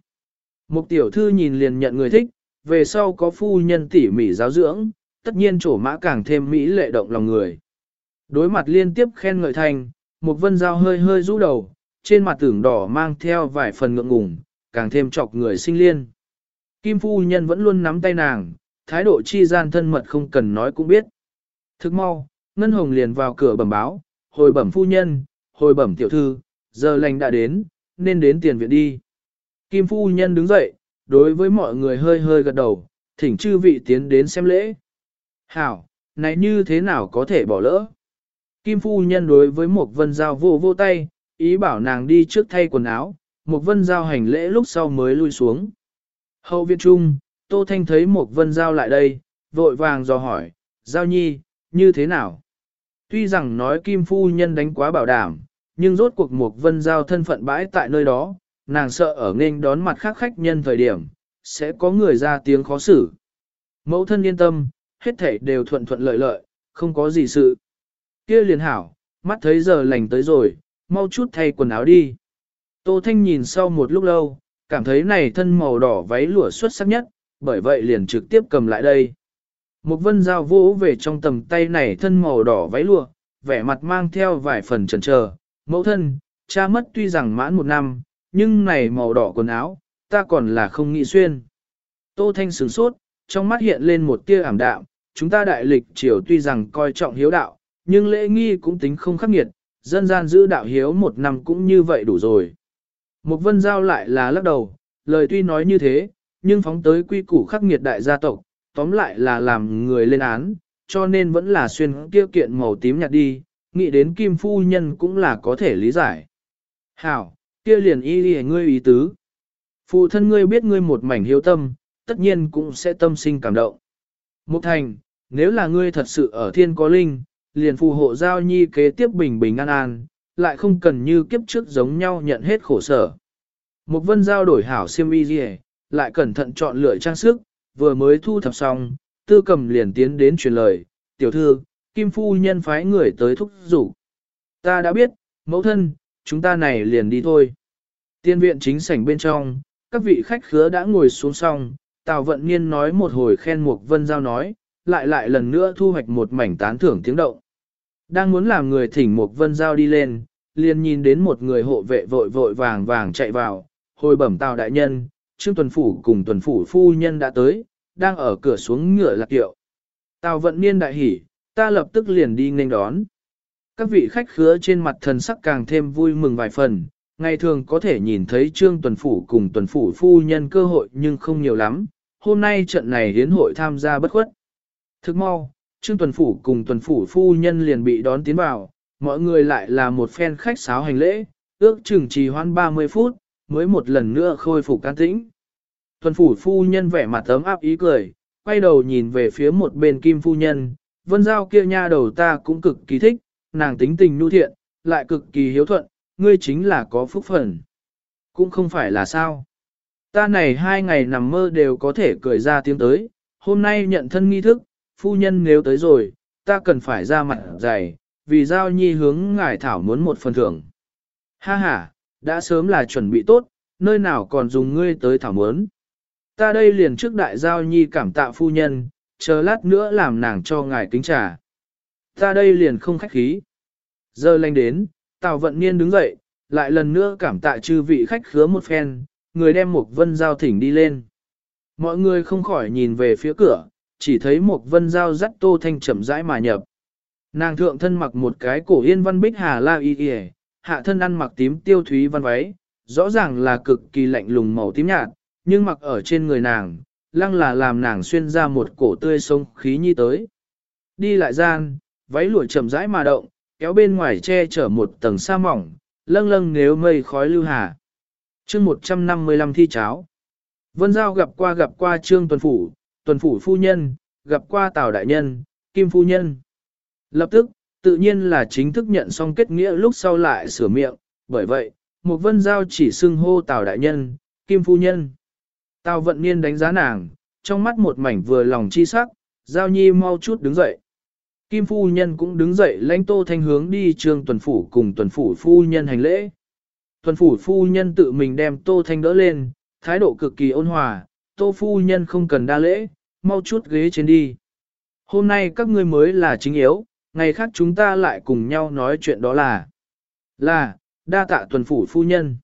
Một tiểu thư nhìn liền nhận người thích, về sau có phu nhân tỉ mỉ giáo dưỡng, tất nhiên trổ mã càng thêm mỹ lệ động lòng người. Đối mặt liên tiếp khen ngợi thành, một vân dao hơi hơi rũ đầu, trên mặt tưởng đỏ mang theo vài phần ngượng ngùng, càng thêm chọc người sinh liên. Kim phu nhân vẫn luôn nắm tay nàng, thái độ chi gian thân mật không cần nói cũng biết. Thức mau, Ngân Hồng liền vào cửa bẩm báo, hồi bẩm phu nhân, hồi bẩm tiểu thư, giờ lành đã đến, nên đến tiền viện đi. Kim phu nhân đứng dậy, đối với mọi người hơi hơi gật đầu, thỉnh chư vị tiến đến xem lễ. Hảo, này như thế nào có thể bỏ lỡ? Kim phu nhân đối với một vân giao vô vô tay, ý bảo nàng đi trước thay quần áo, một vân giao hành lễ lúc sau mới lui xuống. Hậu viện trung, Tô Thanh thấy một vân giao lại đây, vội vàng dò hỏi, giao nhi, như thế nào? Tuy rằng nói Kim phu nhân đánh quá bảo đảm, nhưng rốt cuộc một vân giao thân phận bãi tại nơi đó, nàng sợ ở nghênh đón mặt khác khách nhân thời điểm, sẽ có người ra tiếng khó xử. Mẫu thân yên tâm, hết thảy đều thuận thuận lợi lợi, không có gì sự. Kia liền hảo, mắt thấy giờ lành tới rồi, mau chút thay quần áo đi. Tô Thanh nhìn sau một lúc lâu, cảm thấy này thân màu đỏ váy lụa xuất sắc nhất, bởi vậy liền trực tiếp cầm lại đây. Một vân dao vỗ về trong tầm tay này thân màu đỏ váy lụa, vẻ mặt mang theo vài phần chần chờ. Mẫu thân, cha mất tuy rằng mãn một năm, nhưng này màu đỏ quần áo, ta còn là không nghĩ xuyên. Tô Thanh sửng sốt, trong mắt hiện lên một tia ảm đạm, chúng ta đại lịch triều tuy rằng coi trọng hiếu đạo, nhưng lễ nghi cũng tính không khắc nghiệt, dân gian giữ đạo hiếu một năm cũng như vậy đủ rồi. Một vân giao lại là lắc đầu, lời tuy nói như thế, nhưng phóng tới quy củ khắc nghiệt đại gia tộc, tóm lại là làm người lên án, cho nên vẫn là xuyên kia kiện màu tím nhạt đi, nghĩ đến kim phu nhân cũng là có thể lý giải. Hảo, kia liền y đi ngươi ý tứ. Phụ thân ngươi biết ngươi một mảnh hiếu tâm, tất nhiên cũng sẽ tâm sinh cảm động. Mục thành, nếu là ngươi thật sự ở thiên có linh, liền phù hộ giao nhi kế tiếp bình bình an an, lại không cần như kiếp trước giống nhau nhận hết khổ sở. Một vân giao đổi hảo xiêm y gì, lại cẩn thận chọn lựa trang sức, vừa mới thu thập xong, tư cầm liền tiến đến truyền lời, tiểu thư, kim phu nhân phái người tới thúc rủ. Ta đã biết, mẫu thân, chúng ta này liền đi thôi. Tiên viện chính sảnh bên trong, các vị khách khứa đã ngồi xuống xong, Tào Vận Niên nói một hồi khen Mục Vân Giao nói, lại lại lần nữa thu hoạch một mảnh tán thưởng tiếng động. Đang muốn làm người thỉnh Mục Vân Giao đi lên, liền nhìn đến một người hộ vệ vội vội vàng vàng chạy vào, hồi bẩm Tào Đại Nhân, Trương Tuần Phủ cùng Tuần Phủ Phu Nhân đã tới, đang ở cửa xuống ngựa lạc kiệu. Tào Vận Niên đại hỉ, ta lập tức liền đi nghênh đón. Các vị khách khứa trên mặt thần sắc càng thêm vui mừng vài phần, ngày thường có thể nhìn thấy Trương Tuần Phủ cùng Tuần Phủ Phu Nhân cơ hội nhưng không nhiều lắm, hôm nay trận này hiến hội tham gia bất khuất. Thức mau, Trương Tuần Phủ cùng Tuần Phủ Phu Nhân liền bị đón tiến vào, mọi người lại là một phen khách sáo hành lễ, ước chừng trì hoãn 30 phút, mới một lần nữa khôi phục can tĩnh. Thuần Phủ Phu Nhân vẻ mặt ấm áp ý cười, quay đầu nhìn về phía một bên Kim Phu Nhân, vân giao kia nha đầu ta cũng cực kỳ thích, nàng tính tình nhu thiện, lại cực kỳ hiếu thuận, ngươi chính là có phúc phần. Cũng không phải là sao. Ta này hai ngày nằm mơ đều có thể cười ra tiếng tới, hôm nay nhận thân nghi thức, phu nhân nếu tới rồi, ta cần phải ra mặt dày, vì giao nhi hướng ngài thảo muốn một phần thưởng. Ha ha, đã sớm là chuẩn bị tốt, nơi nào còn dùng ngươi tới thảo muốn. Ta đây liền trước đại giao nhi cảm tạ phu nhân, chờ lát nữa làm nàng cho ngài kính trà. Ta đây liền không khách khí. Giờ lành đến, Tào Vận Niên đứng dậy, lại lần nữa cảm tạ chư vị khách khứa một phen, người đem một vân giao thỉnh đi lên. Mọi người không khỏi nhìn về phía cửa, chỉ thấy một vân giao dắt tô thanh chậm rãi mà nhập. Nàng thượng thân mặc một cái cổ yên văn bích hà la y y, hạ thân ăn mặc tím tiêu thúy văn váy, rõ ràng là cực kỳ lạnh lùng màu tím nhạt, nhưng mặc ở trên người nàng, lăng là làm nàng xuyên ra một cổ tươi sông khí nhi tới. Đi lại gian, váy lụa chậm rãi mà động, kéo bên ngoài che chở một tầng sa mỏng, lâng lâng nếu mây khói lưu hà chương 155 thi cháo. Vân Giao gặp qua gặp qua Trương Tuần Phủ, Tuần Phủ Phu Nhân, gặp qua Tào Đại Nhân, Kim Phu Nhân. Lập tức, tự nhiên là chính thức nhận xong kết nghĩa lúc sau lại sửa miệng, bởi vậy, một Vân Giao chỉ xưng hô Tào Đại Nhân, Kim Phu Nhân. Tào Vận Niên đánh giá nàng, trong mắt một mảnh vừa lòng chi sắc, Giao Nhi mau chút đứng dậy. Kim Phu Nhân cũng đứng dậy lãnh tô thanh hướng đi trường Tuần Phủ cùng Tuần Phủ Phu Nhân hành lễ. Tuần phủ phu nhân tự mình đem Tô Thanh đỡ lên, thái độ cực kỳ ôn hòa, tô phu nhân không cần đa lễ, mau chút ghế trên đi. Hôm nay các ngươi mới là chính yếu, ngày khác chúng ta lại cùng nhau nói chuyện đó là là, đa tạ tuần phủ phu nhân.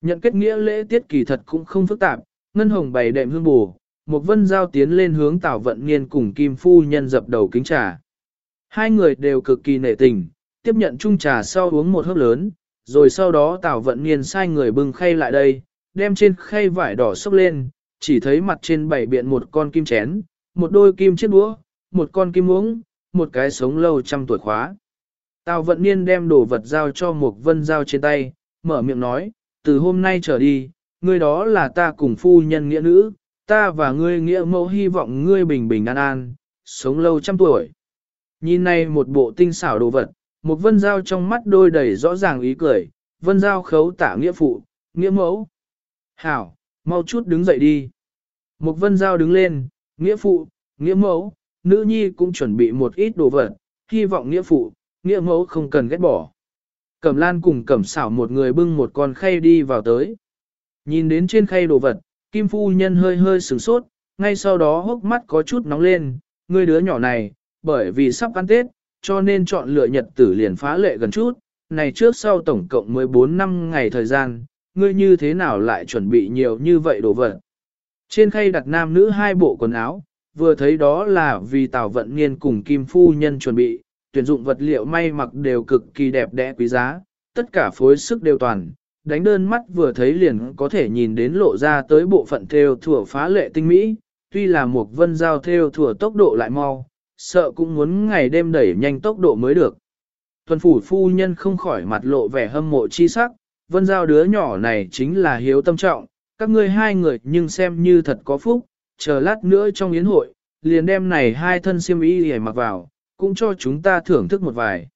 Nhận kết nghĩa lễ tiết kỳ thật cũng không phức tạp, ngân hồng bày đệm hương bù, một vân giao tiến lên hướng tảo vận niên cùng kim phu nhân dập đầu kính trà. Hai người đều cực kỳ nể tình, tiếp nhận chung trà sau uống một hớp lớn, rồi sau đó tảo vận niên sai người bưng khay lại đây, đem trên khay vải đỏ sốc lên, chỉ thấy mặt trên bảy biện một con kim chén, một đôi kim chiếc đũa, một con kim uống, một cái sống lâu trăm tuổi khóa. Tào vận niên đem đồ vật giao cho một vân giao trên tay, mở miệng nói, từ hôm nay trở đi, ngươi đó là ta cùng phu nhân nghĩa nữ, ta và ngươi nghĩa mẫu hy vọng ngươi bình bình an an, sống lâu trăm tuổi. Nhìn này một bộ tinh xảo đồ vật, một vân giao trong mắt đôi đầy rõ ràng ý cười, vân giao khấu tả nghĩa phụ, nghĩa mẫu. Hảo, mau chút đứng dậy đi. Một vân giao đứng lên, nghĩa phụ, nghĩa mẫu, nữ nhi cũng chuẩn bị một ít đồ vật, hy vọng nghĩa phụ, nghĩa mẫu không cần ghét bỏ. Cẩm lan cùng cẩm xảo một người bưng một con khay đi vào tới. Nhìn đến trên khay đồ vật, kim phu nhân hơi hơi sửng sốt, ngay sau đó hốc mắt có chút nóng lên, người đứa nhỏ này, bởi vì sắp ăn Tết, cho nên chọn lựa nhật tử liền phá lệ gần chút, này trước sau tổng cộng 14 năm ngày thời gian, ngươi như thế nào lại chuẩn bị nhiều như vậy đồ vật. Trên khay đặt nam nữ hai bộ quần áo, vừa thấy đó là vì Tào Vận Niên cùng Kim Phu Nhân chuẩn bị, tuyển dụng vật liệu may mặc đều cực kỳ đẹp đẽ quý giá, tất cả phối sức đều toàn, đánh đơn mắt vừa thấy liền có thể nhìn đến lộ ra tới bộ phận theo thủa phá lệ tinh mỹ, tuy là một vân giao theo thủa tốc độ lại mau, sợ cũng muốn ngày đêm đẩy nhanh tốc độ mới được. Tuần phủ phu nhân không khỏi mặt lộ vẻ hâm mộ chi sắc, vân giao đứa nhỏ này chính là hiếu tâm trọng, các ngươi hai người nhưng xem như thật có phúc, chờ lát nữa trong yến hội, liền đem này hai thân xiêm y để mặc vào, cũng cho chúng ta thưởng thức một vài.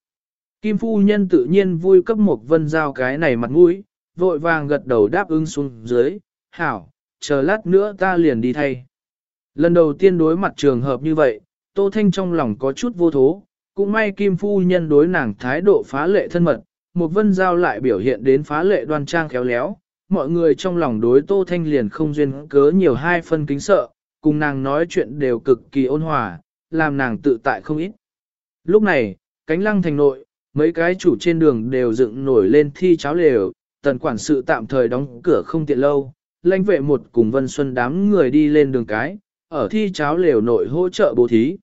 Kim phu nhân tự nhiên vui cấp một vân giao cái này mặt mũi, vội vàng gật đầu đáp ứng xuống dưới, hảo, chờ lát nữa ta liền đi thay. Lần đầu tiên đối mặt trường hợp như vậy, Tô Thanh trong lòng có chút vô thố, cũng may Kim phu nhân đối nàng thái độ phá lệ thân mật, một vân giao lại biểu hiện đến phá lệ đoan trang khéo léo, mọi người trong lòng đối Tô Thanh liền không duyên cớ nhiều hai phân kính sợ, cùng nàng nói chuyện đều cực kỳ ôn hòa, làm nàng tự tại không ít. Lúc này, cánh lăng thành nội, mấy cái chủ trên đường đều dựng nổi lên thi cháo lều, tần quản sự tạm thời đóng cửa không tiện lâu, lãnh vệ một cùng Vân Xuân đám người đi lên đường cái, ở thi cháo lều nội hỗ trợ bố thí.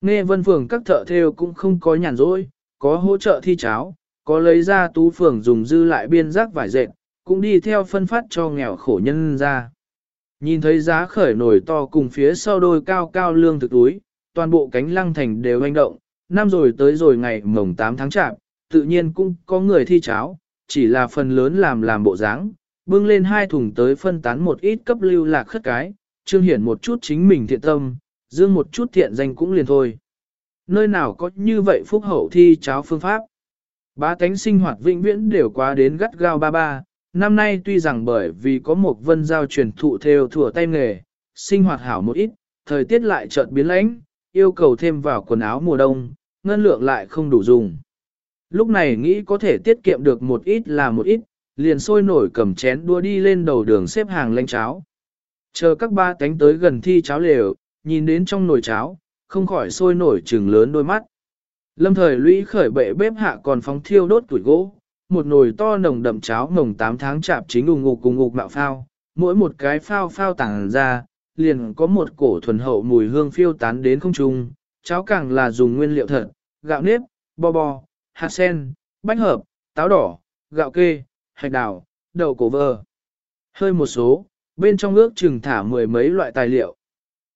Nghe Vân Phường các thợ theo cũng không có nhàn rỗi, có hỗ trợ thi cháo, có lấy ra tú phường dùng dư lại biên rác vải dệt, cũng đi theo phân phát cho nghèo khổ nhân ra. Nhìn thấy giá khởi nổi to cùng phía sau đôi cao cao lương thực túi, toàn bộ cánh lăng thành đều hành động, năm rồi tới rồi ngày mồng 8 tháng chạp, tự nhiên cũng có người thi cháo, chỉ là phần lớn làm làm bộ dáng, bưng lên hai thùng tới phân tán một ít cấp lưu lạc khất cái, trương hiển một chút chính mình thiện tâm, dương một chút thiện danh cũng liền thôi. Nơi nào có như vậy phúc hậu thi cháo phương pháp. Ba tánh sinh hoạt vĩnh viễn đều quá đến gắt gao ba ba, năm nay tuy rằng bởi vì có một vân giao truyền thụ theo thừa tay nghề, sinh hoạt hảo một ít, thời tiết lại chợt biến lãnh, yêu cầu thêm vào quần áo mùa đông, ngân lượng lại không đủ dùng. Lúc này nghĩ có thể tiết kiệm được một ít là một ít, liền sôi nổi cầm chén đua đi lên đầu đường xếp hàng lanh cháo. Chờ các ba cánh tới gần thi cháo lều, nhìn đến trong nồi cháo, không khỏi sôi nổi trừng lớn đôi mắt. Lâm thời lũy khởi bệ bếp hạ còn phóng thiêu đốt tuổi gỗ, một nồi to nồng đậm cháo nồng 8 tháng chạp chính ủng ngục cùng ngục mạo phao, mỗi một cái phao phao tàng ra, liền có một cổ thuần hậu mùi hương phiêu tán đến không trung, cháo càng là dùng nguyên liệu thật, gạo nếp, bo bo, hạt sen, bánh hợp, táo đỏ, gạo kê, hạch đào, đậu cổ vơ. Hơi một số, bên trong ước chừng thả mười mấy loại tài liệu.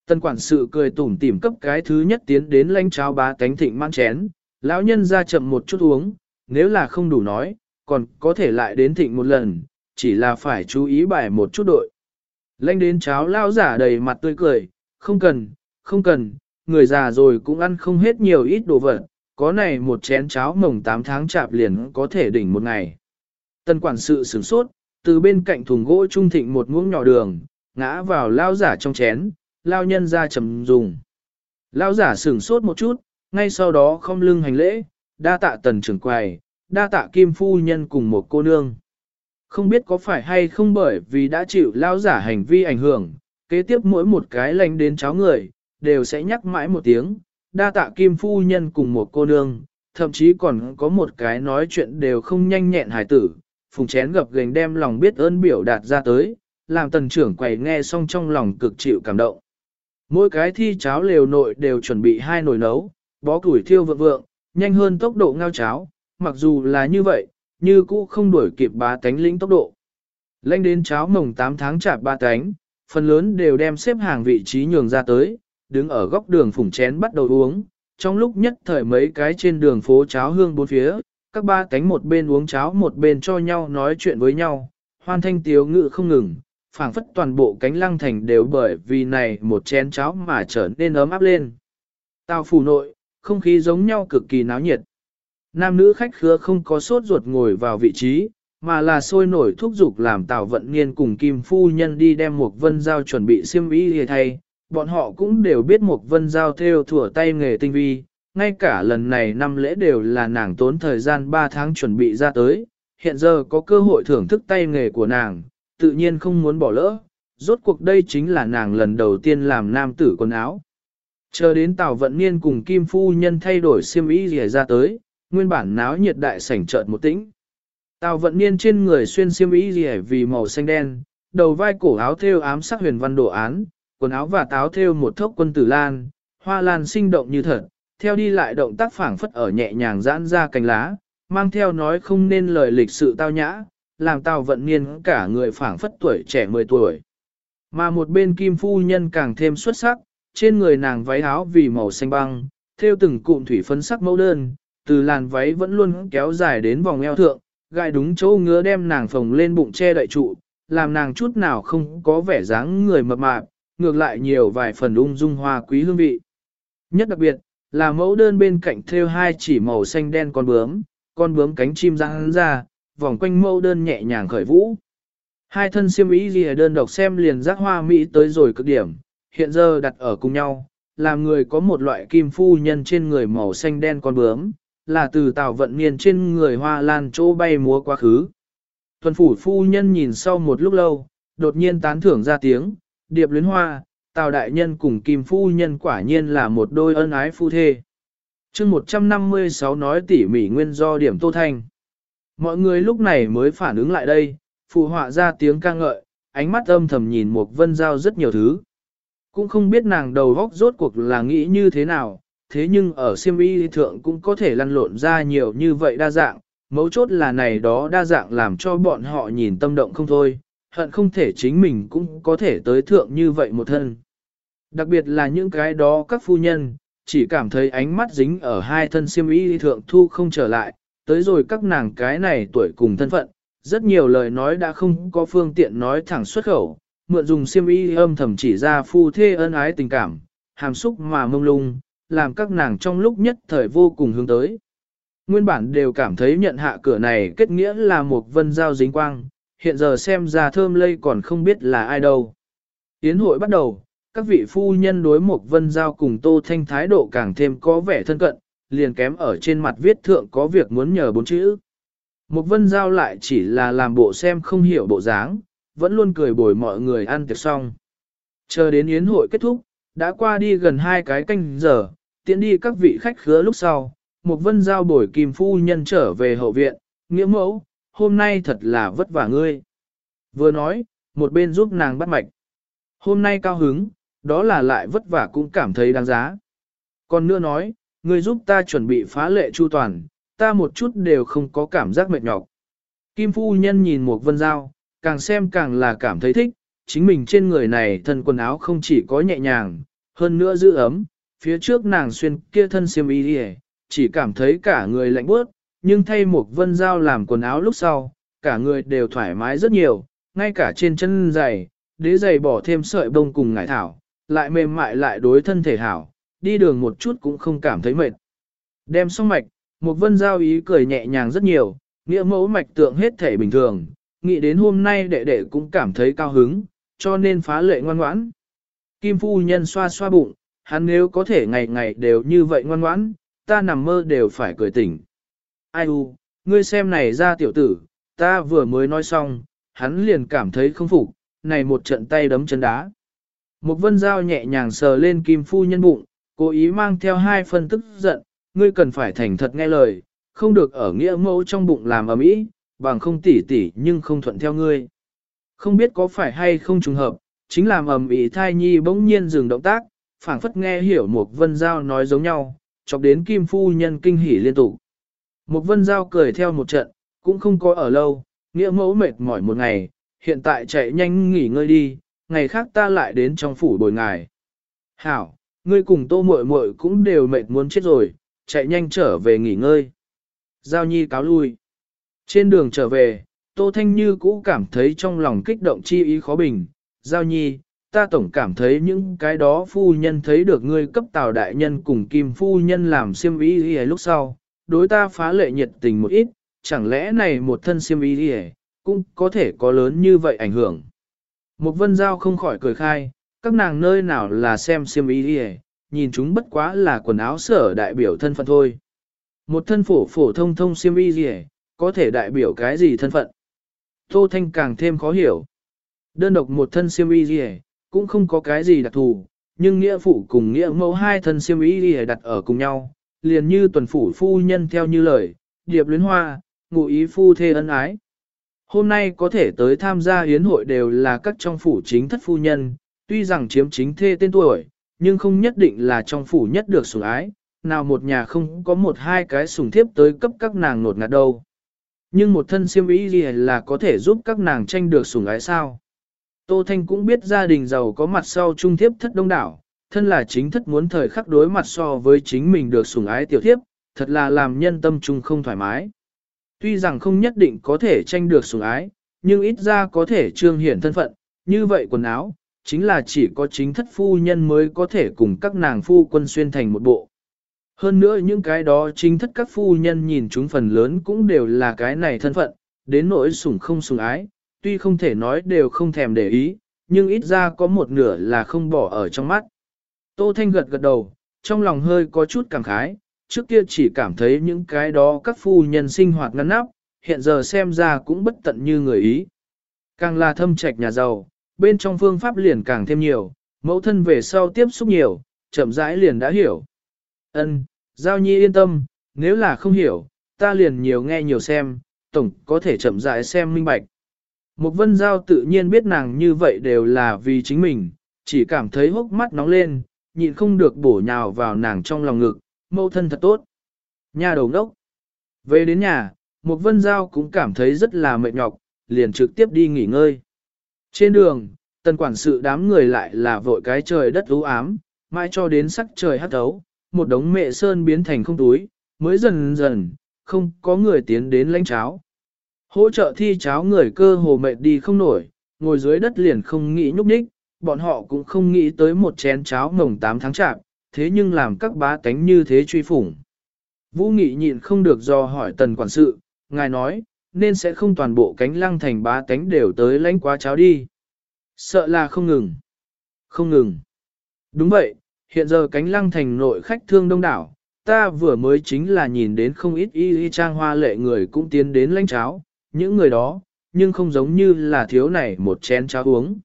Tân quản sự cười tủm tỉm cấp cái thứ nhất tiến đến lanh cháo bá cánh thịnh mang chén, lão nhân ra chậm một chút uống, nếu là không đủ nói, còn có thể lại đến thịnh một lần, chỉ là phải chú ý bài một chút đội. Lanh đến cháo lao giả đầy mặt tươi cười, không cần, không cần, người già rồi cũng ăn không hết nhiều ít đồ vật, có này một chén cháo mồng 8 tháng chạp liền có thể đỉnh một ngày. Tân quản sự sửng sốt, từ bên cạnh thùng gỗ trung thịnh một muỗng nhỏ đường, ngã vào lao giả trong chén, lao nhân ra trầm dùng. Lao giả sửng sốt một chút, ngay sau đó không lưng hành lễ, đa tạ tần trưởng quầy, đa tạ kim phu nhân cùng một cô nương. Không biết có phải hay không bởi vì đã chịu lao giả hành vi ảnh hưởng, kế tiếp mỗi một cái lành đến cháo người, đều sẽ nhắc mãi một tiếng, đa tạ kim phu nhân cùng một cô nương, thậm chí còn có một cái nói chuyện đều không nhanh nhẹn hài tử, phùng chén gập gành đem lòng biết ơn biểu đạt ra tới, làm tần trưởng quầy nghe xong trong lòng cực chịu cảm động. Mỗi cái thi cháo lều nội đều chuẩn bị hai nồi nấu, bó củi thiêu vượng vượng, nhanh hơn tốc độ ngao cháo, mặc dù là như vậy, như cũ không đuổi kịp ba tánh lĩnh tốc độ. Lên đến cháo mồng 8 tháng chạp ba tánh, phần lớn đều đem xếp hàng vị trí nhường ra tới, đứng ở góc đường phủng chén bắt đầu uống. Trong lúc nhất thời mấy cái trên đường phố cháo hương bốn phía, các ba cánh một bên uống cháo một bên cho nhau nói chuyện với nhau, hoan thanh tiếu ngự không ngừng, phảng phất toàn bộ cánh lăng thành đều bởi vì này một chén cháo mà trở nên ấm áp lên. Tào phủ nội, không khí giống nhau cực kỳ náo nhiệt. Nam nữ khách khứa không có sốt ruột ngồi vào vị trí, mà là sôi nổi thúc giục làm Tào Vận Niên cùng Kim Phu Nhân đi đem một vân giao chuẩn bị xiêm y để thay. Bọn họ cũng đều biết một vân giao theo thủa tay nghề tinh vi, ngay cả lần này năm lễ đều là nàng tốn thời gian 3 tháng chuẩn bị ra tới, hiện giờ có cơ hội thưởng thức tay nghề của nàng, tự nhiên không muốn bỏ lỡ, rốt cuộc đây chính là nàng lần đầu tiên làm nam tử quần áo. Chờ đến Tào Vận Niên cùng Kim Phu Nhân thay đổi xiêm y rìa ra tới, nguyên bản náo nhiệt đại sảnh chợt một tĩnh. Tào Vận Niên trên người xuyên xiêm y rìa vì màu xanh đen, đầu vai cổ áo thêu ám sắc huyền văn đồ án, quần áo và táo thêu một thốc quân tử lan, hoa lan sinh động như thật, theo đi lại động tác phảng phất ở nhẹ nhàng giãn ra cánh lá, mang theo nói không nên lời lịch sự tao nhã, làm tao Vận Niên cả người phảng phất tuổi trẻ 10 tuổi. Mà một bên Kim Phu Nhân càng thêm xuất sắc, trên người nàng váy áo vì màu xanh băng, theo từng cụm thủy phấn sắc mẫu đơn, từ làn váy vẫn luôn kéo dài đến vòng eo thượng, gai đúng chỗ ngứa đem nàng phồng lên bụng che đậy trụ, làm nàng chút nào không có vẻ dáng người mập mạp, ngược lại nhiều vài phần ung dung hoa quý hương vị. Nhất đặc biệt, là mẫu đơn bên cạnh thêu hai chỉ màu xanh đen con bướm, con bướm cánh chim răng ra, vòng quanh mẫu đơn nhẹ nhàng khởi vũ. Hai thân siêm ý gì đơn độc xem liền giác hoa mỹ tới rồi cực điểm, hiện giờ đặt ở cùng nhau, làm người có một loại kim phu nhân trên người màu xanh đen con bướm, là từ tàu vận niên trên người hoa lan chỗ bay múa quá khứ. Tuần phủ phu nhân nhìn sau một lúc lâu, đột nhiên tán thưởng ra tiếng, điệp luyến hoa, tào đại nhân cùng kim phu nhân quả nhiên là một đôi ân ái phu thê. chương 156 nói tỉ mỉ nguyên do điểm tô thanh. Mọi người lúc này mới phản ứng lại đây, phụ họa ra tiếng ca ngợi, ánh mắt âm thầm nhìn một vân giao rất nhiều thứ. Cũng không biết nàng đầu góc rốt cuộc là nghĩ như thế nào, thế nhưng ở siêm y thượng cũng có thể lăn lộn ra nhiều như vậy đa dạng, mấu chốt là này đó đa dạng làm cho bọn họ nhìn tâm động không thôi, hận không thể chính mình cũng có thể tới thượng như vậy một thân. Đặc biệt là những cái đó các phu nhân, chỉ cảm thấy ánh mắt dính ở hai thân siêm y thượng thu không trở lại, tới rồi các nàng cái này tuổi cùng thân phận, rất nhiều lời nói đã không có phương tiện nói thẳng xuất khẩu, mượn dùng siêm y âm thầm chỉ ra phu thê ân ái tình cảm, hàm xúc mà mông lung, làm các nàng trong lúc nhất thời vô cùng hướng tới. Nguyên bản đều cảm thấy nhận hạ cửa này kết nghĩa là một vân giao dính quang, hiện giờ xem ra thơm lây còn không biết là ai đâu. Yến hội bắt đầu, các vị phu nhân đối Mộc vân giao cùng tô thanh thái độ càng thêm có vẻ thân cận, liền kém ở trên mặt viết thượng có việc muốn nhờ bốn chữ. Mộc vân giao lại chỉ là làm bộ xem không hiểu bộ dáng, vẫn luôn cười bồi mọi người ăn tiệc xong. Chờ đến yến hội kết thúc, đã qua đi gần hai cái canh giờ, tiện đi các vị khách khứa lúc sau, Mộc vân giao bồi kim phu nhân trở về hậu viện, nghĩa mẫu, hôm nay thật là vất vả ngươi. Vừa nói, một bên giúp nàng bắt mạch. Hôm nay cao hứng, đó là lại vất vả cũng cảm thấy đáng giá. Còn nữa nói, ngươi giúp ta chuẩn bị phá lệ chu toàn, ta một chút đều không có cảm giác mệt nhọc. Kim phu nhân nhìn một vân dao càng xem càng là cảm thấy thích, chính mình trên người này thân quần áo không chỉ có nhẹ nhàng, hơn nữa giữ ấm, phía trước nàng xuyên kia thân xiêm y đi chỉ cảm thấy cả người lạnh bớt, nhưng thay một vân dao làm quần áo lúc sau, cả người đều thoải mái rất nhiều, ngay cả trên chân giày, đế giày bỏ thêm sợi bông cùng ngải thảo, lại mềm mại lại đối thân thể hảo, đi đường một chút cũng không cảm thấy mệt. Đem xong mạch, một vân giao ý cười nhẹ nhàng rất nhiều, nghĩa mẫu mạch tượng hết thể bình thường, nghĩ đến hôm nay đệ đệ cũng cảm thấy cao hứng, cho nên phá lệ ngoan ngoãn. Kim phu nhân xoa xoa bụng, hắn nếu có thể ngày ngày đều như vậy ngoan ngoãn, ta nằm mơ đều phải cười tỉnh. Ai u, ngươi xem này ra tiểu tử, ta vừa mới nói xong, hắn liền cảm thấy không phục, này một trận tay đấm chân đá. Một vân dao nhẹ nhàng sờ lên kim phu nhân bụng, cố ý mang theo hai phân tức giận, ngươi cần phải thành thật nghe lời, không được ở nghĩa mẫu trong bụng làm ầm ĩ, bằng không tỉ tỉ nhưng không thuận theo ngươi. Không biết có phải hay không trùng hợp, chính làm ầm ĩ thai nhi bỗng nhiên dừng động tác, phảng phất nghe hiểu một vân giao nói giống nhau, chọc đến kim phu nhân kinh hỉ liên tục. Một vân giao cười theo một trận, cũng không có ở lâu, nghĩa mẫu mệt mỏi một ngày, hiện tại chạy nhanh nghỉ ngơi đi, ngày khác ta lại đến trong phủ bồi ngài. Hảo, ngươi cùng tô muội muội cũng đều mệt muốn chết rồi, chạy nhanh trở về nghỉ ngơi. Giao nhi cáo lui. Trên đường trở về, Tô Thanh Như cũ cảm thấy trong lòng kích động chi ý khó bình. Giao nhi, ta tổng cảm thấy những cái đó phu nhân thấy được ngươi cấp tào đại nhân cùng kim phu nhân làm siêm ý ý lúc sau, đối ta phá lệ nhiệt tình một ít, chẳng lẽ này một thân siêm ý đi cũng có thể có lớn như vậy ảnh hưởng. Một vân giao không khỏi cười khai, các nàng nơi nào là xem siêm ý đi nhìn chúng bất quá là quần áo sở đại biểu thân phận thôi. Một thân phổ phổ thông thông siêm y gì có thể đại biểu cái gì thân phận. Tô Thanh càng thêm khó hiểu. Đơn độc một thân siêm y gì cũng không có cái gì đặc thù, nhưng nghĩa phụ cùng nghĩa mẫu hai thân siêm y gì đặt ở cùng nhau, liền như tuần phủ phu nhân theo như lời, điệp luyến hoa, ngụ ý phu thê ân ái. Hôm nay có thể tới tham gia hiến hội đều là các trong phủ chính thất phu nhân, tuy rằng chiếm chính thê tên tuổi, nhưng không nhất định là trong phủ nhất được sủng ái, nào một nhà không có một hai cái sủng thiếp tới cấp các nàng nột ngạt đâu. Nhưng một thân siêm ý gì là có thể giúp các nàng tranh được sủng ái sao. Tô Thanh cũng biết gia đình giàu có mặt sau trung thiếp thất đông đảo, thân là chính thất muốn thời khắc đối mặt so với chính mình được sủng ái tiểu thiếp, thật là làm nhân tâm trung không thoải mái. Tuy rằng không nhất định có thể tranh được sủng ái, nhưng ít ra có thể trương hiển thân phận, như vậy quần áo, chính là chỉ có chính thất phu nhân mới có thể cùng các nàng phu quân xuyên thành một bộ. Hơn nữa những cái đó chính thất các phu nhân nhìn chúng phần lớn cũng đều là cái này thân phận, đến nỗi sủng không sủng ái, tuy không thể nói đều không thèm để ý, nhưng ít ra có một nửa là không bỏ ở trong mắt. Tô Thanh gật gật đầu, trong lòng hơi có chút cảm khái, trước kia chỉ cảm thấy những cái đó các phu nhân sinh hoạt ngăn nắp, hiện giờ xem ra cũng bất tận như người ý. Càng là thâm trạch nhà giàu, bên trong phương pháp liền càng thêm nhiều, mẫu thân về sau tiếp xúc nhiều, chậm rãi liền đã hiểu. Ân, Giao Nhi yên tâm, nếu là không hiểu, ta liền nhiều nghe nhiều xem, tổng có thể chậm rãi xem minh bạch. Mục vân giao tự nhiên biết nàng như vậy đều là vì chính mình, chỉ cảm thấy hốc mắt nóng lên, nhịn không được bổ nhào vào nàng trong lòng ngực, mẫu thân thật tốt. Nhà đầu đốc. Về đến nhà, một vân giao cũng cảm thấy rất là mệt nhọc, liền trực tiếp đi nghỉ ngơi. Trên đường, tần quản sự đám người lại là vội cái trời đất u ám, mãi cho đến sắc trời hắt thấu, một đống mẹ sơn biến thành không túi, mới dần dần, không có người tiến đến lãnh cháo. Hỗ trợ thi cháo người cơ hồ mệt đi không nổi, ngồi dưới đất liền không nghĩ nhúc nhích, bọn họ cũng không nghĩ tới một chén cháo mồng 8 tháng chạp, thế nhưng làm các bá tánh như thế truy phủng. Vũ Nghị nhịn không được do hỏi tần quản sự, ngài nói, nên sẽ không toàn bộ cánh lăng thành bá tánh đều tới lãnh quá cháo đi. Sợ là không ngừng. Không ngừng. Đúng vậy, hiện giờ cánh lăng thành nội khách thương đông đảo, ta vừa mới chính là nhìn đến không ít y y trang hoa lệ người cũng tiến đến lãnh cháo, những người đó, nhưng không giống như là thiếu này một chén cháo uống.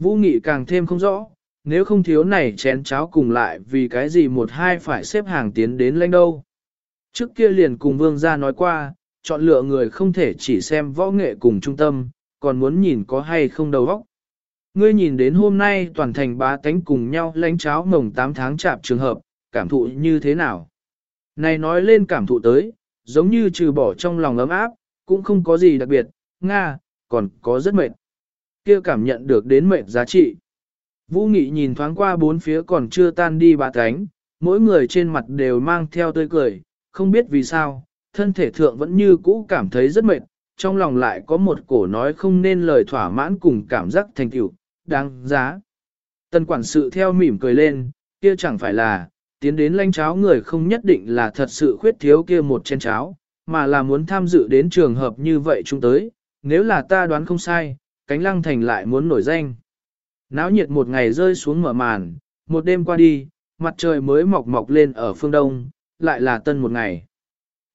Vũ Nghị càng thêm không rõ, nếu không thiếu này chén cháo cùng lại vì cái gì một hai phải xếp hàng tiến đến lãnh đâu. Trước kia liền cùng vương gia nói qua, chọn lựa người không thể chỉ xem võ nghệ cùng trung tâm, còn muốn nhìn có hay không đầu óc. Ngươi nhìn đến hôm nay toàn thành bá tánh cùng nhau lãnh cháo mồng 8 tháng chạp trường hợp, cảm thụ như thế nào? Này nói lên cảm thụ tới, giống như trừ bỏ trong lòng ấm áp, cũng không có gì đặc biệt, Nga, còn có rất mệt kia cảm nhận được đến mệnh giá trị. Vũ Nghị nhìn thoáng qua bốn phía còn chưa tan đi bà thánh, mỗi người trên mặt đều mang theo tươi cười, không biết vì sao, thân thể thượng vẫn như cũ cảm thấy rất mệt, trong lòng lại có một cổ nói không nên lời thỏa mãn cùng cảm giác thành tựu, đáng giá. Tần quản sự theo mỉm cười lên, kia chẳng phải là, tiến đến lanh cháo người không nhất định là thật sự khuyết thiếu kia một chén cháo, mà là muốn tham dự đến trường hợp như vậy chúng tới, nếu là ta đoán không sai, cánh lăng thành lại muốn nổi danh. Náo nhiệt một ngày rơi xuống mở màn, một đêm qua đi, mặt trời mới mọc mọc lên ở phương đông, lại là tân một ngày.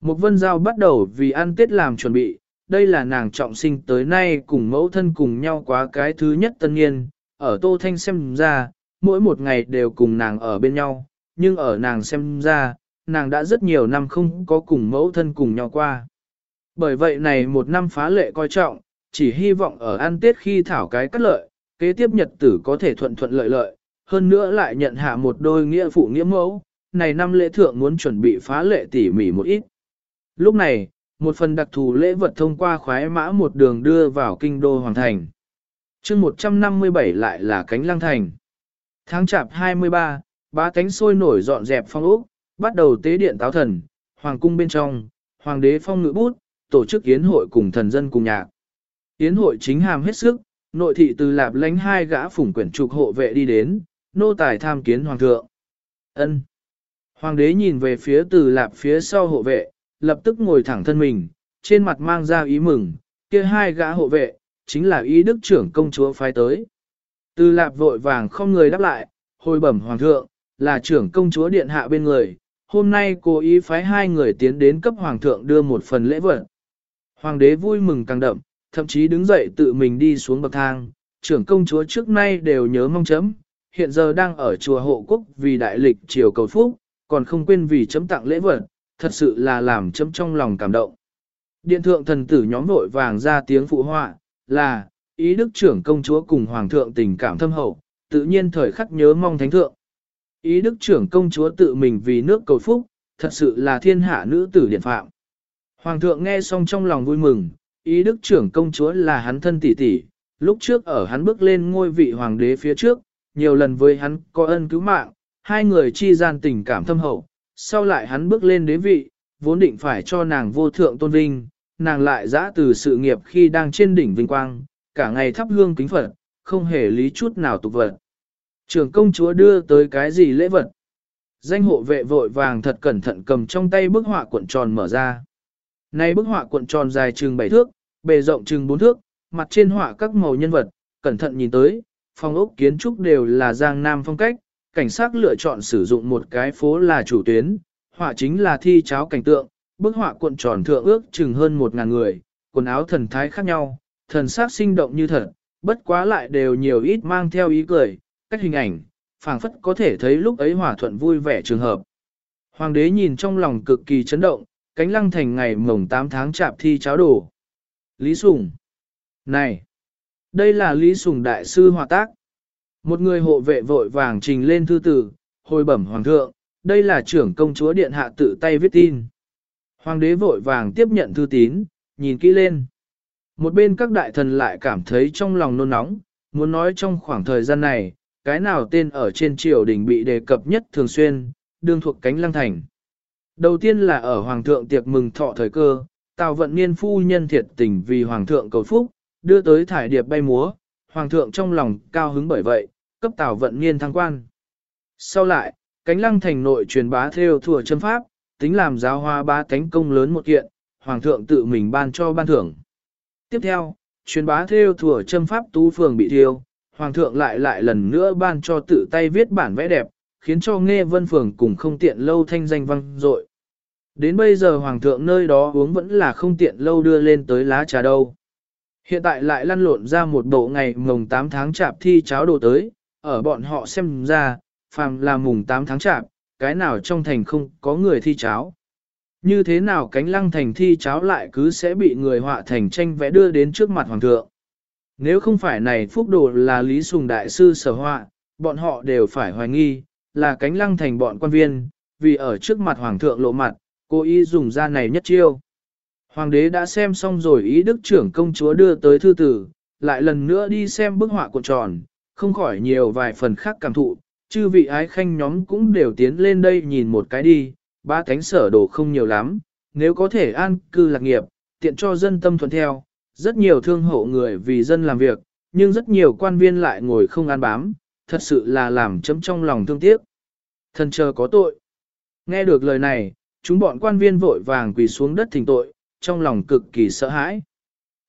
Một vân giao bắt đầu vì ăn tết làm chuẩn bị, đây là nàng trọng sinh tới nay cùng mẫu thân cùng nhau quá cái thứ nhất tân niên, ở Tô Thanh xem ra, mỗi một ngày đều cùng nàng ở bên nhau, nhưng ở nàng xem ra, nàng đã rất nhiều năm không có cùng mẫu thân cùng nhau qua. Bởi vậy này một năm phá lệ coi trọng, chỉ hy vọng ở ăn tết khi thảo cái cắt lợi, kế tiếp nhật tử có thể thuận thuận lợi lợi, hơn nữa lại nhận hạ một đôi nghĩa phụ nghĩa mẫu, này năm lễ thượng muốn chuẩn bị phá lệ tỉ mỉ một ít. Lúc này, một phần đặc thù lễ vật thông qua khoái mã một đường đưa vào kinh đô hoàng thành. chương 157 lại là cánh lăng thành. Tháng chạp 23, ba cánh sôi nổi dọn dẹp phong ốc, bắt đầu tế điện táo thần, hoàng cung bên trong, hoàng đế phong ngự bút, tổ chức yến hội cùng thần dân cùng nhạc. Yến hội chính hàm hết sức, nội thị từ lạp lánh hai gã phủng quyển trục hộ vệ đi đến, nô tài tham kiến hoàng thượng. ân Hoàng đế nhìn về phía từ lạp phía sau hộ vệ, lập tức ngồi thẳng thân mình, trên mặt mang ra ý mừng, kia hai gã hộ vệ, chính là ý đức trưởng công chúa phái tới. Từ lạp vội vàng không người đáp lại, hồi bẩm hoàng thượng, là trưởng công chúa điện hạ bên người, hôm nay cố ý phái hai người tiến đến cấp hoàng thượng đưa một phần lễ vật. Hoàng đế vui mừng càng đậm, thậm chí đứng dậy tự mình đi xuống bậc thang, trưởng công chúa trước nay đều nhớ mong chấm, hiện giờ đang ở chùa hộ quốc vì đại lịch triều cầu phúc, còn không quên vì chấm tặng lễ vật, thật sự là làm chấm trong lòng cảm động. Điện thượng thần tử nhóm vội vàng ra tiếng phụ họa, là, ý đức trưởng công chúa cùng hoàng thượng tình cảm thâm hậu, tự nhiên thời khắc nhớ mong thánh thượng. Ý đức trưởng công chúa tự mình vì nước cầu phúc, thật sự là thiên hạ nữ tử điện phạm. Hoàng thượng nghe xong trong lòng vui mừng, ý đức trưởng công chúa là hắn thân tỷ tỷ, lúc trước ở hắn bước lên ngôi vị hoàng đế phía trước, nhiều lần với hắn có ân cứu mạng, hai người chi gian tình cảm thâm hậu, sau lại hắn bước lên đế vị, vốn định phải cho nàng vô thượng tôn vinh, nàng lại giã từ sự nghiệp khi đang trên đỉnh vinh quang, cả ngày thắp hương kính Phật, không hề lý chút nào tục vật. Trưởng công chúa đưa tới cái gì lễ vật? Danh hộ vệ vội vàng thật cẩn thận cầm trong tay bức họa cuộn tròn mở ra. Này bức họa cuộn tròn dài chừng bảy thước, bề rộng chừng bốn thước, mặt trên họa các màu nhân vật, cẩn thận nhìn tới, phong ốc kiến trúc đều là giang nam phong cách, cảnh sát lựa chọn sử dụng một cái phố là chủ tuyến, họa chính là thi cháo cảnh tượng, bức họa cuộn tròn thượng ước chừng hơn một ngàn người, quần áo thần thái khác nhau, thần sắc sinh động như thật, bất quá lại đều nhiều ít mang theo ý cười, cách hình ảnh, phảng phất có thể thấy lúc ấy hòa thuận vui vẻ trường hợp. Hoàng đế nhìn trong lòng cực kỳ chấn động, cánh lăng thành ngày mồng 8 tháng chạp thi cháo đổ. Lý Sùng. Này! Đây là Lý Sùng Đại sư hòa tác. Một người hộ vệ vội vàng trình lên thư tử, hồi bẩm hoàng thượng, đây là trưởng công chúa điện hạ tự tay viết tin. Hoàng đế vội vàng tiếp nhận thư tín, nhìn kỹ lên. Một bên các đại thần lại cảm thấy trong lòng nôn nóng, muốn nói trong khoảng thời gian này, cái nào tên ở trên triều đình bị đề cập nhất thường xuyên, đương thuộc cánh lăng thành. Đầu tiên là ở Hoàng thượng tiệc mừng thọ thời cơ, Tào vận niên phu nhân thiệt tình vì Hoàng thượng cầu phúc, đưa tới thải điệp bay múa, Hoàng thượng trong lòng cao hứng bởi vậy, cấp Tào vận niên thăng quan. Sau lại, cánh lăng thành nội truyền bá theo thừa châm pháp, tính làm giáo hoa ba cánh công lớn một kiện, Hoàng thượng tự mình ban cho ban thưởng. Tiếp theo, truyền bá theo thừa châm pháp tú phường bị thiêu, Hoàng thượng lại lại lần nữa ban cho tự tay viết bản vẽ đẹp, khiến cho nghe vân phường cùng không tiện lâu thanh danh văng dội. Đến bây giờ Hoàng thượng nơi đó uống vẫn là không tiện lâu đưa lên tới lá trà đâu. Hiện tại lại lăn lộn ra một bộ ngày mùng 8 tháng chạp thi cháo đồ tới, ở bọn họ xem ra, phàm là mùng 8 tháng chạp, cái nào trong thành không có người thi cháo. Như thế nào cánh lăng thành thi cháo lại cứ sẽ bị người họa thành tranh vẽ đưa đến trước mặt hoàng thượng. Nếu không phải này phúc đồ là Lý Sùng Đại Sư sở họa, bọn họ đều phải hoài nghi, là cánh lăng thành bọn quan viên, vì ở trước mặt hoàng thượng lộ mặt, cô ý dùng ra này nhất chiêu. Hoàng đế đã xem xong rồi ý đức trưởng công chúa đưa tới thư tử, lại lần nữa đi xem bức họa cuộn tròn, không khỏi nhiều vài phần khác cảm thụ, chư vị ái khanh nhóm cũng đều tiến lên đây nhìn một cái đi, ba cánh sở đồ không nhiều lắm, nếu có thể an cư lạc nghiệp, tiện cho dân tâm thuận theo, rất nhiều thương hộ người vì dân làm việc, nhưng rất nhiều quan viên lại ngồi không an bám, thật sự là làm chấm trong lòng thương tiếc. Thần chờ có tội. Nghe được lời này, chúng bọn quan viên vội vàng quỳ xuống đất thỉnh tội, trong lòng cực kỳ sợ hãi.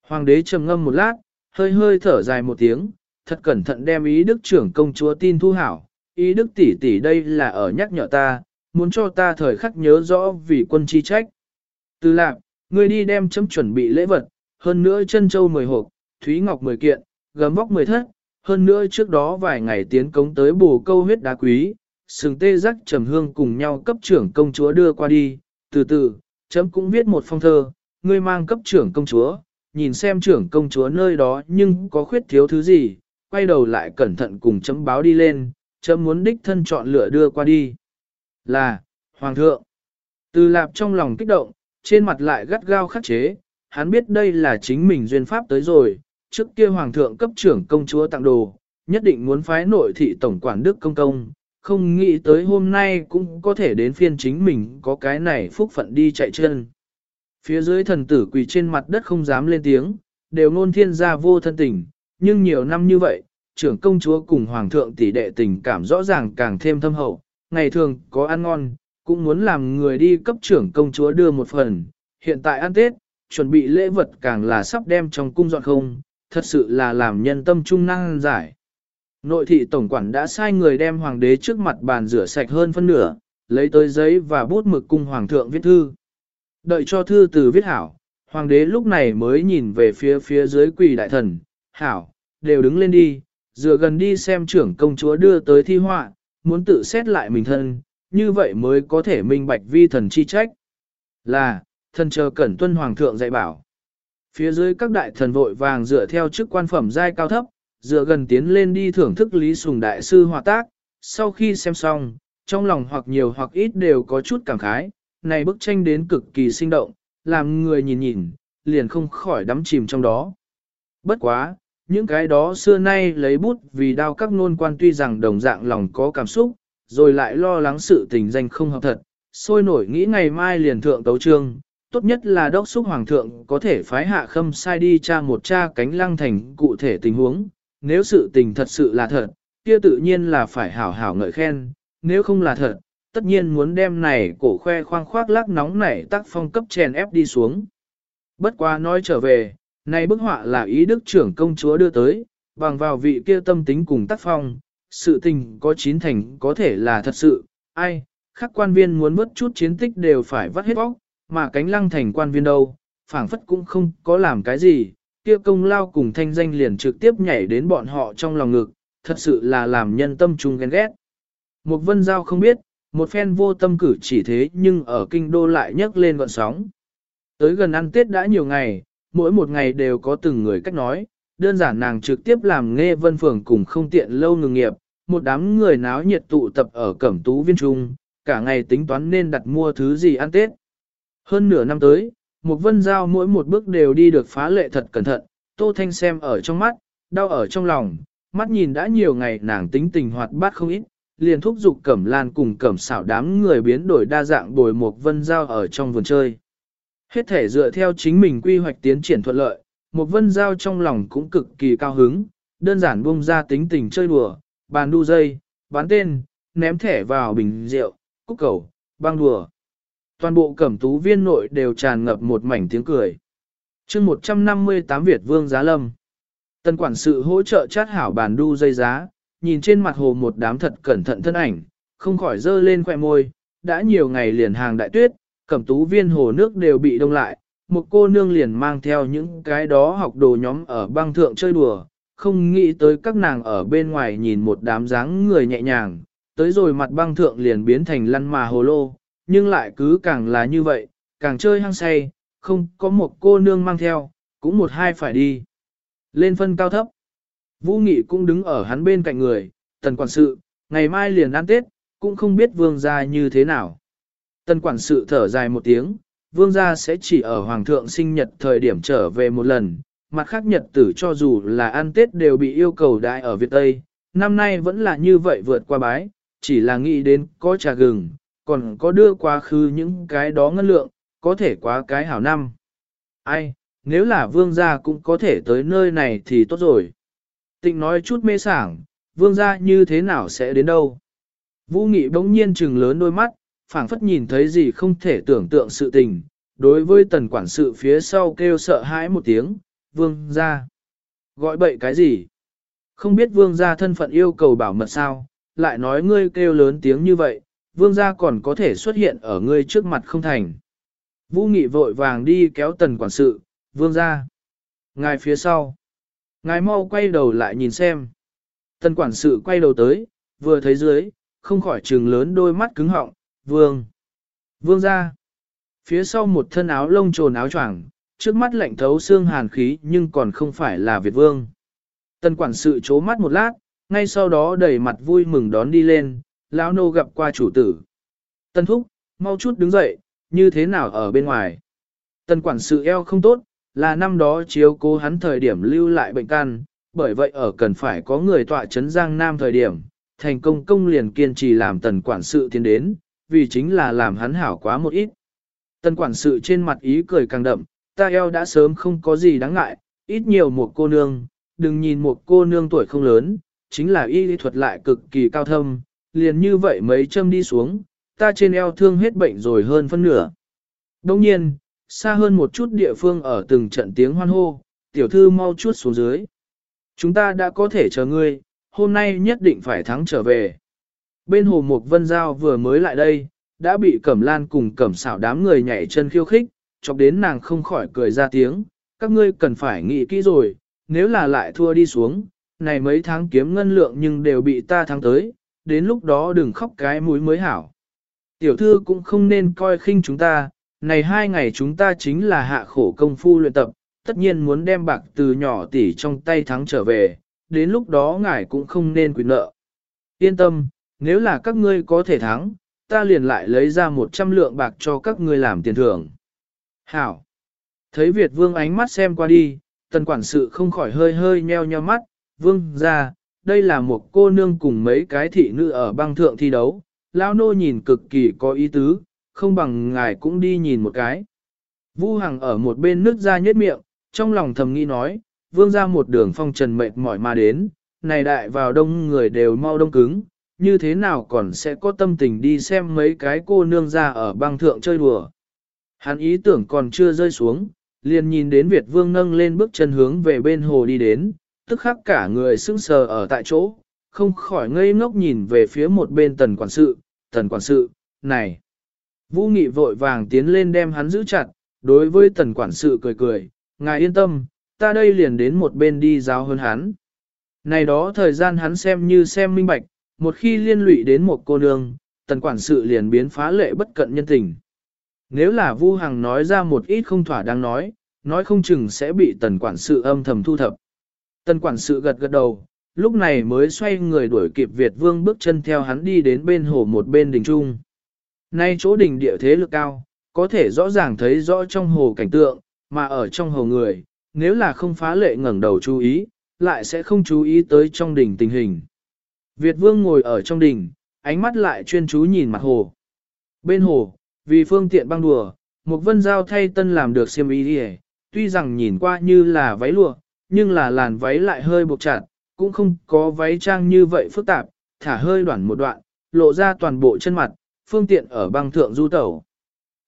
Hoàng đế trầm ngâm một lát, hơi hơi thở dài một tiếng, thật cẩn thận đem ý đức trưởng công chúa tin thu hảo, ý đức tỷ tỷ đây là ở nhắc nhở ta, muốn cho ta thời khắc nhớ rõ vì quân chi trách. Từ lạc, ngươi đi đem chấm chuẩn bị lễ vật, hơn nữa chân châu 10 hộp, thúy ngọc 10 kiện, gấm vóc 10 thất, hơn nữa trước đó vài ngày tiến cống tới bù câu huyết đá quý, sừng tê giác trầm hương cùng nhau cấp trưởng công chúa đưa qua đi, từ từ, chấm cũng viết một phong thơ, ngươi mang cấp trưởng công chúa, nhìn xem trưởng công chúa nơi đó nhưng có khuyết thiếu thứ gì, quay đầu lại cẩn thận cùng chấm báo đi lên, chấm muốn đích thân chọn lựa đưa qua đi. Là, Hoàng thượng. Từ lạp trong lòng kích động, trên mặt lại gắt gao khắc chế, hắn biết đây là chính mình duyên pháp tới rồi, trước kia Hoàng thượng cấp trưởng công chúa tặng đồ, nhất định muốn phái nội thị tổng quản đức công công, không nghĩ tới hôm nay cũng có thể đến phiên chính mình có cái này phúc phận đi chạy chân. Phía dưới thần tử quỳ trên mặt đất không dám lên tiếng, đều nôn thiên gia vô thân tình, nhưng nhiều năm như vậy, trưởng công chúa cùng hoàng thượng tỷ đệ tình cảm rõ ràng càng thêm thâm hậu, ngày thường có ăn ngon, cũng muốn làm người đi cấp trưởng công chúa đưa một phần, hiện tại ăn Tết, chuẩn bị lễ vật càng là sắp đem trong cung dọn không, thật sự là làm nhân tâm trung năng giải. Nội thị tổng quản đã sai người đem hoàng đế trước mặt bàn rửa sạch hơn phân nửa, lấy tới giấy và bút mực cung hoàng thượng viết thư. Đợi cho thư từ viết hảo, hoàng đế lúc này mới nhìn về phía phía dưới quỳ đại thần, hảo, đều đứng lên đi, dựa gần đi xem trưởng công chúa đưa tới thi họa, muốn tự xét lại mình thân, như vậy mới có thể minh bạch vi thần chi trách. Là, thần chờ cẩn tuân hoàng thượng dạy bảo. Phía dưới các đại thần vội vàng dựa theo chức quan phẩm giai cao thấp, dựa gần tiến lên đi thưởng thức Lý Sùng Đại Sư hòa tác, sau khi xem xong, trong lòng hoặc nhiều hoặc ít đều có chút cảm khái, này bức tranh đến cực kỳ sinh động, làm người nhìn nhìn, liền không khỏi đắm chìm trong đó. Bất quá, những cái đó xưa nay lấy bút vì đao các nôn quan tuy rằng đồng dạng lòng có cảm xúc, rồi lại lo lắng sự tình danh không hợp thật, sôi nổi nghĩ ngày mai liền thượng tấu trương, tốt nhất là đốc xúc hoàng thượng có thể phái hạ khâm sai đi tra một tra cánh lăng thành cụ thể tình huống, nếu sự tình thật sự là thật, kia tự nhiên là phải hảo hảo ngợi khen, nếu không là thật, tất nhiên muốn đem này cổ khoe khoang khoác lác nóng nảy tác phong cấp chèn ép đi xuống. Bất quá nói trở về, này bức họa là ý đức trưởng công chúa đưa tới, bằng vào vị kia tâm tính cùng tác phong, sự tình có chín thành có thể là thật sự, ai, các quan viên muốn mất chút chiến tích đều phải vắt hết bóc, mà cánh lăng thành quan viên đâu, phảng phất cũng không có làm cái gì, kia công lao cùng thanh danh liền trực tiếp nhảy đến bọn họ trong lòng ngực, thật sự là làm nhân tâm trung ghen ghét. Một vân giao không biết, một phen vô tâm cử chỉ thế nhưng ở kinh đô lại nhấc lên gọn sóng. Tới gần ăn Tết đã nhiều ngày, mỗi một ngày đều có từng người cách nói, đơn giản nàng trực tiếp làm nghe vân phường cùng không tiện lâu ngừng nghiệp, một đám người náo nhiệt tụ tập ở cẩm tú viên trung, cả ngày tính toán nên đặt mua thứ gì ăn Tết. Hơn nửa năm tới, một vân giao mỗi một bước đều đi được phá lệ thật cẩn thận, Tô Thanh xem ở trong mắt, đau ở trong lòng, mắt nhìn đã nhiều ngày nàng tính tình hoạt bát không ít, liền thúc giục cẩm lan cùng cẩm xảo đám người biến đổi đa dạng bồi một vân giao ở trong vườn chơi. Hết thể dựa theo chính mình quy hoạch tiến triển thuận lợi, một vân giao trong lòng cũng cực kỳ cao hứng, đơn giản buông ra tính tình chơi đùa, bàn đu dây, bán tên, ném thẻ vào bình rượu, cúc cầu, băng đùa. Toàn bộ cẩm tú viên nội đều tràn ngập một mảnh tiếng cười. chương 158 Việt Vương Giá Lâm. Tân quản sự hỗ trợ chát hảo bàn đu dây giá, nhìn trên mặt hồ một đám thật cẩn thận thân ảnh, không khỏi dơ lên khoẻ môi, đã nhiều ngày liền hàng đại tuyết, cẩm tú viên hồ nước đều bị đông lại, một cô nương liền mang theo những cái đó học đồ nhóm ở băng thượng chơi đùa, không nghĩ tới các nàng ở bên ngoài nhìn một đám dáng người nhẹ nhàng, tới rồi mặt băng thượng liền biến thành lăn mà hồ lô, nhưng lại cứ càng là như vậy, càng chơi hăng say, không có một cô nương mang theo, cũng một hai phải đi. Lên phân cao thấp, Vũ Nghị cũng đứng ở hắn bên cạnh người, tần quản sự, ngày mai liền ăn Tết, cũng không biết vương gia như thế nào. Tần quản sự thở dài một tiếng, vương gia sẽ chỉ ở hoàng thượng sinh nhật thời điểm trở về một lần, mặt khác nhật tử cho dù là ăn Tết đều bị yêu cầu đại ở Việt Tây, năm nay vẫn là như vậy vượt qua bái, chỉ là nghĩ đến có trà gừng, còn có đưa quá khứ những cái đó ngân lượng, có thể quá cái hảo năm. Ai, nếu là vương gia cũng có thể tới nơi này thì tốt rồi. Tịnh nói chút mê sảng, vương gia như thế nào sẽ đến đâu. Vũ Nghị bỗng nhiên trừng lớn đôi mắt, phảng phất nhìn thấy gì không thể tưởng tượng sự tình. Đối với tần quản sự phía sau kêu sợ hãi một tiếng, vương gia. Gọi bậy cái gì? Không biết vương gia thân phận yêu cầu bảo mật sao, lại nói ngươi kêu lớn tiếng như vậy, vương gia còn có thể xuất hiện ở ngươi trước mặt không thành. Vũ Nghị vội vàng đi kéo tần quản sự, vương gia. ngài phía sau. Ngài mau quay đầu lại nhìn xem. Tần quản sự quay đầu tới, vừa thấy dưới, không khỏi trừng lớn đôi mắt cứng họng, vương. Vương gia. Phía sau một thân áo lông trồn áo choàng, trước mắt lạnh thấu xương hàn khí nhưng còn không phải là Việt vương. Tần quản sự chố mắt một lát, ngay sau đó đẩy mặt vui mừng đón đi lên, lão nô gặp qua chủ tử. Tần thúc, mau chút đứng dậy, như thế nào ở bên ngoài. Tần quản sự eo không tốt, là năm đó chiếu cố hắn thời điểm lưu lại bệnh can, bởi vậy ở cần phải có người tọa chấn giang nam thời điểm, thành công công liền kiên trì làm tần quản sự tiến đến, vì chính là làm hắn hảo quá một ít. Tần quản sự trên mặt ý cười càng đậm, ta eo đã sớm không có gì đáng ngại, ít nhiều một cô nương, đừng nhìn một cô nương tuổi không lớn, chính là y lý thuật lại cực kỳ cao thâm, liền như vậy mấy châm đi xuống, ta trên eo thương hết bệnh rồi hơn phân nửa. Đồng nhiên, xa hơn một chút địa phương ở từng trận tiếng hoan hô, tiểu thư mau chút xuống dưới. Chúng ta đã có thể chờ ngươi, hôm nay nhất định phải thắng trở về. Bên hồ Mục Vân Giao vừa mới lại đây, đã bị Cẩm Lan cùng Cẩm xảo đám người nhảy chân khiêu khích, chọc đến nàng không khỏi cười ra tiếng, các ngươi cần phải nghĩ kỹ rồi, nếu là lại thua đi xuống, này mấy tháng kiếm ngân lượng nhưng đều bị ta thắng tới, đến lúc đó đừng khóc cái mũi mới hảo. Tiểu thư cũng không nên coi khinh chúng ta, này hai ngày chúng ta chính là hạ khổ công phu luyện tập, tất nhiên muốn đem bạc từ nhỏ tỷ trong tay thắng trở về, đến lúc đó ngài cũng không nên quyền nợ. Yên tâm, nếu là các ngươi có thể thắng, ta liền lại lấy ra 100 lượng bạc cho các ngươi làm tiền thưởng. Hảo! Thấy Việt vương ánh mắt xem qua đi, tần quản sự không khỏi hơi hơi nheo nheo mắt, vương ra, đây là một cô nương cùng mấy cái thị nữ ở băng thượng thi đấu, lao nô nhìn cực kỳ có ý tứ, không bằng ngài cũng đi nhìn một cái. Vu Hằng ở một bên nước ra nhếch miệng, trong lòng thầm nghĩ nói, vương ra một đường phong trần mệt mỏi mà đến, này đại vào đông người đều mau đông cứng, như thế nào còn sẽ có tâm tình đi xem mấy cái cô nương ra ở băng thượng chơi đùa. Hắn ý tưởng còn chưa rơi xuống, liền nhìn đến Việt vương nâng lên bước chân hướng về bên hồ đi đến, tức khắc cả người sững sờ ở tại chỗ, không khỏi ngây ngốc nhìn về phía một bên tần quản sự, tần quản sự, này. Vũ Nghị vội vàng tiến lên đem hắn giữ chặt, đối với tần quản sự cười cười, ngài yên tâm, ta đây liền đến một bên đi giáo hơn hắn. Này đó thời gian hắn xem như xem minh bạch, một khi liên lụy đến một cô nương, tần quản sự liền biến phá lệ bất cận nhân tình. Nếu là Vu Hằng nói ra một ít không thỏa đáng nói, nói không chừng sẽ bị tần quản sự âm thầm thu thập. Tân quản sự gật gật đầu, lúc này mới xoay người đuổi kịp Việt Vương bước chân theo hắn đi đến bên hồ một bên đỉnh trung. Nay chỗ đỉnh địa thế lực cao, có thể rõ ràng thấy rõ trong hồ cảnh tượng, mà ở trong hồ người, nếu là không phá lệ ngẩng đầu chú ý, lại sẽ không chú ý tới trong đỉnh tình hình. Việt vương ngồi ở trong đỉnh, ánh mắt lại chuyên chú nhìn mặt hồ. Bên hồ, vì phương tiện băng đùa, một vân giao thay tân làm được xiêm y đi tuy rằng nhìn qua như là váy lụa, nhưng là làn váy lại hơi buộc chặt, cũng không có váy trang như vậy phức tạp, thả hơi đoạn một đoạn, lộ ra toàn bộ chân mặt, phương tiện ở băng thượng du tẩu.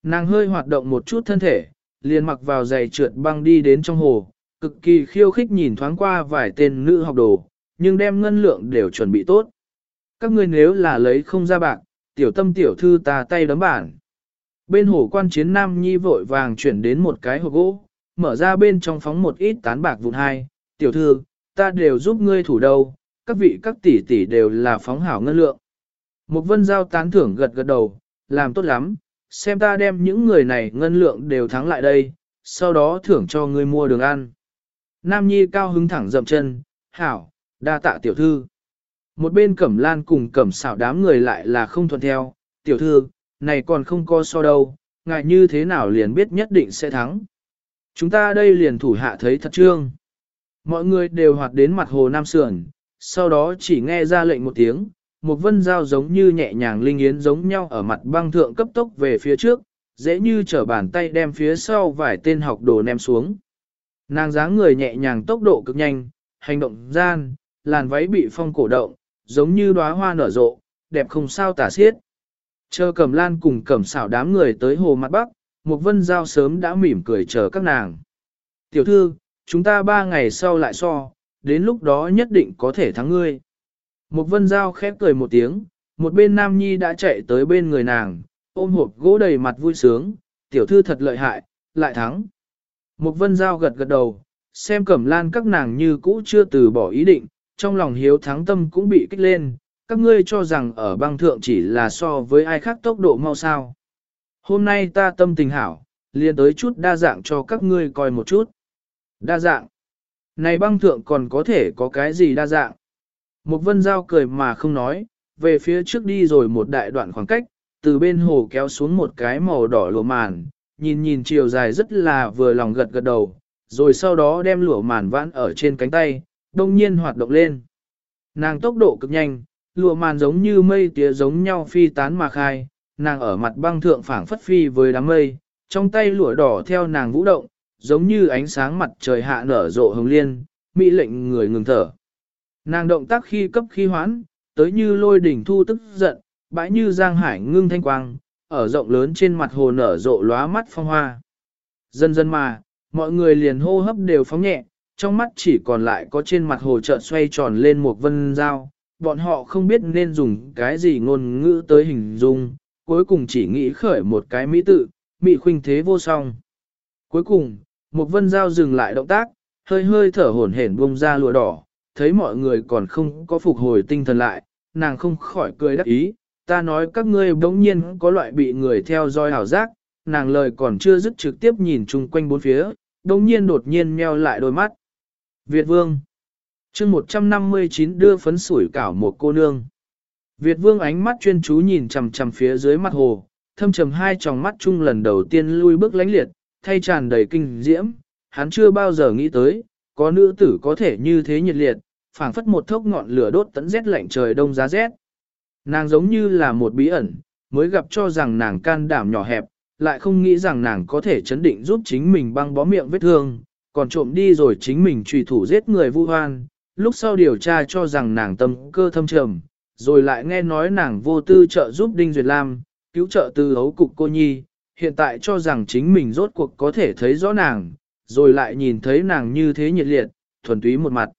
Nàng hơi hoạt động một chút thân thể, liền mặc vào giày trượt băng đi đến trong hồ, cực kỳ khiêu khích nhìn thoáng qua vài tên nữ học đồ, nhưng đem ngân lượng đều chuẩn bị tốt. Các ngươi nếu là lấy không ra bạc, tiểu tâm tiểu thư ta tay đấm bản. Bên hồ quan chiến nam nhi vội vàng chuyển đến một cái hộp gỗ, mở ra bên trong phóng một ít tán bạc vụn hai, tiểu thư, ta đều giúp ngươi thủ đâu, các vị các tỷ tỷ đều là phóng hảo ngân lượng. Một vân giao tán thưởng gật gật đầu, làm tốt lắm, xem ta đem những người này ngân lượng đều thắng lại đây, sau đó thưởng cho ngươi mua đường ăn. Nam Nhi cao hứng thẳng dậm chân, hảo, đa tạ tiểu thư. Một bên cẩm lan cùng cẩm xảo đám người lại là không thuận theo, tiểu thư, này còn không co so đâu, ngại như thế nào liền biết nhất định sẽ thắng. Chúng ta đây liền thủ hạ thấy thật trương. Mọi người đều hoạt đến mặt hồ Nam Sườn, sau đó chỉ nghe ra lệnh một tiếng, một vân dao giống như nhẹ nhàng linh yến giống nhau ở mặt băng thượng cấp tốc về phía trước, dễ như trở bàn tay đem phía sau vài tên học đồ ném xuống. Nàng dáng người nhẹ nhàng tốc độ cực nhanh, hành động gian, làn váy bị phong cổ động, giống như đóa hoa nở rộ, đẹp không sao tả xiết. Chờ cẩm lan cùng cẩm xảo đám người tới hồ mặt bắc, Mục vân giao sớm đã mỉm cười chờ các nàng. Tiểu thư, chúng ta ba ngày sau lại so, đến lúc đó nhất định có thể thắng ngươi. Mục vân giao khép cười một tiếng, một bên nam nhi đã chạy tới bên người nàng, ôm hộp gỗ đầy mặt vui sướng, tiểu thư thật lợi hại, lại thắng. Mục vân giao gật gật đầu, Xem cẩm lan các nàng như cũ chưa từ bỏ ý định, trong lòng hiếu thắng tâm cũng bị kích lên, các ngươi cho rằng ở băng thượng chỉ là so với ai khác tốc độ mau sao. Hôm nay ta tâm tình hảo, liền tới chút đa dạng cho các ngươi coi một chút. Đa dạng. Này băng thượng còn có thể có cái gì đa dạng? Một vân giao cười mà không nói, về phía trước đi rồi một đại đoạn khoảng cách, từ bên hồ kéo xuống một cái màu đỏ lụa màn, nhìn nhìn chiều dài rất là vừa lòng gật gật đầu, rồi sau đó đem lụa màn vãn ở trên cánh tay, đông nhiên hoạt động lên. Nàng tốc độ cực nhanh, lụa màn giống như mây tía giống nhau phi tán mà khai, nàng ở mặt băng thượng phảng phất phi với đám mây, trong tay lụa đỏ theo nàng vũ động, giống như ánh sáng mặt trời hạ nở rộ hồng liên, mỹ lệnh người ngừng thở. Nàng động tác khi cấp khi hoãn, tới như lôi đỉnh thu tức giận, bãi như giang hải ngưng thanh quang, ở rộng lớn trên mặt hồ nở rộ lóa mắt phong hoa. Dần dần mà, mọi người liền hô hấp đều phóng nhẹ, trong mắt chỉ còn lại có trên mặt hồ chợt xoay tròn lên một vân dao, bọn họ không biết nên dùng cái gì ngôn ngữ tới hình dung, cuối cùng chỉ nghĩ khởi một cái mỹ tự, mỹ khuynh thế vô song. Cuối cùng, một vân giao dừng lại động tác, hơi hơi thở hổn hển buông ra lụa đỏ, thấy mọi người còn không có phục hồi tinh thần lại, nàng không khỏi cười đắc ý, ta nói các ngươi bỗng nhiên có loại bị người theo dõi hảo giác, nàng lời còn chưa dứt trực tiếp nhìn chung quanh bốn phía, bỗng nhiên đột nhiên meo lại đôi mắt. Việt Vương chương 159 đưa phấn sủi cảo một cô nương. Việt Vương ánh mắt chuyên chú nhìn chằm chằm phía dưới mặt hồ, thâm trầm hai tròng mắt chung lần đầu tiên lui bước lánh liệt, thay tràn đầy kinh diễm, hắn chưa bao giờ nghĩ tới, có nữ tử có thể như thế nhiệt liệt, phảng phất một thốc ngọn lửa đốt tận rét lạnh trời đông giá rét. Nàng giống như là một bí ẩn, mới gặp cho rằng nàng can đảm nhỏ hẹp, lại không nghĩ rằng nàng có thể chấn định giúp chính mình băng bó miệng vết thương, còn trộm đi rồi chính mình trùy thủ giết người vu hoan, lúc sau điều tra cho rằng nàng tâm cơ thâm trầm, rồi lại nghe nói nàng vô tư trợ giúp Đinh Duyệt Lam, cứu trợ từ hấu cục cô nhi, hiện tại cho rằng chính mình rốt cuộc có thể thấy rõ nàng, rồi lại nhìn thấy nàng như thế nhiệt liệt, thuần túy một mặt.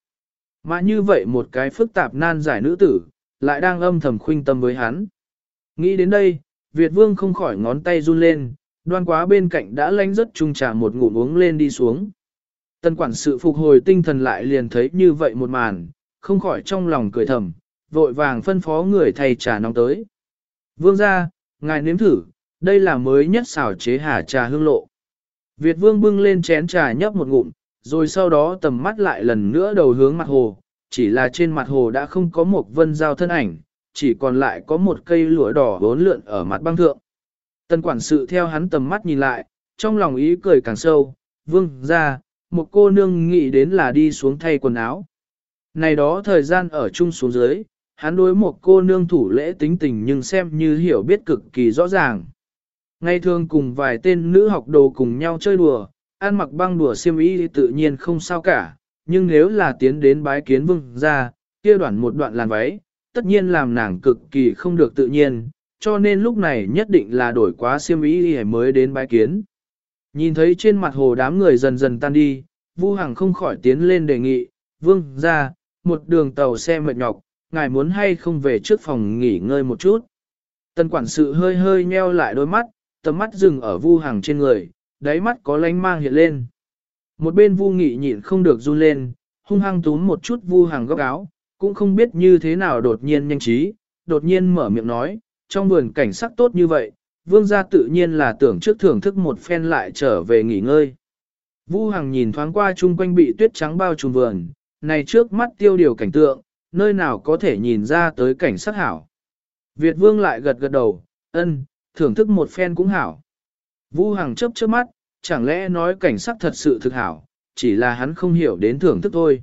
Mà như vậy một cái phức tạp nan giải nữ tử, lại đang âm thầm khuynh tâm với hắn. Nghĩ đến đây, Việt Vương không khỏi ngón tay run lên, đoan quá bên cạnh đã lánh rất trung trà một ngụm uống lên đi xuống. Tân quản sự phục hồi tinh thần lại liền thấy như vậy một màn, không khỏi trong lòng cười thầm, vội vàng phân phó người thay trà nóng tới. Vương ra, ngài nếm thử, đây là mới nhất xảo chế hà trà hương lộ. Việt vương bưng lên chén trà nhấp một ngụm, rồi sau đó tầm mắt lại lần nữa đầu hướng mặt hồ, chỉ là trên mặt hồ đã không có một vân giao thân ảnh, chỉ còn lại có một cây lụa đỏ bốn lượn ở mặt băng thượng. Tân quản sự theo hắn tầm mắt nhìn lại, trong lòng ý cười càng sâu, vương ra, một cô nương nghĩ đến là đi xuống thay quần áo. Này đó thời gian ở chung xuống dưới, hắn đối một cô nương thủ lễ tính tình nhưng xem như hiểu biết cực kỳ rõ ràng. Ngày thường cùng vài tên nữ học đồ cùng nhau chơi đùa, ăn mặc băng đùa xiêm y tự nhiên không sao cả, nhưng nếu là tiến đến bái kiến vương ra, kia đoạn một đoạn làn váy, tất nhiên làm nàng cực kỳ không được tự nhiên, cho nên lúc này nhất định là đổi quá xiêm y mới đến bái kiến. Nhìn thấy trên mặt hồ đám người dần dần tan đi, Vu Hằng không khỏi tiến lên đề nghị, vương ra, một đường tàu xe mệt nhọc, ngài muốn hay không về trước phòng nghỉ ngơi một chút. Tần quản sự hơi hơi nheo lại đôi mắt, tầm mắt dừng ở Vu Hằng trên người, đáy mắt có lánh mang hiện lên. Một bên Vu Nghị nhịn không được run lên, hung hăng túm một chút Vu Hằng góc áo, cũng không biết như thế nào đột nhiên nhanh trí, đột nhiên mở miệng nói, trong vườn cảnh sắc tốt như vậy, vương gia tự nhiên là tưởng trước thưởng thức một phen lại trở về nghỉ ngơi. Vu Hằng nhìn thoáng qua chung quanh bị tuyết trắng bao trùm vườn, này trước mắt tiêu điều cảnh tượng, nơi nào có thể nhìn ra tới cảnh sắc hảo. Việt Vương lại gật gật đầu, ân, thưởng thức một phen cũng hảo. Vu Hằng chớp chớp mắt, chẳng lẽ nói cảnh sắc thật sự thực hảo, chỉ là hắn không hiểu đến thưởng thức thôi.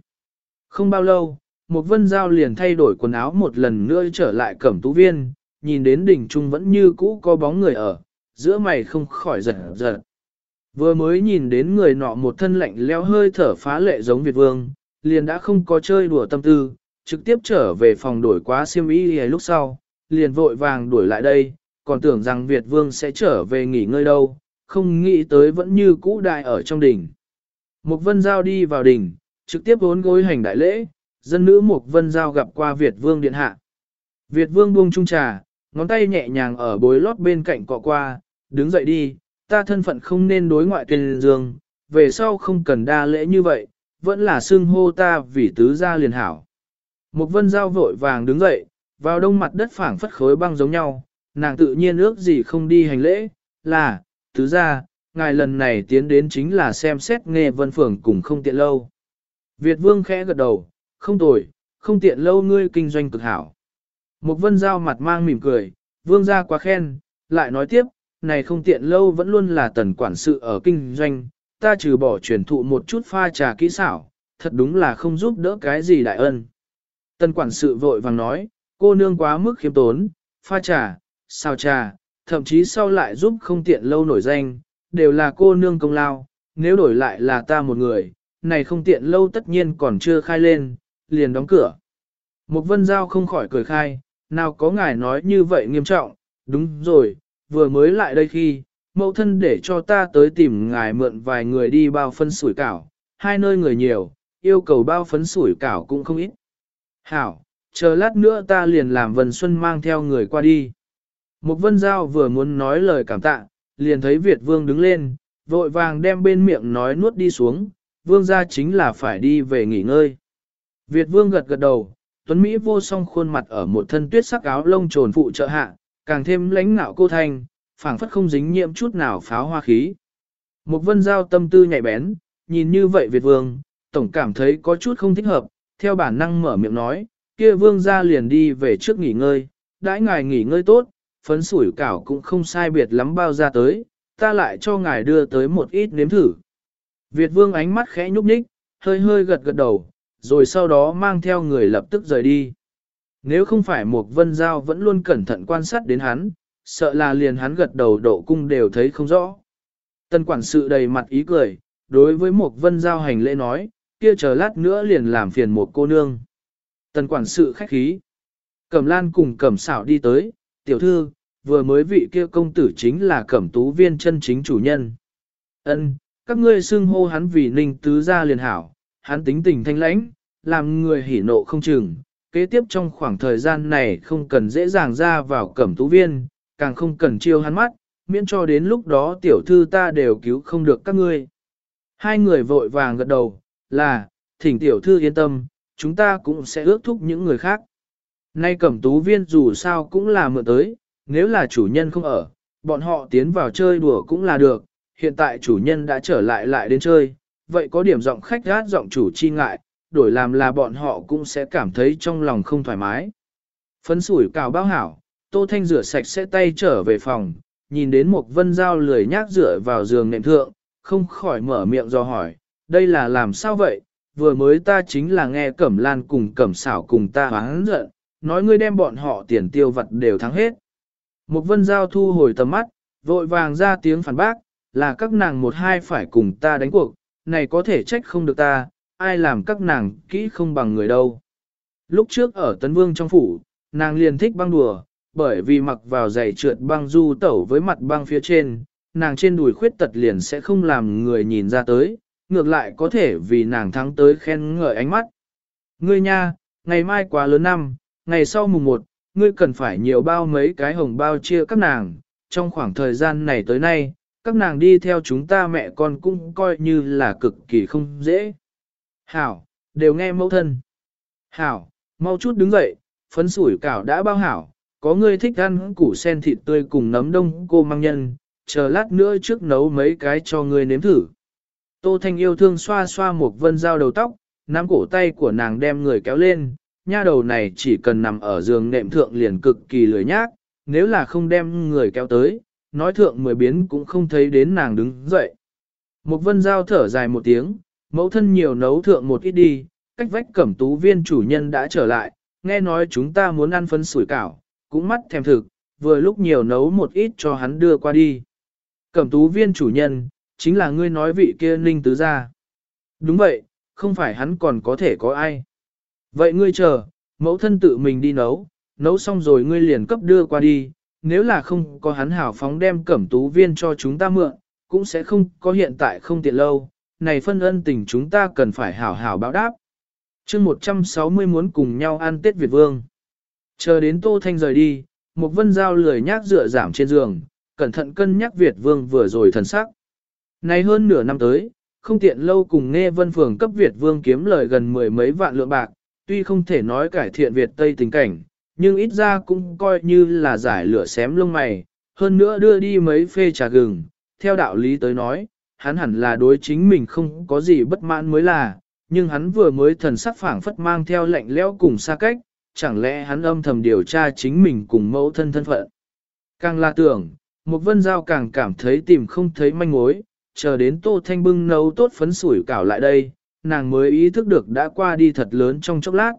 Không bao lâu, một vân giao liền thay đổi quần áo một lần nữa trở lại cẩm tú viên, nhìn đến đỉnh trung vẫn như cũ có bóng người ở, giữa mày không khỏi giật giật. Vừa mới nhìn đến người nọ một thân lạnh leo hơi thở phá lệ giống Việt Vương, liền đã không có chơi đùa tâm tư, trực tiếp trở về phòng đổi quá siêm y lúc sau, liền vội vàng đuổi lại đây, còn tưởng rằng Việt Vương sẽ trở về nghỉ ngơi đâu, không nghĩ tới vẫn như cũ đại ở trong đỉnh. Mục Vân Giao đi vào đỉnh, trực tiếp vốn gối hành đại lễ, dân nữ Mục Vân Giao gặp qua Việt Vương điện hạ. Việt Vương buông trung trà, ngón tay nhẹ nhàng ở bối lót bên cạnh cọ qua, đứng dậy đi, ta thân phận không nên đối ngoại tuyên dương, về sau không cần đa lễ như vậy, vẫn là xưng hô ta vì tứ gia liền hảo. Một vân giao vội vàng đứng dậy, vào đông mặt đất phảng phất khối băng giống nhau, nàng tự nhiên ước gì không đi hành lễ, là, tứ gia, ngài lần này tiến đến chính là xem xét nghe vân phường cùng không tiện lâu. Việt vương khẽ gật đầu, không tồi, không tiện lâu ngươi kinh doanh cực hảo. Một vân giao mặt mang mỉm cười, vương gia quá khen, lại nói tiếp, này không tiện lâu vẫn luôn là tần quản sự ở kinh doanh, ta trừ bỏ truyền thụ một chút pha trà kỹ xảo, thật đúng là không giúp đỡ cái gì đại ân. Tân quản sự vội vàng nói, cô nương quá mức khiêm tốn, pha trà, xào trà, thậm chí sau lại giúp không tiện lâu nổi danh, đều là cô nương công lao, nếu đổi lại là ta một người, này không tiện lâu tất nhiên còn chưa khai lên, liền đóng cửa. Mục vân giao không khỏi cười khai, nào có ngài nói như vậy nghiêm trọng, đúng rồi, vừa mới lại đây khi, mẫu thân để cho ta tới tìm ngài mượn vài người đi bao phân sủi cảo, hai nơi người nhiều, yêu cầu bao phấn sủi cảo cũng không ít. Hảo, chờ lát nữa ta liền làm Vân Xuân mang theo người qua đi. Mục vân giao vừa muốn nói lời cảm tạ, liền thấy Việt Vương đứng lên, vội vàng đem bên miệng nói nuốt đi xuống, Vương ra chính là phải đi về nghỉ ngơi. Việt Vương gật gật đầu, Tuấn Mỹ vô song khuôn mặt ở một thân tuyết sắc áo lông trồn phụ trợ hạ, càng thêm lãnh nạo cô thanh, phảng phất không dính nhiễm chút nào pháo hoa khí. Mục vân giao tâm tư nhạy bén, nhìn như vậy Việt Vương, tổng cảm thấy có chút không thích hợp, theo bản năng mở miệng nói, kia Vương ra liền đi về trước nghỉ ngơi, đãi ngài nghỉ ngơi tốt, phấn sủi cảo cũng không sai biệt lắm bao ra tới, ta lại cho ngài đưa tới một ít nếm thử. Việt Vương ánh mắt khẽ nhúc nhích, hơi hơi gật gật đầu, rồi sau đó mang theo người lập tức rời đi. Nếu không phải một vân giao vẫn luôn cẩn thận quan sát đến hắn, sợ là liền hắn gật đầu độ cung đều thấy không rõ. Tân quản sự đầy mặt ý cười, đối với một vân giao hành lễ nói, kia chờ lát nữa liền làm phiền một cô nương. tần quản sự khách khí. Cẩm lan cùng cẩm xảo đi tới, tiểu thư, vừa mới vị kia công tử chính là cẩm tú viên chân chính chủ nhân. Ân, các ngươi xưng hô hắn vì ninh tứ gia liền hảo, hắn tính tình thanh lãnh, làm người hỉ nộ không chừng. Kế tiếp trong khoảng thời gian này không cần dễ dàng ra vào cẩm tú viên, càng không cần chiêu hắn mắt, miễn cho đến lúc đó tiểu thư ta đều cứu không được các ngươi. Hai người vội vàng gật đầu, là, thỉnh tiểu thư yên tâm, chúng ta cũng sẽ ước thúc những người khác. Nay cẩm tú viên dù sao cũng là mượn tới, nếu là chủ nhân không ở, bọn họ tiến vào chơi đùa cũng là được, hiện tại chủ nhân đã trở lại lại đến chơi, vậy có điểm giọng khách gát giọng chủ chi ngại, đổi làm là bọn họ cũng sẽ cảm thấy trong lòng không thoải mái. Phấn sủi cào bao hảo, Tô Thanh rửa sạch sẽ tay trở về phòng, nhìn đến một vân dao lười nhác rửa vào giường nệm thượng, không khỏi mở miệng do hỏi, đây là làm sao vậy, vừa mới ta chính là nghe Cẩm Lan cùng Cẩm xảo cùng ta hoáng giận, nói ngươi đem bọn họ tiền tiêu vật đều thắng hết. Một vân giao thu hồi tầm mắt, vội vàng ra tiếng phản bác, là các nàng một hai phải cùng ta đánh cuộc, này có thể trách không được ta, ai làm các nàng kỹ không bằng người đâu. Lúc trước ở Tấn Vương trong phủ, nàng liền thích băng đùa, bởi vì mặc vào giày trượt băng du tẩu với mặt băng phía trên, nàng trên đùi khuyết tật liền sẽ không làm người nhìn ra tới, ngược lại có thể vì nàng thắng tới khen ngợi ánh mắt. Ngươi nha, ngày mai quá lớn năm, ngày sau mùng một, ngươi cần phải nhiều bao mấy cái hồng bao chia các nàng, trong khoảng thời gian này tới nay, các nàng đi theo chúng ta mẹ con cũng coi như là cực kỳ không dễ. Hảo, đều nghe mẫu thân. Hảo, mau chút đứng dậy, phấn sủi cảo đã bao hảo, có ngươi thích ăn củ sen thịt tươi cùng nấm đông cô mang nhân, chờ lát nữa trước nấu mấy cái cho ngươi nếm thử. Tô Thanh yêu thương xoa xoa một vân dao đầu tóc, nắm cổ tay của nàng đem người kéo lên, nha đầu này chỉ cần nằm ở giường nệm thượng liền cực kỳ lười nhác, nếu là không đem người kéo tới, nói thượng mười biến cũng không thấy đến nàng đứng dậy. Một vân dao thở dài một tiếng, mẫu thân nhiều nấu thượng một ít đi, cách vách cẩm tú viên chủ nhân đã trở lại, nghe nói chúng ta muốn ăn phấn sủi cảo, cũng mắt thèm thực, vừa lúc nhiều nấu một ít cho hắn đưa qua đi. Cẩm tú viên chủ nhân, chính là ngươi nói vị kia ninh tứ gia. Đúng vậy, không phải hắn còn có thể có ai. Vậy ngươi chờ, mẫu thân tự mình đi nấu, nấu xong rồi ngươi liền cấp đưa qua đi, nếu là không có hắn hảo phóng đem cẩm tú viên cho chúng ta mượn, cũng sẽ không có hiện tại không tiện lâu, này phân ân tình chúng ta cần phải hảo hảo báo đáp. chương 160 muốn cùng nhau ăn Tết Việt Vương. Chờ đến Tô Thanh rời đi, một vân dao lười nhác dựa giảm trên giường, cẩn thận cân nhắc Việt Vương vừa rồi thần sắc. Này hơn nửa năm tới, không tiện lâu cùng nghe vân phường cấp Việt vương kiếm lời gần mười mấy vạn lượng bạc, tuy không thể nói cải thiện Việt Tây tình cảnh, nhưng ít ra cũng coi như là giải lửa xém lông mày, hơn nữa đưa đi mấy phê trà gừng, theo đạo lý tới nói, hắn hẳn là đối chính mình không có gì bất mãn mới là, nhưng hắn vừa mới thần sắc phảng phất mang theo lệnh lẽo cùng xa cách, chẳng lẽ hắn âm thầm điều tra chính mình cùng mẫu thân thân phận. Càng là tưởng, một vân giao càng cảm thấy tìm không thấy manh mối, chờ đến tô thanh bưng nấu tốt phấn sủi cảo lại đây, nàng mới ý thức được đã qua đi thật lớn trong chốc lát.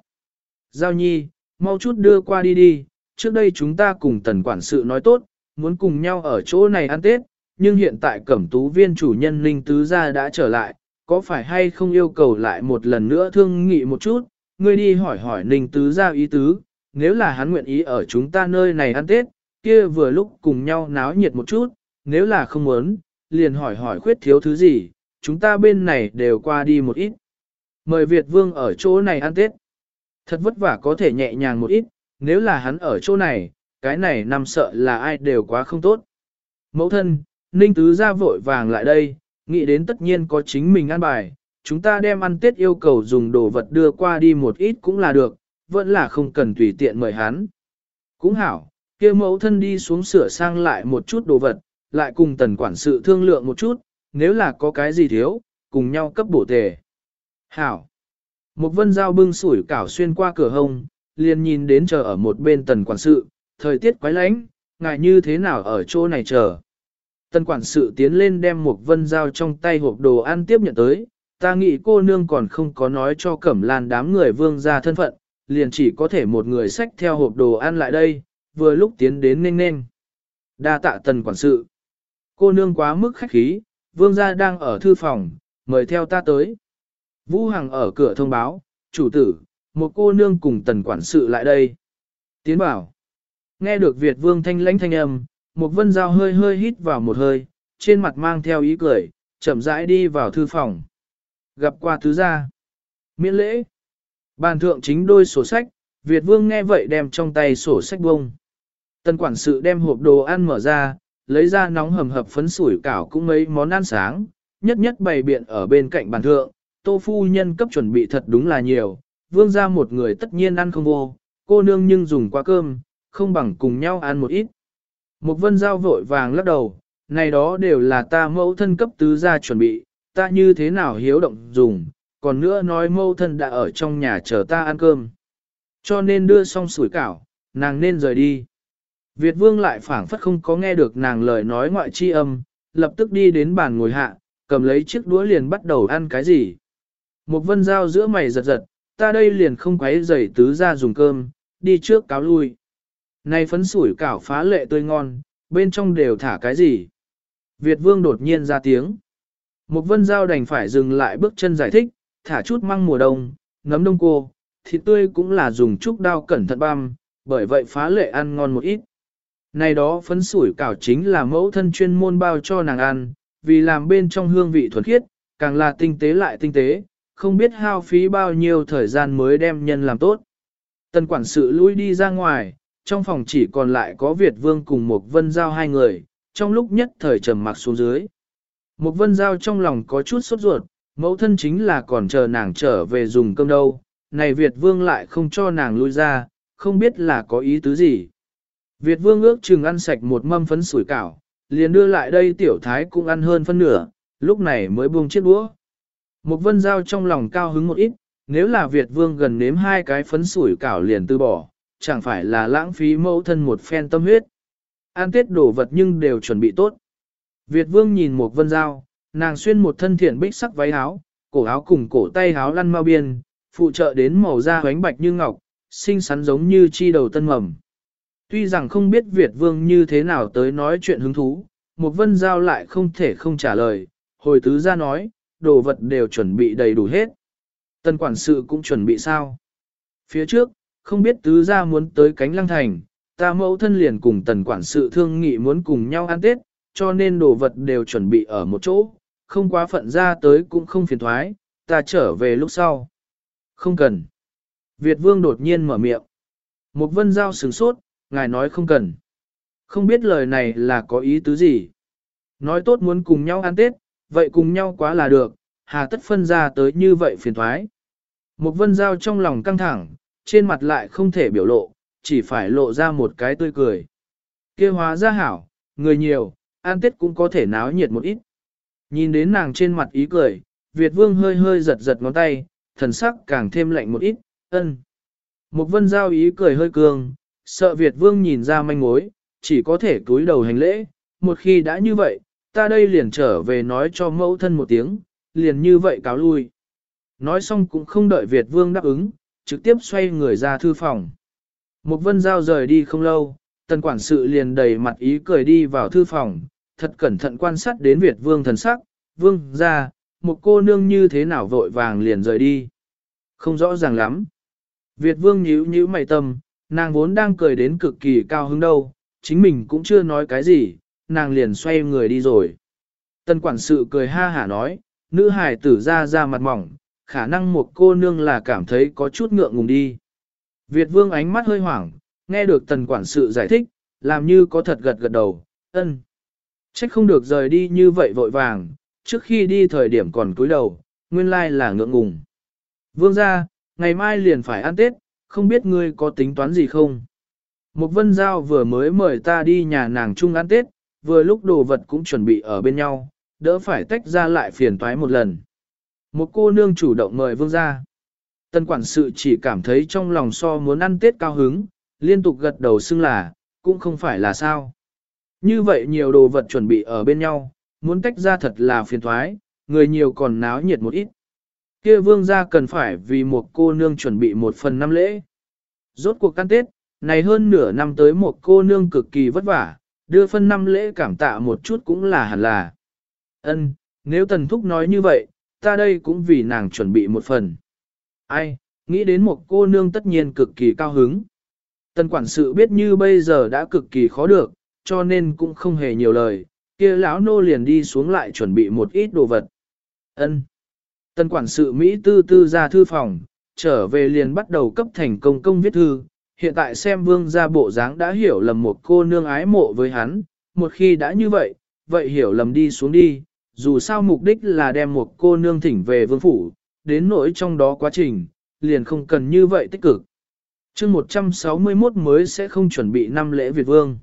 Giao nhi, mau chút đưa qua đi đi, trước đây chúng ta cùng tần quản sự nói tốt, muốn cùng nhau ở chỗ này ăn Tết, nhưng hiện tại cẩm tú viên chủ nhân Linh Tứ Gia đã trở lại, có phải hay không yêu cầu lại một lần nữa thương nghị một chút, ngươi đi hỏi hỏi Linh Tứ Gia ý tứ, nếu là hắn nguyện ý ở chúng ta nơi này ăn Tết, kia vừa lúc cùng nhau náo nhiệt một chút, nếu là không muốn, liền hỏi hỏi khuyết thiếu thứ gì, chúng ta bên này đều qua đi một ít. Mời Việt Vương ở chỗ này ăn Tết. Thật vất vả có thể nhẹ nhàng một ít, nếu là hắn ở chỗ này, cái này nằm sợ là ai đều quá không tốt. Mẫu thân, Ninh Tứ ra vội vàng lại đây, nghĩ đến tất nhiên có chính mình ăn bài, chúng ta đem ăn Tết yêu cầu dùng đồ vật đưa qua đi một ít cũng là được, vẫn là không cần tùy tiện mời hắn. Cũng hảo, kia mẫu thân đi xuống sửa sang lại một chút đồ vật, lại cùng tần quản sự thương lượng một chút, nếu là có cái gì thiếu, cùng nhau cấp bổ tề. Hảo. Một vân dao bưng sủi cảo xuyên qua cửa hông, liền nhìn đến chờ ở một bên tần quản sự, thời tiết quái lánh, ngài như thế nào ở chỗ này chờ. Tần quản sự tiến lên đem một vân dao trong tay hộp đồ ăn tiếp nhận tới, ta nghĩ cô nương còn không có nói cho cẩm lan đám người vương ra thân phận, liền chỉ có thể một người xách theo hộp đồ ăn lại đây, vừa lúc tiến đến nên nên. Đa tạ tần quản sự. Cô nương quá mức khách khí, vương gia đang ở thư phòng, mời theo ta tới. Vũ Hằng ở cửa thông báo, chủ tử, một cô nương cùng tần quản sự lại đây. Tiến bảo. Nghe được Việt vương thanh lãnh thanh âm, một vân dao hơi hơi hít vào một hơi, trên mặt mang theo ý cười, chậm rãi đi vào thư phòng. Gặp qua thứ gia. Miễn lễ. Bàn thượng chính đôi sổ sách, Việt vương nghe vậy đem trong tay sổ sách bông. Tần quản sự đem hộp đồ ăn mở ra, lấy ra nóng hầm hập phấn sủi cảo cũng mấy món ăn sáng, nhất nhất bày biện ở bên cạnh bàn thượng, tô phu nhân cấp chuẩn bị thật đúng là nhiều, vương ra một người tất nhiên ăn không vô, cô nương nhưng dùng qua cơm, không bằng cùng nhau ăn một ít. Một vân giao vội vàng lắc đầu, này đó đều là ta mẫu thân cấp tứ ra chuẩn bị, ta như thế nào hiếu động dùng, còn nữa nói mẫu thân đã ở trong nhà chờ ta ăn cơm. Cho nên đưa xong sủi cảo, nàng nên rời đi. Việt vương lại phảng phất không có nghe được nàng lời nói ngoại chi âm, lập tức đi đến bàn ngồi hạ, cầm lấy chiếc đũa liền bắt đầu ăn cái gì. Một vân dao giữa mày giật giật, ta đây liền không quấy giày tứ ra dùng cơm, đi trước cáo lui. Này phấn sủi cảo phá lệ tươi ngon, bên trong đều thả cái gì. Việt vương đột nhiên ra tiếng. Một vân dao đành phải dừng lại bước chân giải thích, thả chút măng mùa đông, ngấm đông cô, thịt tươi cũng là dùng chút đao cẩn thận băm, bởi vậy phá lệ ăn ngon một ít. Này đó phấn sủi cảo chính là mẫu thân chuyên môn bao cho nàng ăn, vì làm bên trong hương vị thuần khiết, càng là tinh tế lại tinh tế, không biết hao phí bao nhiêu thời gian mới đem nhân làm tốt. Tần quản sự lui đi ra ngoài, trong phòng chỉ còn lại có Việt Vương cùng một vân giao hai người, trong lúc nhất thời trầm mặc xuống dưới. Một vân giao trong lòng có chút sốt ruột, mẫu thân chính là còn chờ nàng trở về dùng cơm đâu, này Việt Vương lại không cho nàng lui ra, không biết là có ý tứ gì. Việt vương ước chừng ăn sạch một mâm phấn sủi cảo, liền đưa lại đây tiểu thái cũng ăn hơn phân nửa, lúc này mới buông chiếc đũa. Một vân giao trong lòng cao hứng một ít, nếu là Việt vương gần nếm hai cái phấn sủi cảo liền từ bỏ, chẳng phải là lãng phí mẫu thân một phen tâm huyết. An tết đổ vật nhưng đều chuẩn bị tốt. Việt vương nhìn một vân giao, nàng xuyên một thân thiện bích sắc váy áo, cổ áo cùng cổ tay áo lăn mau biên, phụ trợ đến màu da hoánh bạch như ngọc, xinh xắn giống như chi đầu tân mầm. Tuy rằng không biết Việt Vương như thế nào tới nói chuyện hứng thú, một vân giao lại không thể không trả lời, hồi tứ ra nói, đồ vật đều chuẩn bị đầy đủ hết. Tân quản sự cũng chuẩn bị sao? Phía trước, không biết tứ ra muốn tới cánh lăng thành, ta mẫu thân liền cùng tần quản sự thương nghị muốn cùng nhau ăn Tết, cho nên đồ vật đều chuẩn bị ở một chỗ, không quá phận ra tới cũng không phiền thoái, ta trở về lúc sau. Không cần. Việt vương đột nhiên mở miệng. Một vân giao sừng sốt, ngài nói không cần. Không biết lời này là có ý tứ gì. Nói tốt muốn cùng nhau ăn Tết, vậy cùng nhau quá là được, hà tất phân ra tới như vậy phiền thoái. Một vân giao trong lòng căng thẳng, trên mặt lại không thể biểu lộ, chỉ phải lộ ra một cái tươi cười. Kêu hóa ra hảo, người nhiều, ăn tết cũng có thể náo nhiệt một ít. Nhìn đến nàng trên mặt ý cười, Việt vương hơi hơi giật giật ngón tay, thần sắc càng thêm lạnh một ít, ân. Một vân giao ý cười hơi cường, sợ Việt vương nhìn ra manh mối, chỉ có thể cúi đầu hành lễ, một khi đã như vậy, ta đây liền trở về nói cho mẫu thân một tiếng, liền như vậy cáo lui. Nói xong cũng không đợi Việt vương đáp ứng, trực tiếp xoay người ra thư phòng. Một vân giao rời đi không lâu, tần quản sự liền đầy mặt ý cười đi vào thư phòng, thật cẩn thận quan sát đến Việt vương thần sắc, vương ra, một cô nương như thế nào vội vàng liền rời đi. Không rõ ràng lắm. Việt vương nhíu nhíu mày tâm, nàng vốn đang cười đến cực kỳ cao hứng đâu, chính mình cũng chưa nói cái gì, nàng liền xoay người đi rồi. Tân quản sự cười ha hả nói, nữ hải tử ra ra mặt mỏng, khả năng một cô nương là cảm thấy có chút ngượng ngùng đi. Việt vương ánh mắt hơi hoảng, nghe được tần quản sự giải thích, làm như có thật gật gật đầu, ân. Trách không được rời đi như vậy vội vàng, trước khi đi thời điểm còn cúi đầu, nguyên lai là ngượng ngùng. Vương ra, ngày mai liền phải ăn Tết, không biết ngươi có tính toán gì không? Một vân giao vừa mới mời ta đi nhà nàng chung ăn Tết, vừa lúc đồ vật cũng chuẩn bị ở bên nhau, đỡ phải tách ra lại phiền toái một lần. Một cô nương chủ động mời vương ra. Tân quản sự chỉ cảm thấy trong lòng so muốn ăn Tết cao hứng, liên tục gật đầu xưng là, cũng không phải là sao. Như vậy nhiều đồ vật chuẩn bị ở bên nhau, muốn tách ra thật là phiền thoái, người nhiều còn náo nhiệt một ít. Kia vương gia cần phải vì một cô nương chuẩn bị một phần năm lễ. Rốt cuộc căn Tết, này hơn nửa năm tới một cô nương cực kỳ vất vả, đưa phân năm lễ cảm tạ một chút cũng là hẳn là. Ân, nếu tần thúc nói như vậy, ta đây cũng vì nàng chuẩn bị một phần. Ai, nghĩ đến một cô nương tất nhiên cực kỳ cao hứng. Tần quản sự biết như bây giờ đã cực kỳ khó được, cho nên cũng không hề nhiều lời, kia lão nô liền đi xuống lại chuẩn bị một ít đồ vật. Ân. Tần quản sự Mỹ tư tư ra thư phòng, trở về liền bắt đầu cấp thành công công viết thư. Hiện tại xem vương gia bộ dáng đã hiểu lầm một cô nương ái mộ với hắn, một khi đã như vậy, vậy hiểu lầm đi xuống đi, dù sao mục đích là đem một cô nương thỉnh về vương phủ, đến nỗi trong đó quá trình, liền không cần như vậy tích cực. chương 161 mới sẽ không chuẩn bị năm lễ Việt Vương.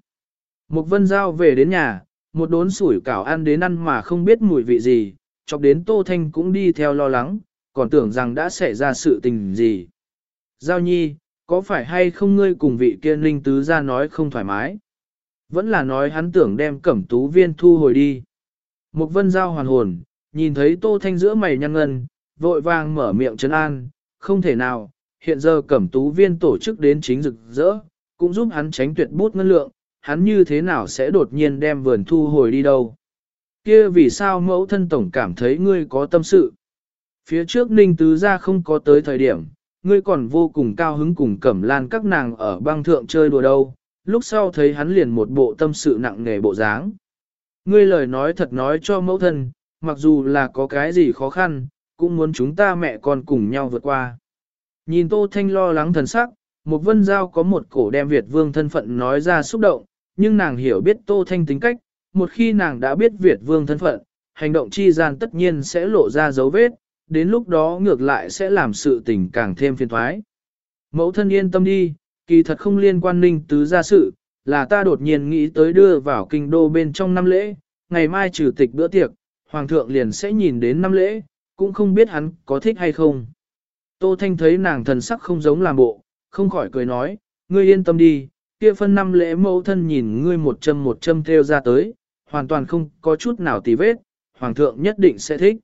Một vân giao về đến nhà, một đốn sủi cảo ăn đến ăn mà không biết mùi vị gì, chọc đến Tô Thanh cũng đi theo lo lắng, còn tưởng rằng đã xảy ra sự tình gì. Giao nhi, có phải hay không ngươi cùng vị kia ninh tứ ra nói không thoải mái? Vẫn là nói hắn tưởng đem cẩm tú viên thu hồi đi. Một vân giao hoàn hồn, nhìn thấy Tô Thanh giữa mày nhăn ngân, vội vàng mở miệng trấn an, không thể nào, hiện giờ cẩm tú viên tổ chức đến chính rực rỡ, cũng giúp hắn tránh tuyệt bút ngân lượng, hắn như thế nào sẽ đột nhiên đem vườn thu hồi đi đâu. Kia vì sao mẫu thân tổng cảm thấy ngươi có tâm sự? Phía trước ninh tứ ra không có tới thời điểm, ngươi còn vô cùng cao hứng cùng cẩm lan các nàng ở băng thượng chơi đùa đâu, lúc sau thấy hắn liền một bộ tâm sự nặng nề bộ dáng. Ngươi lời nói thật nói cho mẫu thân, mặc dù là có cái gì khó khăn, cũng muốn chúng ta mẹ con cùng nhau vượt qua. Nhìn Tô Thanh lo lắng thần sắc, một vân giao có một cổ đem Việt vương thân phận nói ra xúc động, nhưng nàng hiểu biết Tô Thanh tính cách, một khi nàng đã biết Việt vương thân phận, hành động chi gian tất nhiên sẽ lộ ra dấu vết, đến lúc đó ngược lại sẽ làm sự tình càng thêm phiền thoái. Mẫu thân yên tâm đi, kỳ thật không liên quan ninh tứ gia sự, là ta đột nhiên nghĩ tới đưa vào kinh đô bên trong năm lễ, ngày mai trừ tịch bữa tiệc, hoàng thượng liền sẽ nhìn đến năm lễ, cũng không biết hắn có thích hay không. Tô Thanh thấy nàng thần sắc không giống làm bộ, không khỏi cười nói, ngươi yên tâm đi, kia phân năm lễ mẫu thân nhìn ngươi một châm một châm theo ra tới, hoàn toàn không có chút nào tì vết, hoàng thượng nhất định sẽ thích.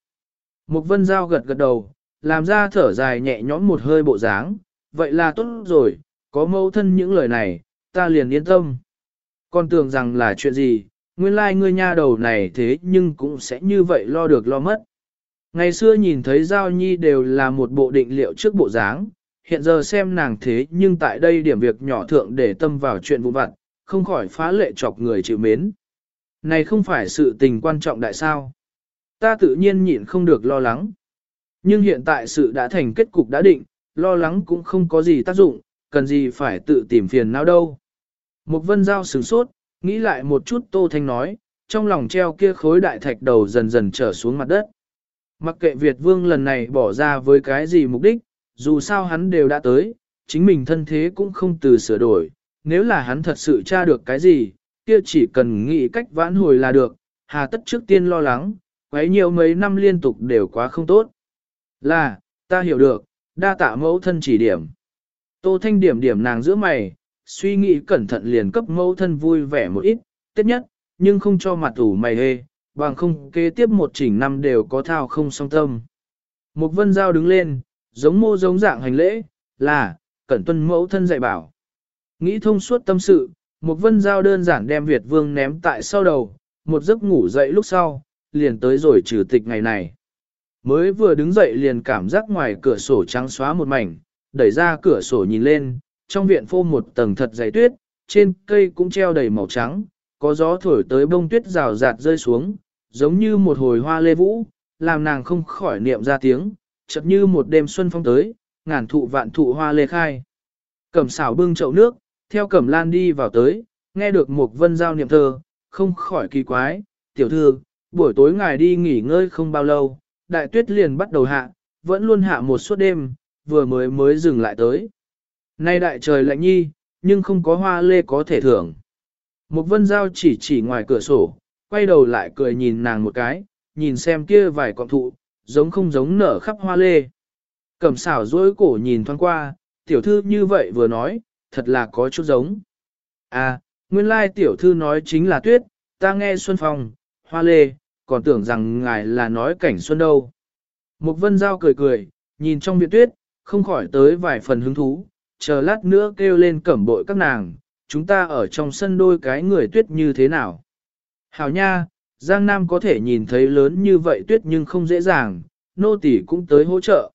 Mục vân giao gật gật đầu, làm ra thở dài nhẹ nhõm một hơi bộ dáng, vậy là tốt rồi, có mẫu thân những lời này, ta liền yên tâm. Con tưởng rằng là chuyện gì, nguyên lai like ngươi nha đầu này thế nhưng cũng sẽ như vậy lo được lo mất. Ngày xưa nhìn thấy Giao Nhi đều là một bộ định liệu trước bộ dáng, hiện giờ xem nàng thế nhưng tại đây điểm việc nhỏ thượng để tâm vào chuyện vụ vặt, không khỏi phá lệ chọc người chịu mến. Này không phải sự tình quan trọng đại sao. Ta tự nhiên nhịn không được lo lắng. Nhưng hiện tại sự đã thành kết cục đã định, lo lắng cũng không có gì tác dụng, cần gì phải tự tìm phiền não đâu. Một vân giao sửng sốt, nghĩ lại một chút Tô Thanh nói, trong lòng treo kia khối đại thạch đầu dần dần trở xuống mặt đất. Mặc kệ Việt Vương lần này bỏ ra với cái gì mục đích, dù sao hắn đều đã tới, chính mình thân thế cũng không từ sửa đổi, nếu là hắn thật sự tra được cái gì, kia chỉ cần nghĩ cách vãn hồi là được, hà tất trước tiên lo lắng, quấy nhiều mấy năm liên tục đều quá không tốt. Là, ta hiểu được, đa tạ mẫu thân chỉ điểm. Tô Thanh điểm điểm nàng giữa mày, suy nghĩ cẩn thận liền cấp mẫu thân vui vẻ một ít, tiếp nhất, nhưng không cho mặt ủ mày hê, bằng không kế tiếp một chỉnh năm đều có thao không song tâm. Một vân giao đứng lên, giống mô giống dạng hành lễ, là, cẩn tuân mẫu thân dạy bảo. Nghĩ thông suốt tâm sự, một vân giao đơn giản đem Việt vương ném tại sau đầu, một giấc ngủ dậy lúc sau, liền tới rồi trừ tịch ngày này. Mới vừa đứng dậy liền cảm giác ngoài cửa sổ trắng xóa một mảnh, đẩy ra cửa sổ nhìn lên, trong viện phô một tầng thật dày tuyết, trên cây cũng treo đầy màu trắng, có gió thổi tới bông tuyết rào rạt rơi xuống, giống như một hồi hoa lê vũ, làm nàng không khỏi niệm ra tiếng, chợt như một đêm xuân phong tới, ngàn thụ vạn thụ hoa lê khai. Cẩm xảo bưng chậu nước, theo cẩm lan đi vào tới, nghe được một vân giao niệm thơ, không khỏi kỳ quái, tiểu thư, buổi tối ngài đi nghỉ ngơi không bao lâu, đại tuyết liền bắt đầu hạ, vẫn luôn hạ một suốt đêm, vừa mới mới dừng lại tới. Nay đại trời lạnh nhi, nhưng không có hoa lê có thể thưởng. Một vân giao chỉ chỉ ngoài cửa sổ, quay đầu lại cười nhìn nàng một cái, nhìn xem kia vài cọng thụ, giống không giống nở khắp hoa lê. Cẩm xảo dối cổ nhìn thoáng qua, tiểu thư như vậy vừa nói, thật là có chút giống. À, nguyên lai tiểu thư nói chính là tuyết, ta nghe xuân phong, hoa lê, còn tưởng rằng ngài là nói cảnh xuân đâu. mục vân giao cười cười, nhìn trong viện tuyết, không khỏi tới vài phần hứng thú, chờ lát nữa kêu lên cẩm bội các nàng, chúng ta ở trong sân đôi cái người tuyết như thế nào. Hảo nha, Giang Nam có thể nhìn thấy lớn như vậy tuyết nhưng không dễ dàng, nô tỷ cũng tới hỗ trợ.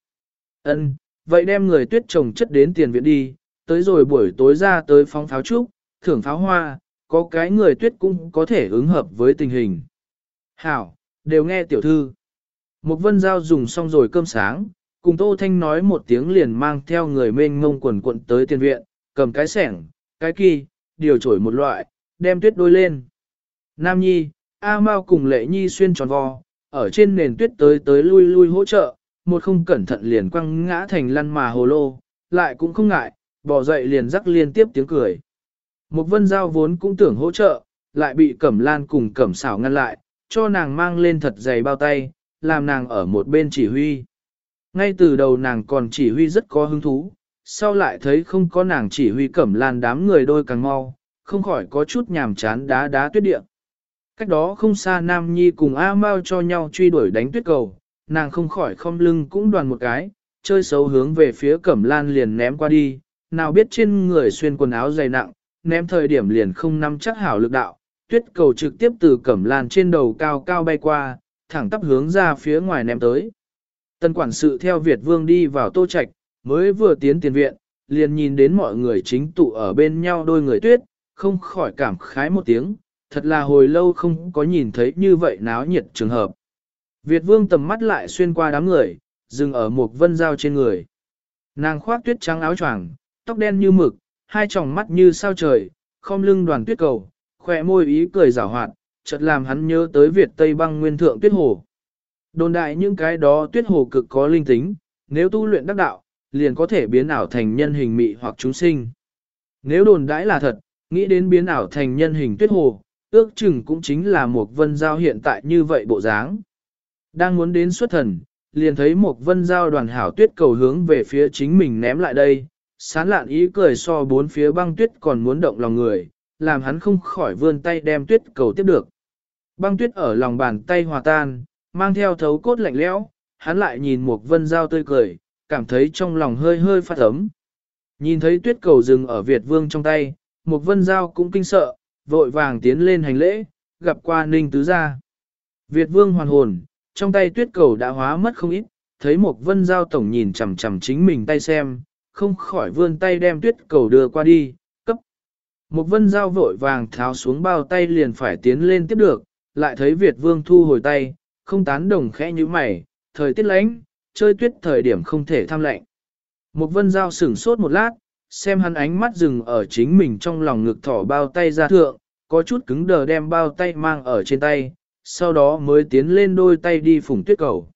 Ân, vậy đem người tuyết trồng chất đến tiền viện đi, tới rồi buổi tối ra tới phóng pháo trúc, thưởng pháo hoa, có cái người tuyết cũng có thể ứng hợp với tình hình. Hảo, đều nghe tiểu thư. Một vân giao dùng xong rồi cơm sáng, cùng Tô Thanh nói một tiếng liền mang theo người mênh ngông quần quận tới tiền viện, cầm cái sẻng, cái kỳ, điều trổi một loại, đem tuyết đôi lên. Nam Nhi, A Mao cùng Lệ Nhi xuyên tròn vo, ở trên nền tuyết tới tới lui lui hỗ trợ, một không cẩn thận liền quăng ngã thành lăn mà hồ lô, lại cũng không ngại, bỏ dậy liền rắc liên tiếp tiếng cười. Một vân giao vốn cũng tưởng hỗ trợ, lại bị cẩm lan cùng cẩm xảo ngăn lại, cho nàng mang lên thật dày bao tay, làm nàng ở một bên chỉ huy. Ngay từ đầu nàng còn chỉ huy rất có hứng thú, sau lại thấy không có nàng chỉ huy cẩm lan đám người đôi càng mau, không khỏi có chút nhàm chán đá đá tuyết địa. Cách đó không xa Nam Nhi cùng A Mao cho nhau truy đuổi đánh tuyết cầu, nàng không khỏi không lưng cũng đoàn một cái, chơi xấu hướng về phía cẩm lan liền ném qua đi, nào biết trên người xuyên quần áo dày nặng, ném thời điểm liền không nắm chắc hảo lực đạo, tuyết cầu trực tiếp từ cẩm lan trên đầu cao cao bay qua, thẳng tắp hướng ra phía ngoài ném tới. Tân quản sự theo Việt Vương đi vào tô trạch, mới vừa tiến tiền viện, liền nhìn đến mọi người chính tụ ở bên nhau đôi người tuyết, không khỏi cảm khái một tiếng, thật là hồi lâu không có nhìn thấy như vậy náo nhiệt trường hợp. Việt Vương tầm mắt lại xuyên qua đám người, dừng ở một vân dao trên người. Nàng khoác tuyết trắng áo choàng, tóc đen như mực, hai tròng mắt như sao trời, khom lưng đoàn tuyết cầu, khỏe môi ý cười rào hoạt, chợt làm hắn nhớ tới Việt Tây băng nguyên thượng tuyết hồ. Đồn đại những cái đó tuyết hồ cực có linh tính, nếu tu luyện đắc đạo, liền có thể biến ảo thành nhân hình mị hoặc chúng sinh. Nếu đồn đãi là thật, nghĩ đến biến ảo thành nhân hình tuyết hồ, ước chừng cũng chính là một vân giao hiện tại như vậy bộ dáng. Đang muốn đến xuất thần, liền thấy một vân giao đoàn hảo tuyết cầu hướng về phía chính mình ném lại đây, sán lạn ý cười so bốn phía băng tuyết còn muốn động lòng người, làm hắn không khỏi vươn tay đem tuyết cầu tiếp được. Băng tuyết ở lòng bàn tay hòa tan, mang theo thấu cốt lạnh lẽo, hắn lại nhìn một vân giao tươi cười, cảm thấy trong lòng hơi hơi phát ấm. Nhìn thấy tuyết cầu rừng ở Việt vương trong tay, một vân giao cũng kinh sợ, vội vàng tiến lên hành lễ, gặp qua ninh tứ gia. Việt vương hoàn hồn, trong tay tuyết cầu đã hóa mất không ít, thấy một vân giao tổng nhìn chằm chằm chính mình tay xem, không khỏi vươn tay đem tuyết cầu đưa qua đi, cấp. Một vân dao vội vàng tháo xuống bao tay liền phải tiến lên tiếp được, lại thấy Việt vương thu hồi tay, không tán đồng khẽ như mày, thời tiết lánh, chơi tuyết thời điểm không thể tham lạnh. Một vân dao sửng sốt một lát, xem hắn ánh mắt dừng ở chính mình trong lòng ngực thỏ bao tay ra thượng, có chút cứng đờ đem bao tay mang ở trên tay, sau đó mới tiến lên đôi tay đi phủng tuyết cầu.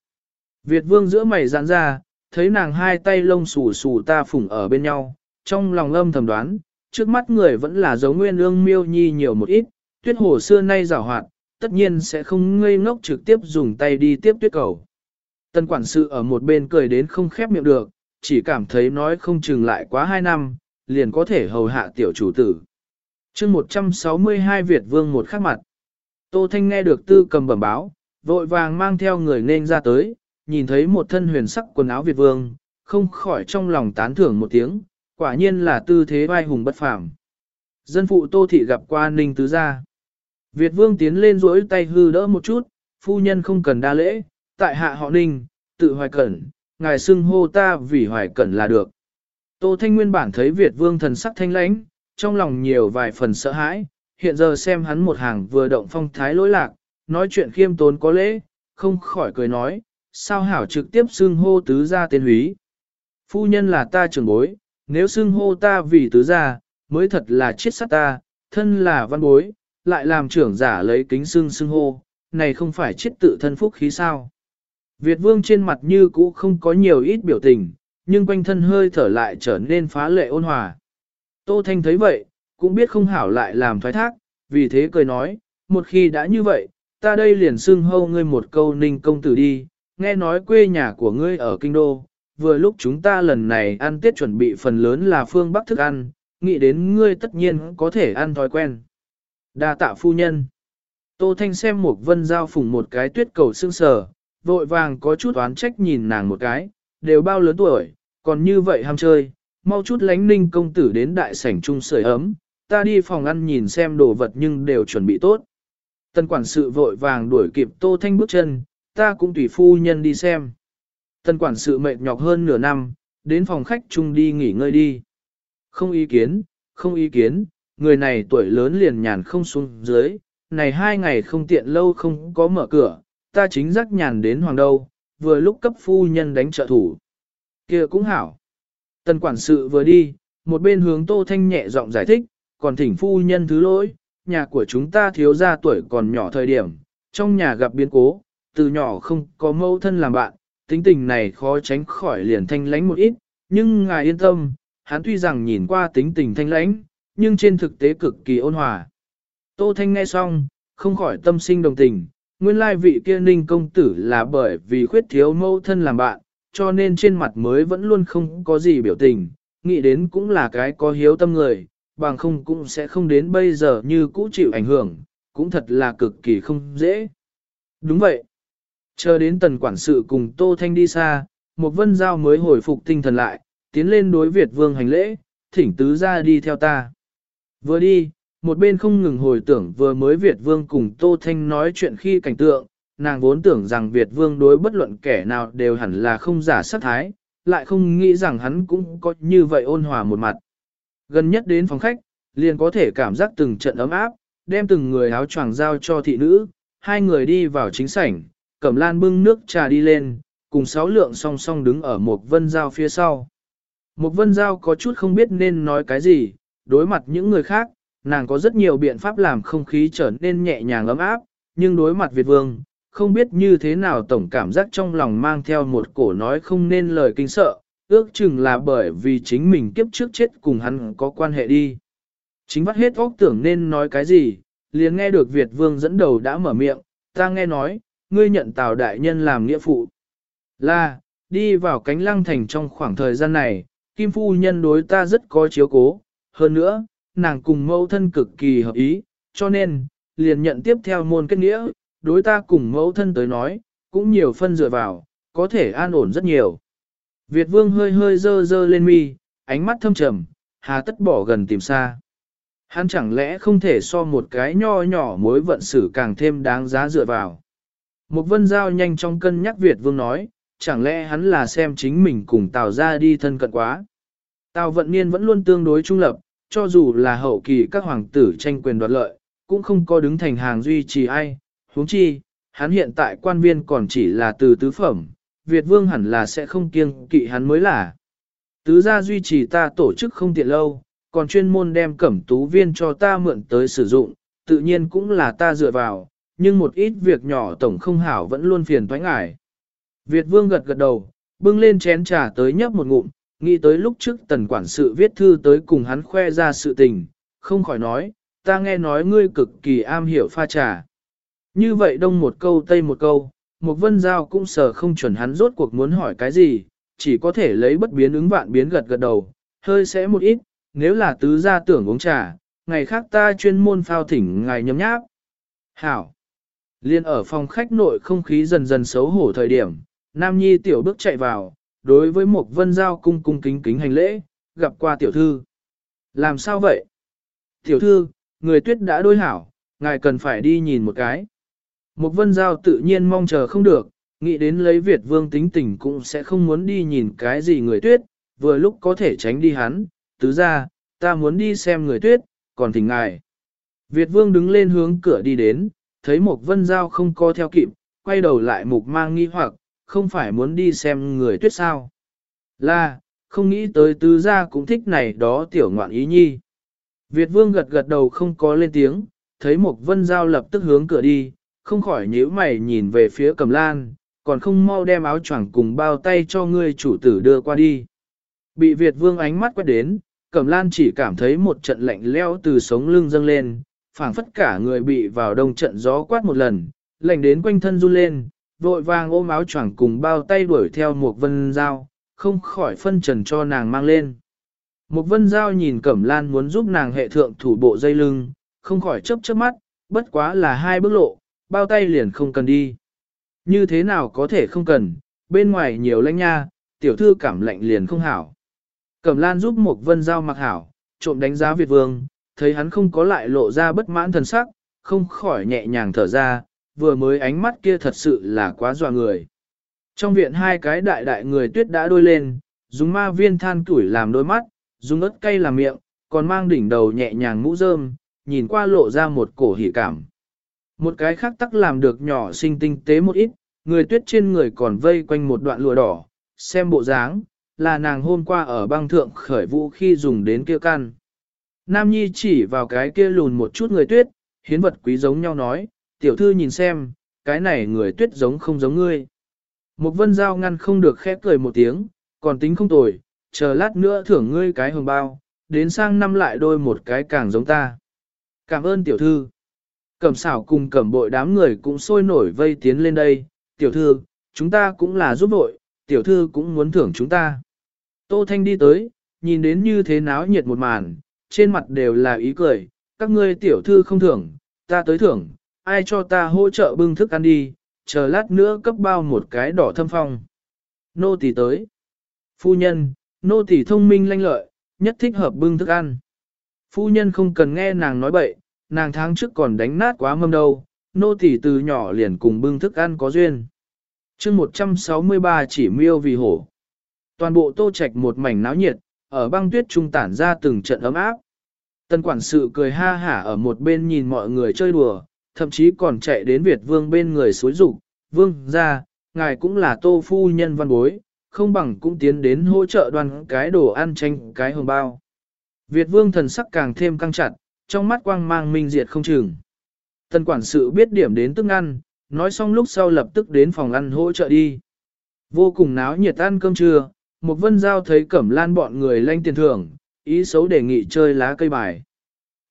Việt vương giữa mày giãn ra, thấy nàng hai tay lông xù xù ta phủng ở bên nhau, trong lòng lâm thầm đoán, trước mắt người vẫn là giống nguyên ương miêu nhi nhiều một ít, tuyết hồ xưa nay rào hoạt, tất nhiên sẽ không ngây ngốc trực tiếp dùng tay đi tiếp tuyết cầu. Tân quản sự ở một bên cười đến không khép miệng được, chỉ cảm thấy nói không chừng lại quá hai năm, liền có thể hầu hạ tiểu chủ tử. chương 162 Việt Vương một khắc mặt. Tô Thanh nghe được tư cầm bẩm báo, vội vàng mang theo người nên ra tới, nhìn thấy một thân huyền sắc quần áo Việt Vương, không khỏi trong lòng tán thưởng một tiếng, quả nhiên là tư thế vai hùng bất phàm. Dân phụ Tô Thị gặp qua Ninh Tứ Gia. Việt Vương tiến lên rỗi tay hư đỡ một chút, phu nhân không cần đa lễ, tại hạ họ Ninh, tự hoài cẩn, ngài xưng hô ta vì hoài cẩn là được. Tô Thanh nguyên bản thấy Việt Vương thần sắc thanh lãnh, trong lòng nhiều vài phần sợ hãi, hiện giờ xem hắn một hàng vừa động phong thái lỗi lạc, nói chuyện khiêm tốn có lễ, không khỏi cười nói, sao hảo trực tiếp xưng hô tứ gia tên húy. Phu nhân là ta trưởng bối, nếu xưng hô ta vì tứ gia, mới thật là chết sát ta, thân là văn bối, lại làm trưởng giả lấy kính xưng xưng hô, này không phải chết tự thân phúc khí sao. Việt vương trên mặt như cũ không có nhiều ít biểu tình, nhưng quanh thân hơi thở lại trở nên phá lệ ôn hòa. Tô Thanh thấy vậy, cũng biết không hảo lại làm thoái thác, vì thế cười nói, một khi đã như vậy, ta đây liền xưng hâu ngươi một câu ninh công tử đi, nghe nói quê nhà của ngươi ở kinh đô, vừa lúc chúng ta lần này ăn tết chuẩn bị phần lớn là phương bắc thức ăn, nghĩ đến ngươi tất nhiên có thể ăn thói quen. Đa tạ phu nhân. Tô Thanh xem một vân giao phùng một cái tuyết cầu xương sờ, vội vàng có chút oán trách nhìn nàng một cái, đều bao lớn tuổi, còn như vậy ham chơi, mau chút lánh ninh công tử đến đại sảnh chung sưởi ấm, ta đi phòng ăn nhìn xem đồ vật nhưng đều chuẩn bị tốt. Tân quản sự vội vàng đuổi kịp Tô Thanh bước chân, ta cũng tùy phu nhân đi xem. Tân quản sự mệt nhọc hơn nửa năm, đến phòng khách chung đi nghỉ ngơi đi. Không ý kiến, không ý kiến, người này tuổi lớn liền nhàn không xuống dưới, này hai ngày không tiện lâu không có mở cửa, ta chính giác nhàn đến hoàng đâu, vừa lúc cấp phu nhân đánh trợ thủ. kia cũng hảo. tân quản sự vừa đi, một bên hướng Tô Thanh nhẹ giọng giải thích, còn thỉnh phu nhân thứ lỗi, nhà của chúng ta thiếu ra tuổi còn nhỏ thời điểm, trong nhà gặp biến cố, từ nhỏ không có mâu thân làm bạn, tính tình này khó tránh khỏi liền thanh lánh một ít, nhưng ngài yên tâm, hắn tuy rằng nhìn qua tính tình thanh lãnh, nhưng trên thực tế cực kỳ ôn hòa. Tô Thanh nghe xong, không khỏi tâm sinh đồng tình, nguyên lai vị kia ninh công tử là bởi vì khuyết thiếu mâu thân làm bạn, cho nên trên mặt mới vẫn luôn không có gì biểu tình, nghĩ đến cũng là cái có hiếu tâm người, bằng không cũng sẽ không đến bây giờ như cũ chịu ảnh hưởng, cũng thật là cực kỳ không dễ. Đúng vậy. Chờ đến tần quản sự cùng Tô Thanh đi xa, một vân giao mới hồi phục tinh thần lại, tiến lên đối Việt vương hành lễ, thỉnh tứ ra đi theo ta. Vừa đi, một bên không ngừng hồi tưởng vừa mới Việt vương cùng Tô Thanh nói chuyện khi cảnh tượng, nàng vốn tưởng rằng Việt vương đối bất luận kẻ nào đều hẳn là không giả sát thái, lại không nghĩ rằng hắn cũng có như vậy ôn hòa một mặt. Gần nhất đến phòng khách, liền có thể cảm giác từng trận ấm áp, đem từng người áo choàng giao cho thị nữ, hai người đi vào chính sảnh, cẩm lan bưng nước trà đi lên, cùng sáu lượng song song đứng ở một vân giao phía sau. Một vân giao có chút không biết nên nói cái gì, đối mặt những người khác, nàng có rất nhiều biện pháp làm không khí trở nên nhẹ nhàng ấm áp, nhưng đối mặt Việt Vương, không biết như thế nào tổng cảm giác trong lòng mang theo một cổ nói không nên lời kinh sợ, ước chừng là bởi vì chính mình kiếp trước chết cùng hắn có quan hệ đi. Chính vắt hết óc tưởng nên nói cái gì, liền nghe được Việt Vương dẫn đầu đã mở miệng, ta nghe nói, ngươi nhận Tào Đại Nhân làm nghĩa phụ. Là, đi vào cánh lăng thành trong khoảng thời gian này, Kim Phu Nhân đối ta rất có chiếu cố, hơn nữa, nàng cùng mẫu thân cực kỳ hợp ý, cho nên, liền nhận tiếp theo môn kết nghĩa, đối ta cùng mẫu thân tới nói, cũng nhiều phân dựa vào, có thể an ổn rất nhiều. Việt vương hơi hơi dơ dơ lên mi, ánh mắt thâm trầm, hà tất bỏ gần tìm xa. Hắn chẳng lẽ không thể so một cái nho nhỏ mối vận xử càng thêm đáng giá dựa vào. Một vân giao nhanh trong cân nhắc Việt vương nói, chẳng lẽ hắn là xem chính mình cùng Tào ra đi thân cận quá. Tào vận niên vẫn luôn tương đối trung lập, cho dù là hậu kỳ các hoàng tử tranh quyền đoạt lợi, cũng không có đứng thành hàng duy trì ai, huống chi, hắn hiện tại quan viên còn chỉ là từ tứ phẩm, Việt vương hẳn là sẽ không kiêng kỵ hắn mới là. Tứ gia duy trì ta tổ chức không tiện lâu, còn chuyên môn đem cẩm tú viên cho ta mượn tới sử dụng, tự nhiên cũng là ta dựa vào, nhưng một ít việc nhỏ tổng không hảo vẫn luôn phiền toái ngại. Việt vương gật gật đầu, bưng lên chén trà tới nhấp một ngụm, nghĩ tới lúc trước tần quản sự viết thư tới cùng hắn khoe ra sự tình, không khỏi nói, ta nghe nói ngươi cực kỳ am hiểu pha trà. Như vậy đông một câu tây một câu, một vân giao cũng sờ không chuẩn hắn rốt cuộc muốn hỏi cái gì, chỉ có thể lấy bất biến ứng vạn biến gật gật đầu, hơi sẽ một ít, nếu là tứ gia tưởng uống trà, ngày khác ta chuyên môn phao thỉnh ngài nhấm nháp. Hảo! Liên ở phòng khách nội không khí dần dần xấu hổ thời điểm, Nam Nhi tiểu bước chạy vào, đối với một vân giao cung cung kính kính hành lễ, gặp qua tiểu thư. Làm sao vậy? Tiểu thư, người tuyết đã đôi hảo, ngài cần phải đi nhìn một cái. Một vân giao tự nhiên mong chờ không được, nghĩ đến lấy Việt vương tính tình cũng sẽ không muốn đi nhìn cái gì người tuyết, vừa lúc có thể tránh đi hắn, tứ ra, ta muốn đi xem người tuyết, còn thỉnh ngài. Việt vương đứng lên hướng cửa đi đến, thấy một vân giao không co theo kịp, quay đầu lại mục mang nghi hoặc, không phải muốn đi xem người tuyết sao. Là, không nghĩ tới tứ gia cũng thích này đó tiểu ngoạn ý nhi. Việt vương gật gật đầu không có lên tiếng, thấy một vân giao lập tức hướng cửa đi, không khỏi nhíu mày nhìn về phía cầm lan, còn không mau đem áo choàng cùng bao tay cho ngươi chủ tử đưa qua đi. Bị Việt vương ánh mắt quét đến, Cẩm Lan chỉ cảm thấy một trận lạnh leo từ sống lưng dâng lên, phảng phất cả người bị vào đông trận gió quát một lần, lạnh đến quanh thân run lên, vội vàng ôm áo choàng cùng bao tay đuổi theo một vân dao, không khỏi phân trần cho nàng mang lên. Một vân dao nhìn Cẩm Lan muốn giúp nàng hệ thượng thủ bộ dây lưng, không khỏi chớp chớp mắt, bất quá là hai bước lộ, bao tay liền không cần đi. Như thế nào có thể không cần, bên ngoài nhiều lãnh nha, tiểu thư cảm lạnh liền không hảo. Cẩm Lan giúp một vân dao mặc hảo, trộm đánh giá Việt Vương, thấy hắn không có lại lộ ra bất mãn thần sắc, không khỏi nhẹ nhàng thở ra, vừa mới ánh mắt kia thật sự là quá dọa người. Trong viện hai cái đại đại người tuyết đã đôi lên, dùng ma viên than tuổi làm đôi mắt, dùng ớt cay làm miệng, còn mang đỉnh đầu nhẹ nhàng mũ rơm, nhìn qua lộ ra một cổ hỉ cảm. Một cái khác tắc làm được nhỏ xinh tinh tế một ít, người tuyết trên người còn vây quanh một đoạn lụa đỏ, xem bộ dáng, là nàng hôm qua ở băng thượng khởi vũ khi dùng đến kia căn. Nam Nhi chỉ vào cái kia lùn một chút người tuyết, hiến vật quý giống nhau nói, tiểu thư nhìn xem, cái này người tuyết giống không giống ngươi. Một vân giao ngăn không được khép cười một tiếng, còn tính không tồi, chờ lát nữa thưởng ngươi cái hồng bao, đến sang năm lại đôi một cái càng giống ta. Cảm ơn tiểu thư. Cẩm xảo cùng cẩm bội đám người cũng sôi nổi vây tiến lên đây, tiểu thư, chúng ta cũng là giúp bội, tiểu thư cũng muốn thưởng chúng ta. Tô Thanh đi tới, nhìn đến như thế náo nhiệt một màn, trên mặt đều là ý cười, các ngươi tiểu thư không thưởng, ta tới thưởng, ai cho ta hỗ trợ bưng thức ăn đi, chờ lát nữa cấp bao một cái đỏ thâm phong. Nô tỳ tới. Phu nhân, nô tỳ thông minh lanh lợi, nhất thích hợp bưng thức ăn. Phu nhân không cần nghe nàng nói bậy, nàng tháng trước còn đánh nát quá mâm đâu, nô tỳ từ nhỏ liền cùng bưng thức ăn có duyên. chương 163 chỉ miêu vì hổ. Toàn bộ tô trạch một mảnh náo nhiệt, ở băng tuyết trung tản ra từng trận ấm áp. Tân quản sự cười ha hả ở một bên nhìn mọi người chơi đùa, thậm chí còn chạy đến Việt vương bên người suối rụng, vương ra, ngài cũng là tô phu nhân văn bối, không bằng cũng tiến đến hỗ trợ đoàn cái đồ ăn tranh cái hồng bao. Việt vương thần sắc càng thêm căng chặt, trong mắt quang mang minh diệt không chừng. Tân quản sự biết điểm đến tức ăn, nói xong lúc sau lập tức đến phòng ăn hỗ trợ đi. Vô cùng náo nhiệt ăn cơm trưa, một vân giao thấy cẩm lan bọn người lanh tiền thưởng, ý xấu đề nghị chơi lá cây bài.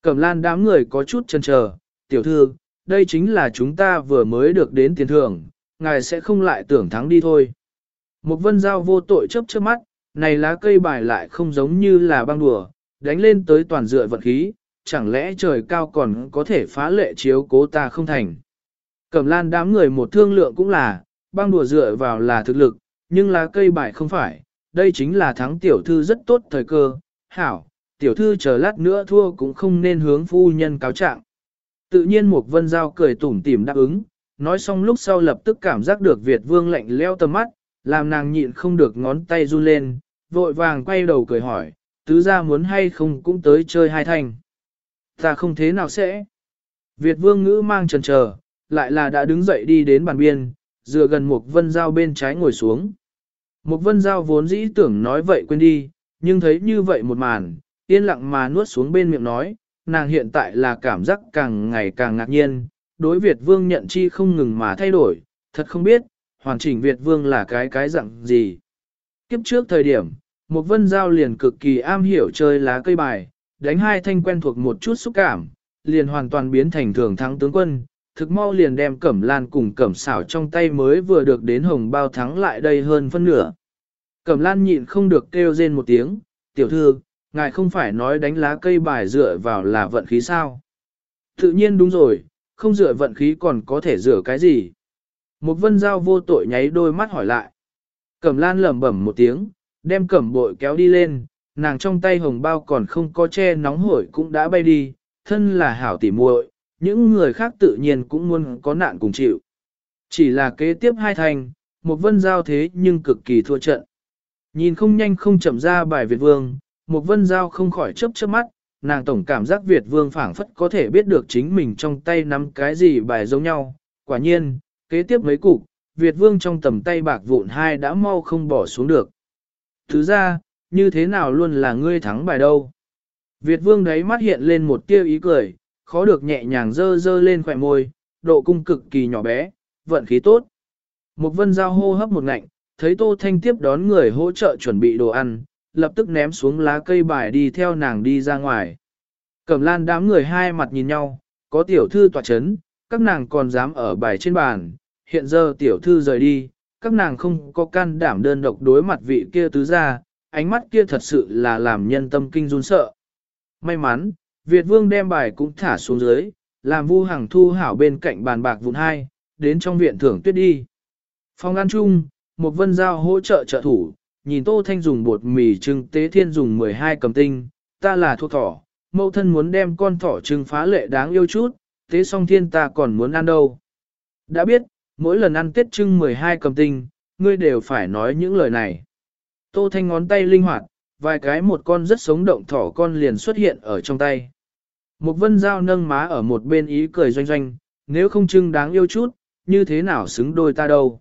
Cẩm lan đám người có chút chần chờ, tiểu thư, đây chính là chúng ta vừa mới được đến tiền thưởng, ngài sẽ không lại tưởng thắng đi thôi. Một vân giao vô tội chấp trước mắt, này lá cây bài lại không giống như là băng đùa, đánh lên tới toàn dựa vận khí, chẳng lẽ trời cao còn có thể phá lệ chiếu cố ta không thành. Cẩm lan đám người một thương lượng cũng là, băng đùa dựa vào là thực lực, nhưng lá cây bài không phải, đây chính là thắng tiểu thư rất tốt thời cơ, hảo, tiểu thư chờ lát nữa thua cũng không nên hướng phu nhân cáo trạng. Tự nhiên một vân giao cười tủm tỉm đáp ứng, nói xong lúc sau lập tức cảm giác được Việt vương lạnh leo tầm mắt, làm nàng nhịn không được ngón tay run lên, vội vàng quay đầu cười hỏi, tứ gia muốn hay không cũng tới chơi hai thành. Ta không thế nào sẽ. Việt vương ngữ mang trần chờ lại là đã đứng dậy đi đến bàn biên, dựa gần một vân giao bên trái ngồi xuống. Một vân giao vốn dĩ tưởng nói vậy quên đi, nhưng thấy như vậy một màn, yên lặng mà nuốt xuống bên miệng nói, nàng hiện tại là cảm giác càng ngày càng ngạc nhiên, đối Việt vương nhận chi không ngừng mà thay đổi, thật không biết, hoàn chỉnh Việt vương là cái cái dạng gì. Kiếp trước thời điểm, một vân giao liền cực kỳ am hiểu chơi lá cây bài, đánh hai thanh quen thuộc một chút xúc cảm, liền hoàn toàn biến thành thường thắng tướng quân, thực mau liền đem cẩm lan cùng cẩm xảo trong tay mới vừa được đến hồng bao thắng lại đây hơn phân nửa. Cẩm lan nhịn không được kêu rên một tiếng, tiểu thư, ngài không phải nói đánh lá cây bài dựa vào là vận khí sao. Tự nhiên đúng rồi, không dựa vận khí còn có thể dựa cái gì. Một vân giao vô tội nháy đôi mắt hỏi lại. Cẩm lan lẩm bẩm một tiếng, đem cẩm bội kéo đi lên, nàng trong tay hồng bao còn không có che nóng hổi cũng đã bay đi, thân là hảo tỉ muội, những người khác tự nhiên cũng muốn có nạn cùng chịu. Chỉ là kế tiếp hai thành, một vân giao thế nhưng cực kỳ thua trận. Nhìn không nhanh không chậm ra bài Việt Vương, một vân giao không khỏi chớp chớp mắt, nàng tổng cảm giác Việt Vương phảng phất có thể biết được chính mình trong tay nắm cái gì bài giống nhau. Quả nhiên, kế tiếp mấy cục, Việt Vương trong tầm tay bạc vụn hai đã mau không bỏ xuống được. Thứ ra, như thế nào luôn là ngươi thắng bài đâu. Việt Vương đấy mắt hiện lên một tia ý cười, khó được nhẹ nhàng dơ dơ lên khỏe môi, độ cung cực kỳ nhỏ bé, vận khí tốt. Một vân giao hô hấp một ngạnh, thấy Tô Thanh tiếp đón người hỗ trợ chuẩn bị đồ ăn, lập tức ném xuống lá cây bài đi theo nàng đi ra ngoài. Cẩm lan đám người hai mặt nhìn nhau, có tiểu thư tỏa chấn, các nàng còn dám ở bài trên bàn, hiện giờ tiểu thư rời đi, các nàng không có can đảm đơn độc đối mặt vị kia tứ ra, ánh mắt kia thật sự là làm nhân tâm kinh run sợ. May mắn, Việt Vương đem bài cũng thả xuống dưới, làm Vu Hằng thu hảo bên cạnh bàn bạc vụn hai, đến trong viện thưởng tuyết đi. Phòng ăn chung, một vân giao hỗ trợ trợ thủ, nhìn Tô Thanh dùng bột mì trưng tế thiên dùng 12 cầm tinh, ta là thuốc thỏ, mẫu thân muốn đem con thỏ trưng phá lệ đáng yêu chút, tế song thiên ta còn muốn ăn đâu. Đã biết, mỗi lần ăn tết trưng 12 cầm tinh, ngươi đều phải nói những lời này. Tô Thanh ngón tay linh hoạt, vài cái một con rất sống động thỏ con liền xuất hiện ở trong tay. Một vân dao nâng má ở một bên ý cười doanh doanh, nếu không trưng đáng yêu chút, như thế nào xứng đôi ta đâu.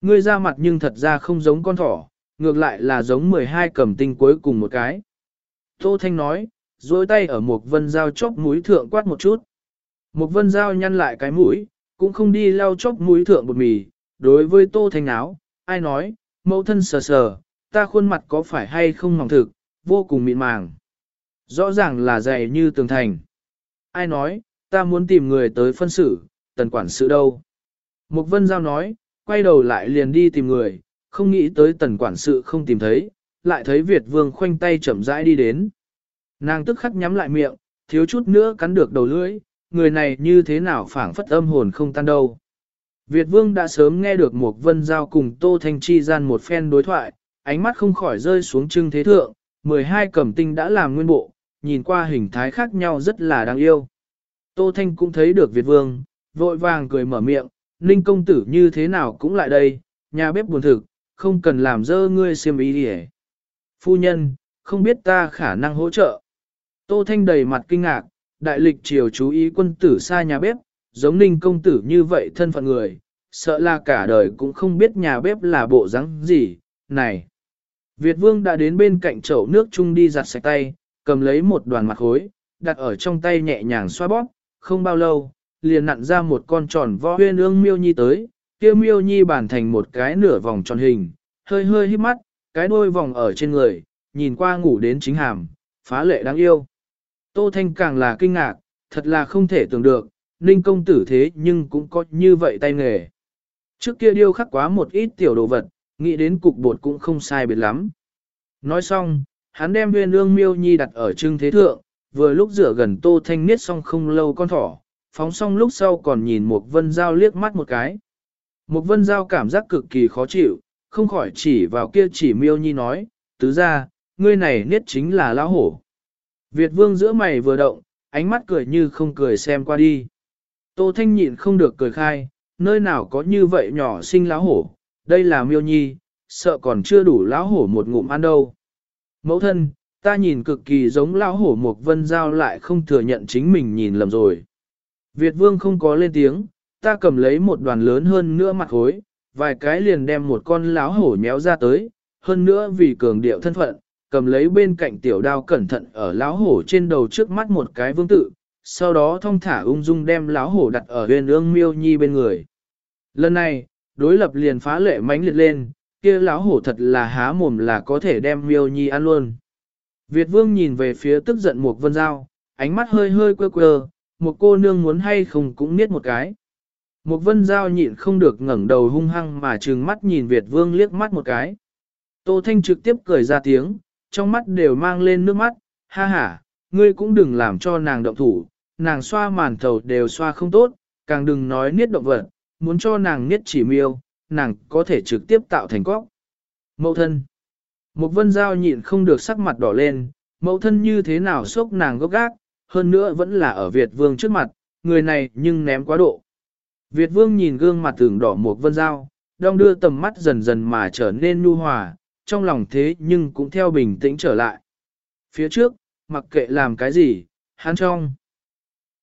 Ngươi ra mặt nhưng thật ra không giống con thỏ, ngược lại là giống 12 cầm tinh cuối cùng một cái. Tô Thanh nói, dối tay ở một vân dao chóc mũi thượng quát một chút. Một vân dao nhăn lại cái mũi, cũng không đi lau chóc mũi thượng bột mì, đối với Tô Thanh áo, ai nói, mẫu thân sờ sờ, ta khuôn mặt có phải hay không mỏng thực, vô cùng mịn màng. Rõ ràng là dày như tường thành. Ai nói, ta muốn tìm người tới phân xử, tần quản sự đâu. Mục vân giao nói, quay đầu lại liền đi tìm người, không nghĩ tới tần quản sự không tìm thấy, lại thấy Việt vương khoanh tay chậm rãi đi đến. Nàng tức khắc nhắm lại miệng, thiếu chút nữa cắn được đầu lưỡi, người này như thế nào phảng phất âm hồn không tan đâu. Việt vương đã sớm nghe được Mục vân giao cùng Tô Thanh Chi gian một phen đối thoại, ánh mắt không khỏi rơi xuống trưng thế thượng, 12 cẩm tinh đã làm nguyên bộ, nhìn qua hình thái khác nhau rất là đáng yêu. Tô Thanh cũng thấy được Việt Vương, vội vàng cười mở miệng, Ninh công tử như thế nào cũng lại đây, nhà bếp buồn thực, không cần làm dơ ngươi xiêm ý đi Phu nhân, không biết ta khả năng hỗ trợ. Tô Thanh đầy mặt kinh ngạc, đại lịch triều chú ý quân tử xa nhà bếp, giống Ninh công tử như vậy thân phận người, sợ là cả đời cũng không biết nhà bếp là bộ rắn gì, này. Việt vương đã đến bên cạnh chậu nước chung đi giặt sạch tay, cầm lấy một đoàn mặt khối, đặt ở trong tay nhẹ nhàng xoa bóp, không bao lâu, liền nặn ra một con tròn vo huyên ương miêu nhi tới, kia miêu nhi bản thành một cái nửa vòng tròn hình, hơi hơi hít mắt, cái đôi vòng ở trên người, nhìn qua ngủ đến chính hàm, phá lệ đáng yêu. Tô Thanh càng là kinh ngạc, thật là không thể tưởng được, ninh công tử thế nhưng cũng có như vậy tay nghề. Trước kia điêu khắc quá một ít tiểu đồ vật, nghĩ đến cục bột cũng không sai biệt lắm. Nói xong, hắn đem nguyên ương miêu nhi đặt ở trưng thế thượng, vừa lúc rửa gần tô thanh niết xong không lâu con thỏ, phóng xong lúc sau còn nhìn một vân dao liếc mắt một cái. Một vân dao cảm giác cực kỳ khó chịu, không khỏi chỉ vào kia chỉ miêu nhi nói, tứ ra, ngươi này niết chính là lão hổ. Việt vương giữa mày vừa động, ánh mắt cười như không cười xem qua đi. Tô thanh nhịn không được cười khai, nơi nào có như vậy nhỏ sinh lão hổ, đây là miêu nhi, sợ còn chưa đủ lão hổ một ngụm ăn đâu. Mẫu thân, ta nhìn cực kỳ giống lão hổ một vân giao lại không thừa nhận chính mình nhìn lầm rồi. Việt vương không có lên tiếng, ta cầm lấy một đoàn lớn hơn nữa mặt hối, vài cái liền đem một con lão hổ nhéo ra tới, hơn nữa vì cường điệu thân phận, cầm lấy bên cạnh tiểu đao cẩn thận ở lão hổ trên đầu trước mắt một cái vương tự, sau đó thong thả ung dung đem lão hổ đặt ở huyền ương miêu nhi bên người. Lần này, đối lập liền phá lệ mãnh liệt lên, kia lão hổ thật là há mồm là có thể đem miêu nhi ăn luôn. Việt vương nhìn về phía tức giận một vân dao, ánh mắt hơi hơi quơ quơ, một cô nương muốn hay không cũng niết một cái. Một vân giao nhịn không được ngẩng đầu hung hăng mà trừng mắt nhìn Việt vương liếc mắt một cái. Tô Thanh trực tiếp cười ra tiếng, trong mắt đều mang lên nước mắt, ha ha, ngươi cũng đừng làm cho nàng động thủ, nàng xoa màn thầu đều xoa không tốt, càng đừng nói niết động vật, muốn cho nàng niết chỉ miêu, nàng có thể trực tiếp tạo thành cóc. mẫu thân. Một vân giao nhịn không được sắc mặt đỏ lên, mẫu thân như thế nào sốc nàng gốc gác, hơn nữa vẫn là ở Việt vương trước mặt, người này nhưng ném quá độ. Việt vương nhìn gương mặt tưởng đỏ một vân giao, đong đưa tầm mắt dần dần mà trở nên nu hòa, trong lòng thế nhưng cũng theo bình tĩnh trở lại. Phía trước, mặc kệ làm cái gì, hắn trong.